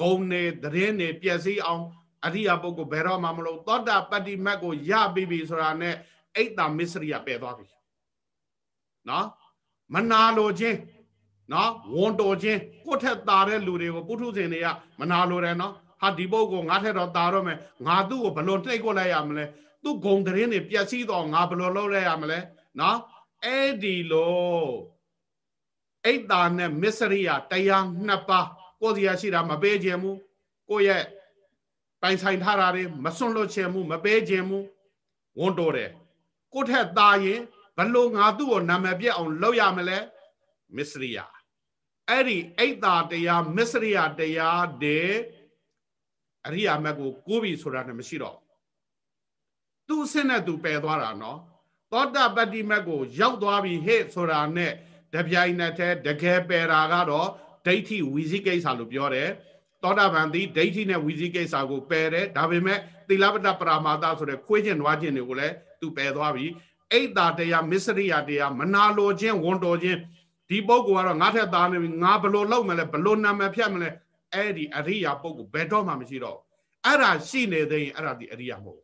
S1: ဂုံနေတရင်နေပျက်စီးအောင်အရိယာပုဂ္ဂိုလ်ဘယ်တော့မှမလုပ်သောတာပတ္တိမတ်ကိုရပြီးပြီဆိုတာနဲ့အိတ်တာမစ္စရိယပယ်သွားပြီနော်မနာလိုခြင်းနော်ဝန်တော်ခြင်းကိုယ့်ထက်ตาတဲ့လူတွေကိုပုထုဇဉ်တွေကမနာလိုတယ်နော် ဟာဒီပုဂ္ဂိုလ်ငါထက်တော့တာတော့မယ်ငါသူ့ကိုဘလို့နှိပ်ကိုလိုက်ရမလဲသူ့ဂုံတရင်တွေပျက်စီးတော့ငါဘလို့လုပ်လိုက်ရမလဲနော်အဲ့ဒီလိုအိတ်တာနဲ့မစ္စရိယတရားနှစ်ပါးကိုယ်စီရရှိတာမပေးခြင်းဘူးကိုယ့်ရဲ့ပိုင်ဆိုင်ထားတာတွေမစွန့်လွတ်ခြင်းဘူးမပေးခြင်းဘူးဝန်တော်တယ်ကိုယ့်ထက်တာရင်ဘလို့ငါသူ့ကိုနာမည်ပြက်အောင်လုပ်ရမလဲမစ္စရိယအဲ့ဒီအိတ်တာတရားမစ္စရိယတရားတွေ အရိယာမတ်ကိုကိုးပြီဆိုတာနဲ့မရှိတော့သူ့အဆင့်နဲ့သူပယ်သွားတာနော်သောတာပတ္တိမတ်ကိုရောက်သွားပြီဟဲ့ဆိုတာနဲ့တပြိုင်နက်တည်းတကယ်ပယ်တာကတော့ဒိဋ္ဌိဝီဇိကိစ္စလို့ပြောတယ်သောတာပန်သည်ဒိဋ္ဌိနဲ့ဝီဇိကိစ္စကိုပယ်တယ်ဒါပေမဲ့သီလပတ္တပရာမာသဆိုတဲ့ခွေးကျင်နွားကျင်တွေကိုလည်းသူပယ်သွားပြီအိတ်တာတရားမစ္စရိယတရားမနာလိုခြင်းဝန်တော်ခြင်းဒီပုဂ္ဂိုလ်ကတော့ငါထက်သားနေပြီငါဘလို့လောက်မလဲဘလို့နာမည်ဖြတ်မလဲ အဲ့ဒီအရိယာပုဂ္ဂိုလ်ဘယ်တော့မှမရှိတော့အဲ့ဒါရှိနေသေးရင်အဲ့ဒါဒီအရိယာမဟုတ်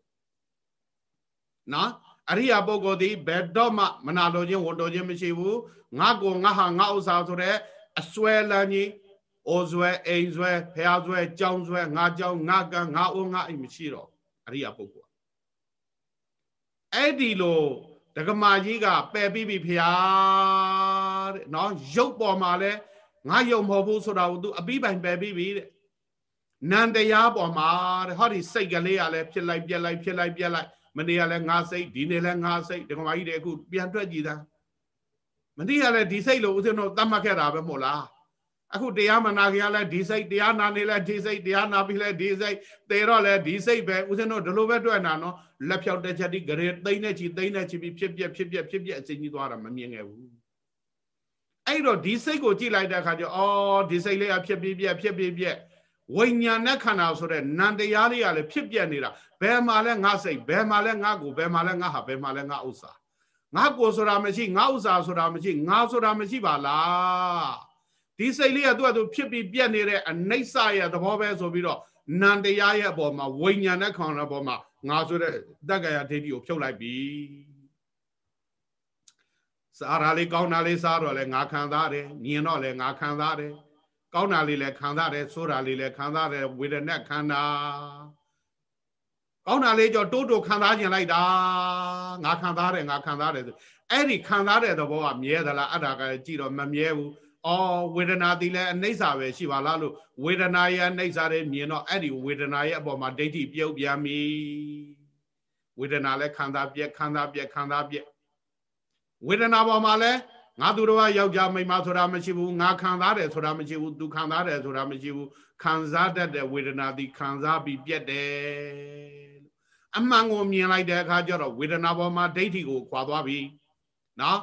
S1: နော်အရိယာပုဂ္ဂိုလ်ဒီဘယ်တော့မှမနာလိုခြင်းဝန်တော်ခြင်းမရှိဘူးငါကိုငါဟာငါဥစ္စာဆိုတဲ့အစွဲလန်းကြီးအိုဇွဲအိမ်ဇွဲဖះဇွဲကြောင်းဇွဲငါကြောင်းငါကံငါအိုးငါအိမ်မရှိတော့အရိယာပုဂ္ဂိုလ်အဲ့ဒီလိုဒကမာကြီးကပယ်ပြီးပြီဖះတဲ့နော်ရုပ်ပေါ်မှာလဲ ငါယုံမဟုတ်ဘူးဆိုတာကို तू အပြီးပိုင်ပယ်ပြီးပြီတဲ့နန္တရားပေါ်မှာတဲ့ဟောဒီစိတ်ကလေးကလည်းဖြစ်လိုက်ပြက်လိုက်ဖြစ်လိုက်ပြက်လိုက်မနေ့ကလည်းငါစိတ်ဒီနေ့လည်းငါစိတ်ဒကမာကြီးတွေအခုပြန်ထွက်ကြည့်တာမနေ့ကလည်းဒီစိတ်လို့ဦးဇင်းတို့တတ်မှတ်ခဲ့တာပဲမို့လားအခုတရားမနာခင်ကလည်းဒီစိတ်တရားနာနေလဲဒီစိတ်တရားနာပြီးလဲဒီစိတ်သေတော့လဲဒီစိတ်ပဲဦးဇင်းတို့ဒီလိုပဲတွေ့နာနော်လက်ဖြောက်တဲ့ချက်ဒီဂရေသိမ့်နေချီသိမ့်နေချီပြီးဖြစ်ပြက်ဖြစ်ပြက်ဖြစ်ပြက်အစဉ်ကြီးသွားတာမမြင်ခဲ့ဘူး အဲ့တော့ဒီစိတ်ကိုကြည့်လိုက်တဲ့အခါကျအော်ဒီစိတ်လေးကဖြစ်ပြီးပြက်ဖြစ်ပြီးပြက်ဝိညာဉ်နဲ့ခန္ဓာဆိုတဲ့နံတရားလေးကလည်းဖြစ်ပြက်နေတာဘယ်မှာလဲငါစိတ်ဘယ်မှာလဲငါကိုဘယ်မှာလဲငါဟာဘယ်မှာလဲငါဥစ္စာငါကိုဆိုတာမရှိငါဥစ္စာဆိုတာမရှိငါဆိုတာမရှိပါလားဒီစိတ်လေးကသူ့အတူဖြစ်ပြီးပြက်နေတဲ့အနိစ္စရဲ့သဘောပဲဆိုပြီးတော့နံတရားရဲ့အပေါ်မှာဝိညာဉ်နဲ့ခေါင်တဲ့အပေါ်မှာငါဆိုတဲ့တက္ကရာဒိဋ္ဌိကိုဖြုတ်လိုက်ပြီ စားရလေးကောင်းတာလေးစားတော့လဲငါခံစားတယ်မြင်တော့လဲငါခံစားတယ်ကောင်းတာလေးလည်းခံစားတယ်ဆိုးတာလေးလည်းခံစားတယ်ဝေဒနာခန္ဓာကောင်းတာလေးကြောတိုးတိုးခံစားခြင်းလိုက်တာငါခံစားတယ်ငါခံစားတယ်ဆိုအဲ့ဒီခံစားတဲ့သဘောကမြဲသလားအဲ့ဒါကကြည့်တော့မမြဲဘူးအော်ဝေဒနာတိလည်းအနိစ္စပဲရှိပါလားလို့ဝေဒနာရဲ့အနိစ္စတွေမြင်တော့အဲ့ဒီဝေဒနာရဲ့အပေါ်မှာဒိဋ္ဌိပြုတ်ပြန်ပြီဝေဒနာလည်းခံစားပြက်ခံစားပြက်ခံစားပြက် ဝေဒနာပေါ်မှာလည်းငါသူတော်ကယောက်ျားမိန်းမဆိုတာမရှိဘူးငါခံစားတယ်ဆိုတာမရှိဘူးသူခံစားတယ်ဆိုတာမရှိဘူးခံစားတတ်တဲ့ဝေဒနာသည်ခံစားပြီးပြက်တယ်အမှန်ကိုမြင်လိုက်တဲ့အခါကျတော့ဝေဒနာပေါ်မှာဒိဋ္ဌိကိုခွာသွားပြီနော်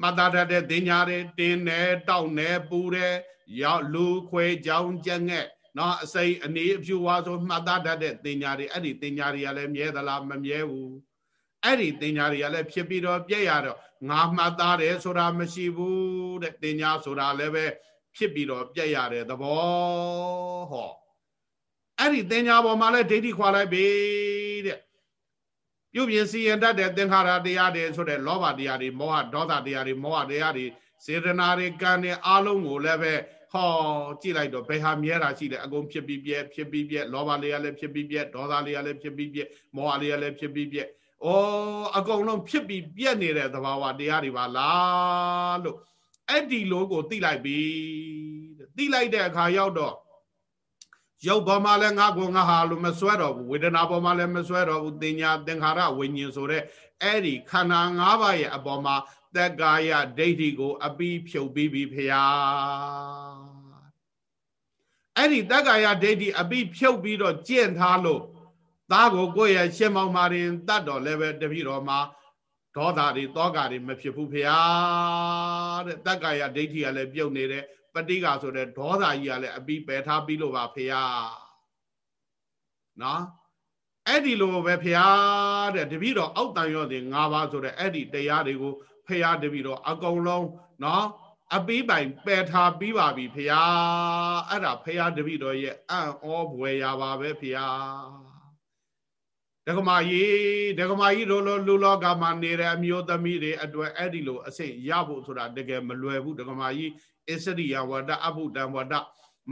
S1: မှတ်သားတတ်တဲ့တင်ညာတွေတင်းနေတောက်နေပူတယ်ရောက်လူခွေကြောင်ကြက်ငဲ့နော်အစိမ့်အနေအဖြူဝါဆိုမှတ်သားတတ်တဲ့တင်ညာတွေအဲ့ဒီတင်ညာတွေကလည်းမြဲသလားမမြဲဘူးအဲ့ဒီတင်ညာတွေကလည်းဖြစ်ပြီးတော့ပြည့်ရတော့ ငါမှတ်သားတယ်ဆိုတာမရှိဘူးတဲ့တင်ညာဆိုတာလည်းပဲဖြစ်ပြီးတော့ပြည့်ရတဲ့သဘောဟောအဲ့ဒီတင်ညာပေါ်မှာလည်းဒိဋ္ဌိခွာလိုက်ပြီတဲ့ပြုပြင်စီရင်တတ်တဲ့သင်္ခါရတရားတွေဆိုတဲ့လောဘတရားတွေမောဟဒေါသတရားတွေမောဟတရားတွေစေတနာတွေကံတွေအလုံးကိုလည်းပဲဟောကြည့်လိုက်တော့ဘယ်ဟာမြဲတာရှိတယ်အကုန်ဖြစ်ပြီးပြက်ဖြစ်ပြီးပြက်လောဘလေးကလည်းဖြစ်ပြီးပြက်ဒေါသလေးကလည်းဖြစ်ပြီးပြက်မောဟလေးကလည်းဖြစ်ပြီးပြက် ဩအကုန်လုံးဖြစ်ပြီးပြက်နေတဲ့သဘာဝတရားတွေပါလားလို့အဲ့ဒီလိုကိုသိလိုက်ပြီသိလိုက်တဲ့အခါရောက်တော့ရုပ်ပေါ်မှာလည်းငါကိုငါဟာလို့မစွဲတော့ဘူးဝေဒနာပေါ်မှာလည်းမစွဲတော့ဘူးတင်ညာသင်္ခါရဝိညာဉ်ဆိုတဲ့အဲ့ဒီခန္ဓာ၅ပါးရဲ့အပေါ်မှာသက်ကာယဒိဋ္ဌိကို အပြီးဖြုတ်ပြီးပြီဖရာအဲ့ဒီသက်ကာယဒိဋ္ဌိအပြီးဖြုတ်ပြီးတော့ကျင့်ထားလို့ သားကိုကိုယ့်ရဲ့ရှင်းမောင်မာရင်တတ်တော်လည်းပဲတပည့်တော်မှာဒေါသတွေတောကတွေမဖြစ်ဘူးဖရာတဲ့သက်ကာယဒိဋ္ဌိကလည်းပြုတ်နေတယ်ပဋိကဆိုတဲ့ဒေါသကြီးကလည်းအပြီးပယ်ထားပြီးလို့ပါဖရာနော်အဲ့ဒီလိုပဲဖရာတဲ့တပည့်တော်အောက်တန်ရောတဲ့၅ပါးဆိုတဲ့အဲ့ဒီတရားတွေကိုဖရာတပည့်တော်အကုန်လုံးနော်အပီးပိုင်ပယ်ထားပြီးပါပြီဖရာအဲ့ဒါဖရာတပည့်တော်ရဲ့အံ့ဩဘွယ်ရပါပဲဖရာ ဒကမာကြီးဒကမာကြီးတို့လိုလူလောကမှာနေတဲ့အမျိုးသမီးတွေအတွက်အဲ့ဒီလိုအစိတ်ရဖို့ဆိုတာတကယ်မလွယ်ဘူးဒကမာကြီးအစ္စရိယဝဒအဘုဒ္ဓဝဒ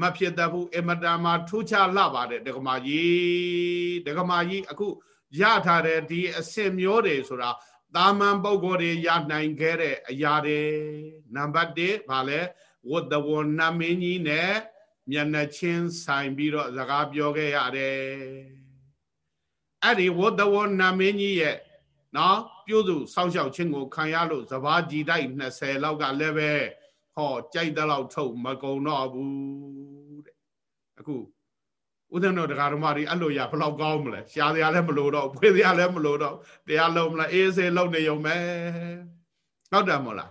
S1: မဖြစ်တတ်ဘူးအမတန်မှာထူးခြားလှပါတယ်ဒကမာကြီးဒကမာကြီးအခုရထားတဲ့ဒီအစင်မျိုးတွေဆိုတာတာမန်ပုဂ္ဂိုလ်တွေရနိုင်ခဲ့တဲ့အရာတွေနံပါတ်1ဗာလဲဝတ်တဝနမင်းကြီးနဲ့မျက်နှာချင်းဆိုင်ပြီးတော့စကားပြောခဲ့ရတယ် အဲ့ဒီဝတ်တဝနမင်းကြီးရဲ့နော်ပြုစုစောင့်ရှောက်ခြင်းကိုခံရလို့စဘာကြည်တိုက်20လောက်ကလည်းပဲဟောကြိုက်တဲ့လောက်ထုတ်မကုံတော့ဘူးတဲ့အခုဥဒ္ဒနောတရားဓမ္မတွေအဲ့လိုရဘလောက်ကောင်းမလဲရှားစရာလည်းမလိုတော့ဖွေစရာလည်းမလိုတော့တရားလုံးမလားအေးစေးလုံးနေုံပဲဟုတ်တယ်မို့လား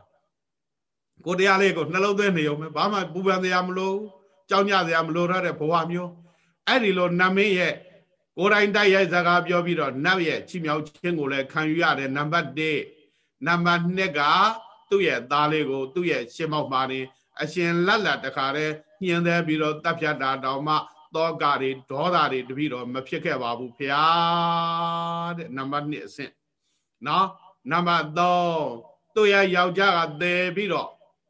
S1: ကိုတရားလေးကိုနှလုံးသွင်းနေုံပဲဘာမှပူပန်စရာမလိုကြောင်းကြစရာမလိုတော့တဲ့ဘဝမျိုးအဲ့ဒီလိုနတ်မင်းရဲ့ ကိုယ်တိုင်တိုက်ရိုက်စကားပြောပြီးတော့နတ်ရဲ့ချီမြောက်ခြင်းကိုလည်းခံယူရတယ်နံပါတ်1နံပါတ်2ကသူ့ရဲ့သားလေးကိုသူ့ရဲ့ရှင်းမောက်ပါနေအရှင်လက်လက်တခါတည်းညှင်းသေးပြီးတော့တပ်ဖြတ်တာတောင်မှတောကတွေဒေါသတွေတပိတော့မဖြစ်ခဲ့ပါဘူးဖျားတဲ့နံပါတ်1အဆင့်နော်နံပါတ်3သူ့ရဲ့ယောက်ျားကသေပြီးတော့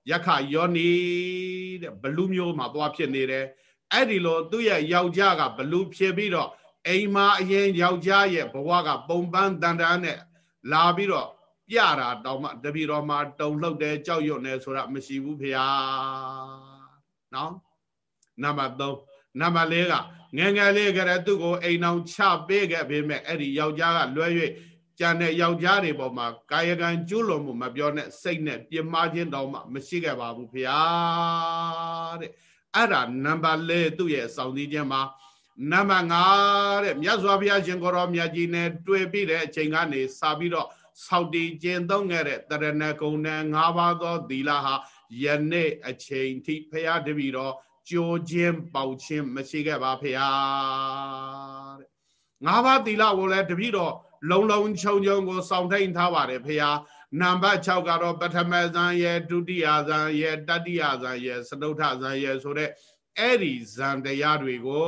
S1: ယက္ခယောနီတဲ့ဘလူးမျိုးမှာသွားဖြစ်နေတယ်အဲ့ဒီလိုသူ့ရဲ့ယောက်ျားကဘလူးဖြစ်ပြီးတော့ အိမ်မှာအရင်ယောက်ျားရဲ့ဘဝကပုံပန်းတန်တန်းနဲ့လာပြီးတော့ပြတာတောင်မှတပီတော်မှာတုံလှုပ်တယ်ကြောက်ရွံ့တယ်ဆိုတာမရှိဘူးဖေဟာနော်နံပါတ်3နံပါတ်4ကငယ်ငယ်လေးကတည်းကသူ့ကိုအိမ်အောင်ချပေးခဲ့ပေမဲ့အဲ့ဒီယောက်ျားကလွဲ၍ကြံတဲ့ယောက်ျားတွေပေါ်မှာကာယကံကျွလွန်မှုမပြောနဲ့စိတ်နဲ့ပြင်းမာခြင်းတောင်မှမရှိခဲ့ပါဘူးဖေဟာတဲ့အဲ့ဒါနံပါတ်4သူ့ရဲ့စောင့်စည်းခြင်းမှာ နံပါတ်5တဲ့မြတ်စွာဘုရားရှင်ကိုရောမြတ်ကြီးနဲ့တွေ့ပြီးတဲ့အချိန်ကနေစပြီးတော့ဆောက်တည်ကျင့်သုံးခဲ့တဲ့တရဏဂုံနဲ့၅ပါးသောသီလဟာယနေ့အချိန်ထိဖရာတပည့်တော်ကြိုးခြင်းပေါက်ခြင်းမရှိခဲ့ပါဖရာတဲ့၅ပါးသီလကိုလည်းတပည့်တော်လုံလုံခြုံခြုံကိုစောင့်ထိန်ထားပါတယ်ဖရာနံပါတ်6ကတော့ပထမဇန်ရဲ့ဒုတိယဇန်ရဲ့တတိယဇန်ရဲ့စတုထဇန်ရဲ့ဆိုတဲ့ အဲ့ဒီဇန်တရားတွေကို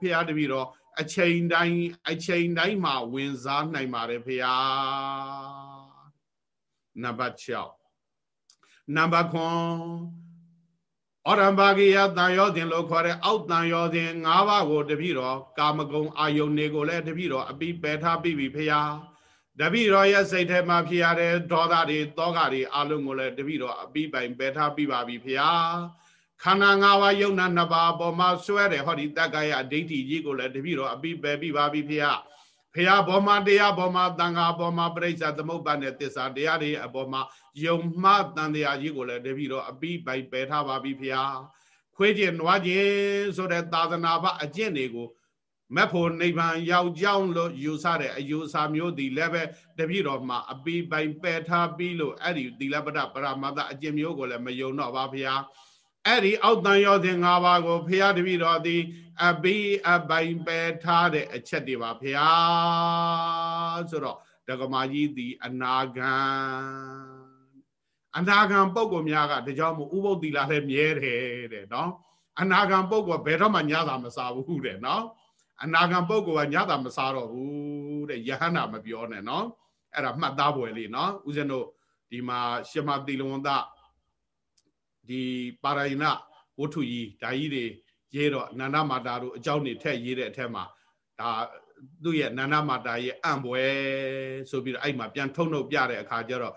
S1: ဖရာတပည့်တော်အချိန်တိုင်းအချိန်တိုင်းမှာဝင်စားနိုင်ပါတယ်ဖေဟာနံပါတ်6နံပါတ်9ဩရံဘာဂိယတန်ရောစဉ်လို့ခေါ်တဲ့အောက်တန်ရောစဉ်၅ပါးကိုတပိတော့ကာမဂုဏ်အာယုန်တွေကိုလည်းတပိတော့အပိပယ်ထားပြီးပြီဖေဟာတပိတော်ရဲ့စိတ်ထဲမှာဖြစ်ရတဲ့ဒေါသတွေတောကတွေအလုံးကိုလည်းတပိတော်အပိပိုင်ပယ်ထားပြီးပါပြီဖေဟာ ခန္ဓာ၅ပါးယုံနာနှစ်ပါးအပေါ်မှာဆွဲတယ်ဟောဒီတက္ကရာဒိဋ္ဌိကြီးကိုလည်းတပည့်တော်အပိပယ်ပြီးပါပြီဖေယဖေယဘောမှာတရားဘောမှာတန်ခါဘောမှာပြိဿသမုပ္ပါနဲ့တစ္ဆာတရားတွေအပေါ်မှာယုံမှတန်တရားကြီးကိုလည်းတပည့်တော်အပိပိုက်ပယ်ထားပါပြီဖေယခွေးကျင်နွားကျင်ဆိုတဲ့သာသနာ့ဘအကျင့်တွေကိုမက်ဖို့နိဗ္ဗာန်ရောက်ကြောင်းလို့ယူဆတဲ့အယူဆမျိုးဒီလည်းပဲတပည့်တော်မှာအပိပိုင်ပယ်ထားပြီးလို့အဲ့ဒီသီလပဒပရမတ္တအကျင့်မျိုးကိုလည်းမယုံတော့ပါဖေယ အဲ့ဒီအောက်တန်ရောစဉ်၅ပါးကိုဖရာတပည့်တော်သည်အဘိအပိုင်ပယ်ထားတဲ့အချက်တွေပါဖရာဆိုတော့ဒကမာကြီးသည်အနာဂံအနာဂံပုဂ္ဂိုလ်များကဒါကြောင့်မို့ဥပုပ်တိလာလည်းမြဲတယ်တဲ့နော်အနာဂံပုဂ္ဂိုလ်ဘယ်တော့မှညသာမစားဘူးတဲ့နော်အနာဂံပုဂ္ဂိုလ်ကညတာမစားတော့ဘူးတဲ့ယဟန္တာမပြောနဲ့နော်အဲ့ဒါမှတ်သားပွဲလေးနော်ဦးဇင်းတို့ဒီမှာရှမတိလဝန္တ ဒီပါရယနာဝတ္ထုကြီးဓာကြီးတွေရေးတော့နန္ဒမာတာတို့အကြောင်းတွေထက်ရေးတဲ့အထက်မှာဒါသူ့ရဲ့နန္ဒမာတာရဲ့အံပွဲဆိုပြီးတော့အဲ့မှာပြန်ထုံနှုတ်ပြတဲ့အခါကျတော့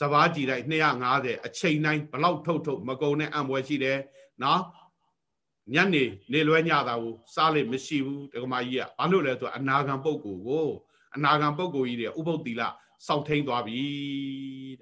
S1: စဘာကြည်တိုင်း250အချိန်တိုင်းဘလောက်ထုတ်ထုတ်မကုံတဲ့အံပွဲရှိတယ်နော်ညနေနေလွဲညတာကိုစားလို့မရှိဘူးဒကမာကြီးကဘာလို့လဲဆိုတော့အနာဂံပုဂ္ဂိုလ်ကိုအနာဂံပုဂ္ဂိုလ်ကြီးတွေဥပုပ်တိလ စောင့်ထိန်သွားပြီ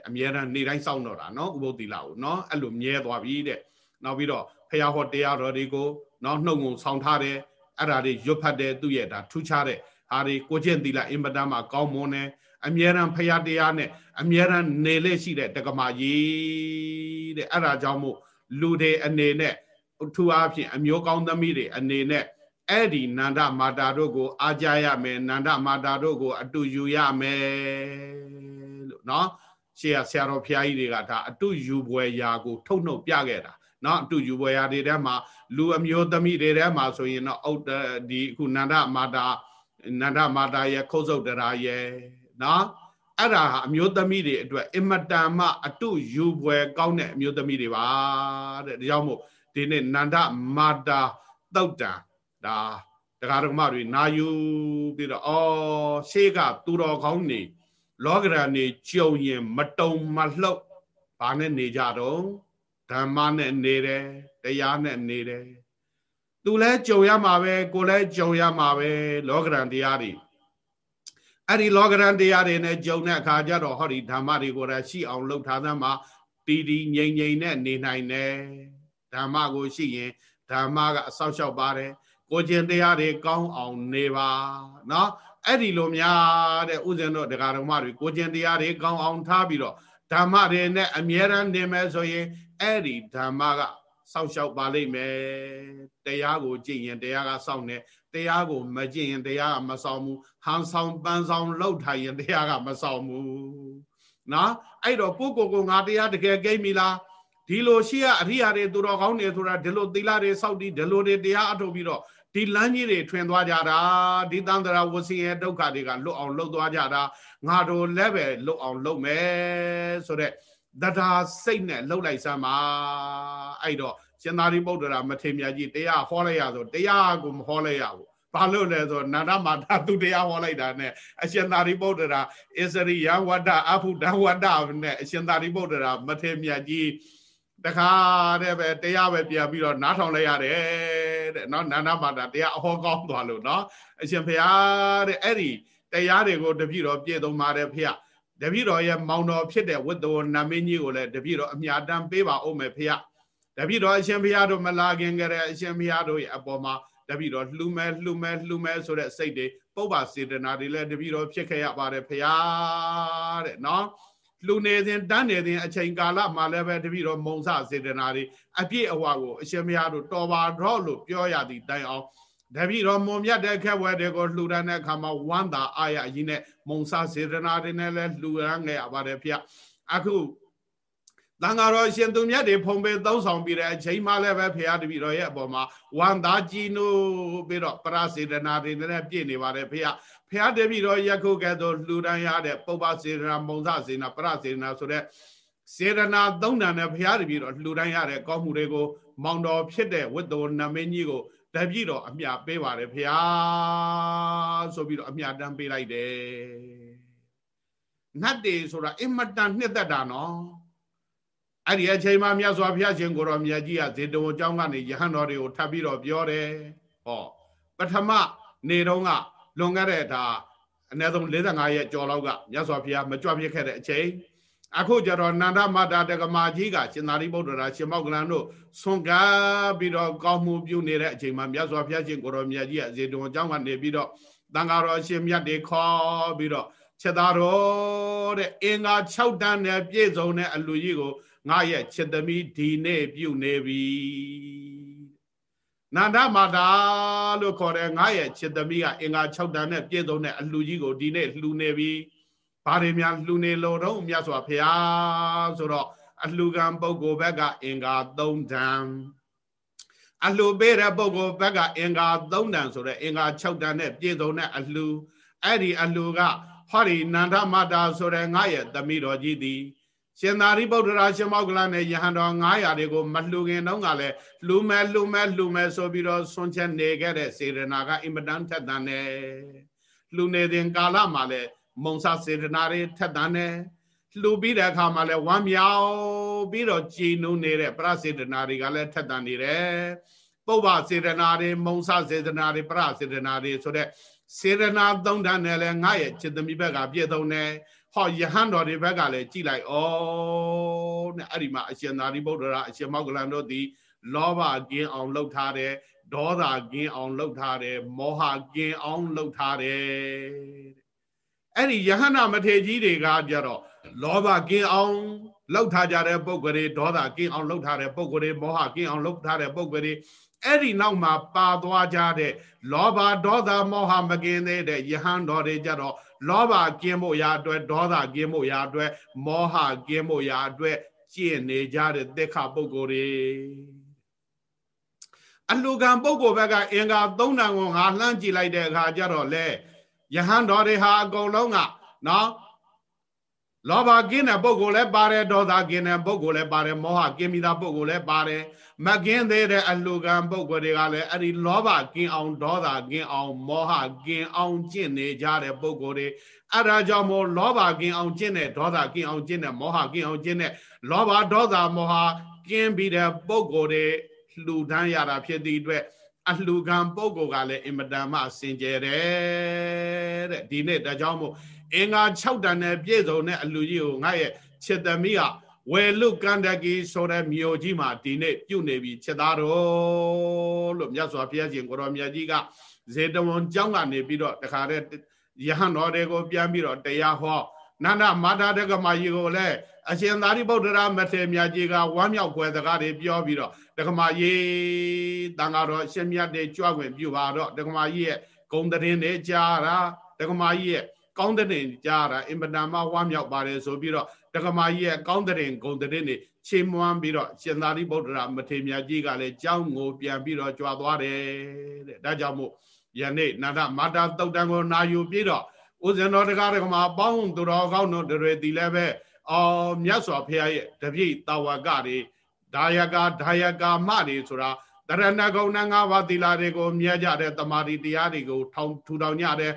S1: အမြဲတမ်းနေတိုင်းစောင့်တော့တာနော်ဥပုပ်တိလကိုနော်အဲ့လိုမြဲသွားပြီတဲ့နောက်ပြီးတော့ဖះဟောတရားတော်တွေကိုနော်နှုတ်ငုံဆောင်ထားတယ်အဲ့ဒါတွေရွတ်ဖတ်တဲ့သူ့ရဲ့ဒါထူးခြားတဲ့ဟာတွေကိုကျင့်သီလအင်ပဒမ်းမှာကောင်းမွန်တယ်အမြဲတမ်းဖះတရားနဲ့အမြဲတမ်းနေလေရှိတဲ့တက္ကမကြီးတဲ့အဲ့ဒါကြောင့်မို့လူတွေအနေနဲ့ထူအားဖြင့်အမျိုးကောင်းသမီးတွေအနေနဲ့ အဲ့ဒီနန္ဒမာတာတို့ကို အားကြရမယ်နန္ဒမာတာတို့ကို အတူယူရမယ်လို့เนาะရှေ့ကဆရာတော်ဖျားကြီးတွေကဒါအတူယူပွဲရာကို ထုတ်နှုတ်ပြခဲ့တာเนาะအတူယူပွဲရာတွေထဲမှာလူအမျိုးသမီးတွေထဲမှာဆိုရင်တော့ဥဒ္ဒဒီခုနန္ဒမာတာနန္ဒမာတာရဲ့ခုတ်ဆုတ်တရာရဲ့เนาะအဲ့ဒါဟာအမျိုးသမီးတွေအတွက်အင်မတန်မှအတုယူပွဲကောင်းတဲ့အမျိုးသမီးတွေပါတဲ့ဒါကြောင့်မို့ဒီနေ့နန္ဒမာတာတုတ်တံ ဒါတရားဓမ္မတွေနာယူပြီးတော့အော်ရှေးကသူတော်ကောင်းနေလောကရန်နေကြုံရင်မတုံမလှုပ်ဘာနဲ့နေကြတော့ဓမ္မနဲ့နေတယ်တရားနဲ့နေတယ်သူလဲကြုံရမှာပဲကိုလဲကြုံရမှာပဲလောကရန်တရားတွေအဲ့ဒီလောကရန်တရားတွေနဲ့ကြုံတဲ့အခါကျတော့ဟောဒီဓမ္မတွေကိုလည်းရှိအောင်လှုပ်ထားသမ်းမှာတည်တည်ငြိမ်ငြိမ်နဲ့နေနိုင်တယ်ဓမ္မကိုရှိရင်ဓမ္မကအဆောက်အအုံပါတယ် ကိုကျင်တရားတွေကောင်းအောင်နေပါနော်အဲ့ဒီလိုများတဲ့ဥစဉ်တို့တရားတော်မတွေကိုကျင်တရားတွေကောင်းအောင်ထားပြီးတော့ဓမ္မတွေနဲ့အမြဲတမ်းနေမယ်ဆိုရင်အဲ့ဒီဓမ္မကစောင့်ရှောက်ပါလိမ့်မယ်တရားကိုကြည့်ရင်တရားကစောင့်နေတရားကိုမကြည့်ရင်တရားကမဆောင်ဘူးဟန်ဆောင်ပန်းဆောင်လောက်ထိုင်ရင်တရားကမဆောင်ဘူးနော်အဲ့တော့ကိုကိုကိုငါတရားတကယ်ကိမ့်ပြီလား ဒီလိုရှိရအရိယာတွေသူတော်ကောင်းတွေဆိုတာဒီလိုသီလတွေစောက်ပြီးဒီလိုတွေတရားအထုတ်ပြီးတော့ဒီလမ်းကြီးတွေထွင်သွားကြတာဒီတန်တရာဝစီရဲ့ဒုက္ခတွေကလွတ်အောင်လှုပ်သွားကြတာငါတို့လည်းပဲလွတ်အောင်လှုပ်မယ်ဆိုတော့တရားစိတ်နဲ့လှုပ်လိုက်စမ်းပါအဲ့တော့ရှင်သာရိပုတ္တရာမထေရမြတ်ကြီးတရားဟောလိုက်ရဆိုတရားကိုမဟောလိုက်ရဘူးဘာလို့လဲဆိုနန္ဒမာတာသူတရားဟောလိုက်တာနဲ့အရှင်သာရိပုတ္တရာဣစရိယဝတ္တအဖုဒဝတ္တနဲ့အရှင်သာရိပုတ္တရာမထေရမြတ်ကြီး တခါတည်းပဲတရားပဲပြန်ပြီးတော့နားထောင်လိုက်ရတယ်တဲ့နော်နန္ဒမာတာတရားအဟောကောင်းသွားလို့နော်အရှင်ဖရာတဲ့အဲ့ဒီတရားတွေကိုတပြည့်တော်ပြည့်သုံးပါတယ်ဖရာတပြည့်တော်ရဲ့မောင်တော်ဖြစ်တဲ့ဝတ္တဝနမင်းကြီးကိုလည်းတပြည့်တော်အမြတ်တမ်းပေးပါဦးမယ်ဖရာတပြည့်တော်အရှင်ဖရာတို့မလာခင်ကြတဲ့အရှင်ဖရာတို့ရဲ့အပေါ်မှာတပြည့်တော်လှူမဲလှူမဲလှူမဲဆိုတဲ့စိတ်တွေပုပ္ပစေတနာတွေလည်းတပြည့်တော်ဖြစ်ခဲ့ရပါတယ်ဖရာတဲ့နော် လှူနေစဉ်တန်းနေစဉ်အချိန်ကာလမှာလည်းပဲတပိတော့မုံစစေတနာတွေအပြည့်အဝကိုအရှင်မရတို့တော်ပါတော့လို့ပြောရသည်တိုင်အောင်တပိတော့မုံမြတ်တဲ့ခက်ဝဲတွေကိုလှူဒန်းတဲ့အခါမှာဝမ်းသာအာရကြီးနဲ့မုံစစေတနာတွေနဲ့လည်းလှူရမ်းခဲ့ရပါတယ်ဖေအခုတန်ဃာတော်ရှင်သူမြတ်တွေဖုံပေသုံးဆောင်ပြီးတဲ့အချိန်မှလည်းပဲဖရာတပည့်တော်ရဲ့အပေါ်မှာဝန္တာကြည်နုပြီးတော့ပရစေတနာတွေနဲ့ပြည့်နေပါတယ်ဖရာ ဖះတပြီတော့ယခုကဲ့သို့လှူဒန်းရတဲ့ပုပ္ပစေရနာမုံစစေနာပရစေနာဆိုတဲ့စေရနာသုံးဏနဲ့ဖះတပြီတော့လှူဒန်းရတဲ့ကောင်းမှုတွေကိုမောင်တော်ဖြစ်တဲ့ဝိတ္တောနမင်းကြီးကိုတပြီတော့အမြပေးပါတယ်ဖះဆိုပြီးတော့အမြတမ်းပေးလိုက်တယ်နတ်တွေဆိုတာအင်မတန်နှစ်သက်တာနော်အဲ့ဒီအချိန်မှာမြတ်စွာဘုရားရှင်ကိုရောမြတ်ကြီးကဇေတဝန်ကျောင်းကနေယဟန်တော်တွေကိုထပ်ပြီးတော့ပြောတယ်ဟောပထမနေတော့က လွန်ခဲ့တဲ့ဒါအနည်းဆုံး45ရက်ကျော်လောက်ကမြတ်စွာဘုရားမကြွပြစ်ခဲ့တဲ့အချိန်အခုကျတော့နန္ဒမတာတကမာကြီးကရှင်သာရိပုတ္တရာရှင်မောက္ကလန်တို့ဆွန်ကားပြီးတော့ကောင်းမှုပြုနေတဲ့အချိန်မှာမြတ်စွာဘုရားရှင်ကိုရောမြတ်ကြီးကဇေတုံအကြောင်းကနေပြီးတော့တန်ဃာတော်ရှင်မြတ်တွေခေါ်ပြီးတော့ချက်သားတော်တဲ့အင်္ဂါ6တန်းနဲ့ပြည့်စုံတဲ့အလူကြီးကိုငါရဲ့ချက်သမီးဒီနေ့ပြုနေပြီ နန္ဒမာတာလို့ခေါ်တဲ့ငါရဲ့ချစ်သမီးကအင်္ဂါ6တန်နဲ့ပြည့်စုံတဲ့အလှကြီးကိုဒီနေ့လှူနေပြီဘာတွေများလှူနေလို့တော့မြတ်စွာဘုရားဆိုတော့အလှကံပုဂ္ဂိုလ်ဘက်ကအင်္ဂါ3တန်အလှပေးတဲ့ပုဂ္ဂိုလ်ဘက်ကအင်္ဂါ3တန်ဆိုတဲ့အင်္ဂါ6တန်နဲ့ပြည့်စုံတဲ့အလှအဲ့ဒီအလှကဟောဒီနန္ဒမတာဆိုတဲ့ငါရဲ့သမီးတော်ကြီးသည် ရှင်သာရိပုတ္တရာရှင်မောကလနဲ့ယဟန်တော်900တွေကိုမလှူခင်တုန်းကလည်းလှူမဲလှူမဲလှူမဲဆိုပြီးတော့ဆွန့်ချက်နေခဲ့တဲ့စေရနာကအင်မတန်ထက်သန်တယ်လှူနေတဲ့ကာလမှာလည်းမုံစစေရနာတွေထက်သန်တယ်လှူပြီးတဲ့အခါမှာလည်းဝမ်းမြောက်ပြီးတော့ကြည်နုံနေတဲ့ပရစေတနာတွေကလည်းထက်သန်နေတယ်ပုဗ္ဗစေတနာတွေမုံစစေတနာတွေပရစေတနာတွေဆိုတဲ့စေတနာသုံးဓာတ်နဲ့လည်းငါရဲ့จิตသမီးဘက်ကပြည့်စုံတယ် ဟောယဟန်တော်တွေဘက်ကလည်းကြည်လိုက်ဩနဲ့အဲ့ဒီမှာအရှင်သာရိပုတ္တရာအရှင်မောဂလန်တို့သည်လောဘကင်းအောင်လှုပ်ထားတယ်ဒေါသကင်းအောင်လှုပ်ထားတယ်မောဟကင်းအောင်လှုပ်ထားတယ်အဲ့ဒီယဟနာမထေကြီးတွေကကြတော့လောဘကင်းအောင်လှုပ်ထားကြတဲ့ပုံကိုယ်တွေဒေါသကင်းအောင်လှုပ်ထားတဲ့ပုံကိုယ်တွေမောဟကင်းအောင်လှုပ်ထားတဲ့ပုံကိုယ်တွေအဲ့ဒီနောက်မှာပါသွားကြတဲ့လောဘဒေါသမောဟမကင်းသေးတဲ့ယဟန်တော်တွေကြတော့ လောဘကင်းဖို့ရာအတွက်ဒေါသကင်းဖို့ရာအတွက်မောဟကင်းဖို့ရာအတွက်ကျင့်နေကြတဲ့သက်ခပုဂ္ဂိုလ်တွေအလူကံပုဂ္ဂိုလ်ဘက်ကအင်္ဂါ၃တန်ကိုငါလှမ်းကြည့်လိုက်တဲ့အခါကျတော့လေယဟန်တော်တွေဟာအကုန်လုံးကနော် လောဘကင်းတဲ့ပုဂ္ဂိုလ်လည်းပါတယ်ဒေါသကင်းတဲ့ပုဂ္ဂိုလ်လည်းပါတယ်မောဟကင်းပြီးသားပုဂ္ဂိုလ်လည်းပါတယ်မကင်းသေးတဲ့အလှကံပုဂ္ဂိုလ်တွေကလည်းအဲ့ဒီလောဘကင်းအောင်ဒေါသကင်းအောင်မောဟကင်းအောင်ကျင့်နေကြတဲ့ပုဂ္ဂိုလ်တွေအဲ့ဒါကြောင့်မို့လောဘကင်းအောင်ကျင့်တဲ့ဒေါသကင်းအောင်ကျင့်တဲ့မောဟကင်းအောင်ကျင့်တဲ့လောဘဒေါသမောဟကင်းပြီးတဲ့ပုဂ္ဂိုလ်တွေလှူဒန်းရတာဖြစ်သည့်အတွက်အလှကံပုဂ္ဂိုလ်ကလည်းအင်မတန်မှစင်ကြယ်တယ်တဲ့ဒီနေ့ဒါကြောင့်မို့ အင်္ဂါ6တန်နဲ့ပြည့်စုံတဲ့အလှကြီးကိုငါရဲ့ချစ်သမီးကဝယ်လုကန္တကီဆိုတဲ့မြို့ကြီးမှာဒီနေ့ပြုတ်နေပြီချက်သားတော်လို့မြတ်စွာဘုရားရှင်ကိုရောမြတ်ကြီးကဇေတဝန်ကျောင်းကနေပြီးတော့တခါတည်းယဟန်တော်တွေကိုပြန်ပြီးတော့တရားဟောနန္ဒမာတာတက္ကမကြီးကိုလည်းအရှင်သာရိပုတ္တရာမထေရမြတ်ကြီးကဝမ်းမြောက်ွယ်စကားတွေပြောပြီးတော့တက္ကမကြီးတန်ဃာတော်ရှင်မြတ်တွေကြွဝင်ပြုပါတော့တက္ကမကြီးရဲ့ဂုံတရင်တွေကြားတာတက္ကမကြီးရဲ့ ကောင်းတဲ့ကြားတာအင်ပဒံမဝမ်းမြောက်ပါတယ်ဆိုပြီးတော့တက္ကမကြီးရဲ့ကောင်းတဲ့ဂုံတဲ့တွေချေးမွမ်းပြီးတော့ရှင်သာရိပုတ္တရာမထေရမြတ်ကြီးကလည်းကြောင်းကိုပြန်ပြီးတော့ကြွားသွားတယ်တဲ့ဒါကြောင့်မို့ယနေ့နန္ဒမာတာတုတ်တန်ကိုနာယူပြီးတော့ဥဇင်တော်တရားဓမ္မပေါင်းသူတော်ကောင်းတို့တွေဒီလည်းပဲအော်မြတ်စွာဘုရားရဲ့တပြိတာဝကတွေဒါယကာဒါယကာမတွေဆိုတာတရဏဂုဏငါးပါးသီလတွေကိုမြဲကြတဲ့တမာတိတရားတွေကိုထောင်ထူထောင်ကြတဲ့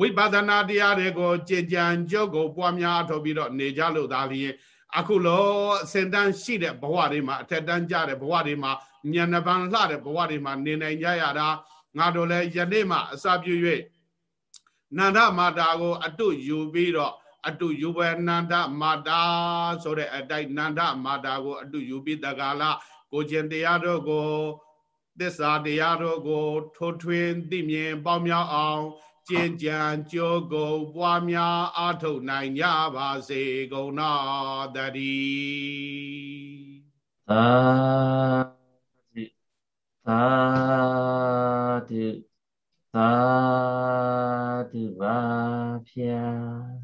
S1: ဝိပဿနာတရားတွေကိုကြည်ကြံကြုတ်ကိုပွားများထုတ်ပြီးတော့နေကြလို့ဒါလျင်အခုလောအစင်တန်းရှိတဲ့ဘဝတွေမှာအထက်တန်းကြတဲ့ဘဝတွေမှာဉာဏ်နှပန်းလှတဲ့ဘဝတွေမှာနေနိုင်ကြရတာငါတို့လည်းယနေ့မှအစပြု၍နန္ဒမာတာကိုအတုယူပြီးတော့အတုယူပဲနန္ဒမာတာဆိုတဲ့အတိုက်နန္ဒမာတာကိုအတုယူပြီးတကာလကိုကျင်တရားတို့ကိုသစ္စာတရားတို့ကိုထိုးထွင်းသိမြင်ပေါင်းမြောက်အောင် ကျင့်ကြံကြိုးကိုပွားများအားထုတ်နိုင်ကြပါစေကုန်တော်တည်း
S2: သာဓုသာဓုသာဓုပါဖျား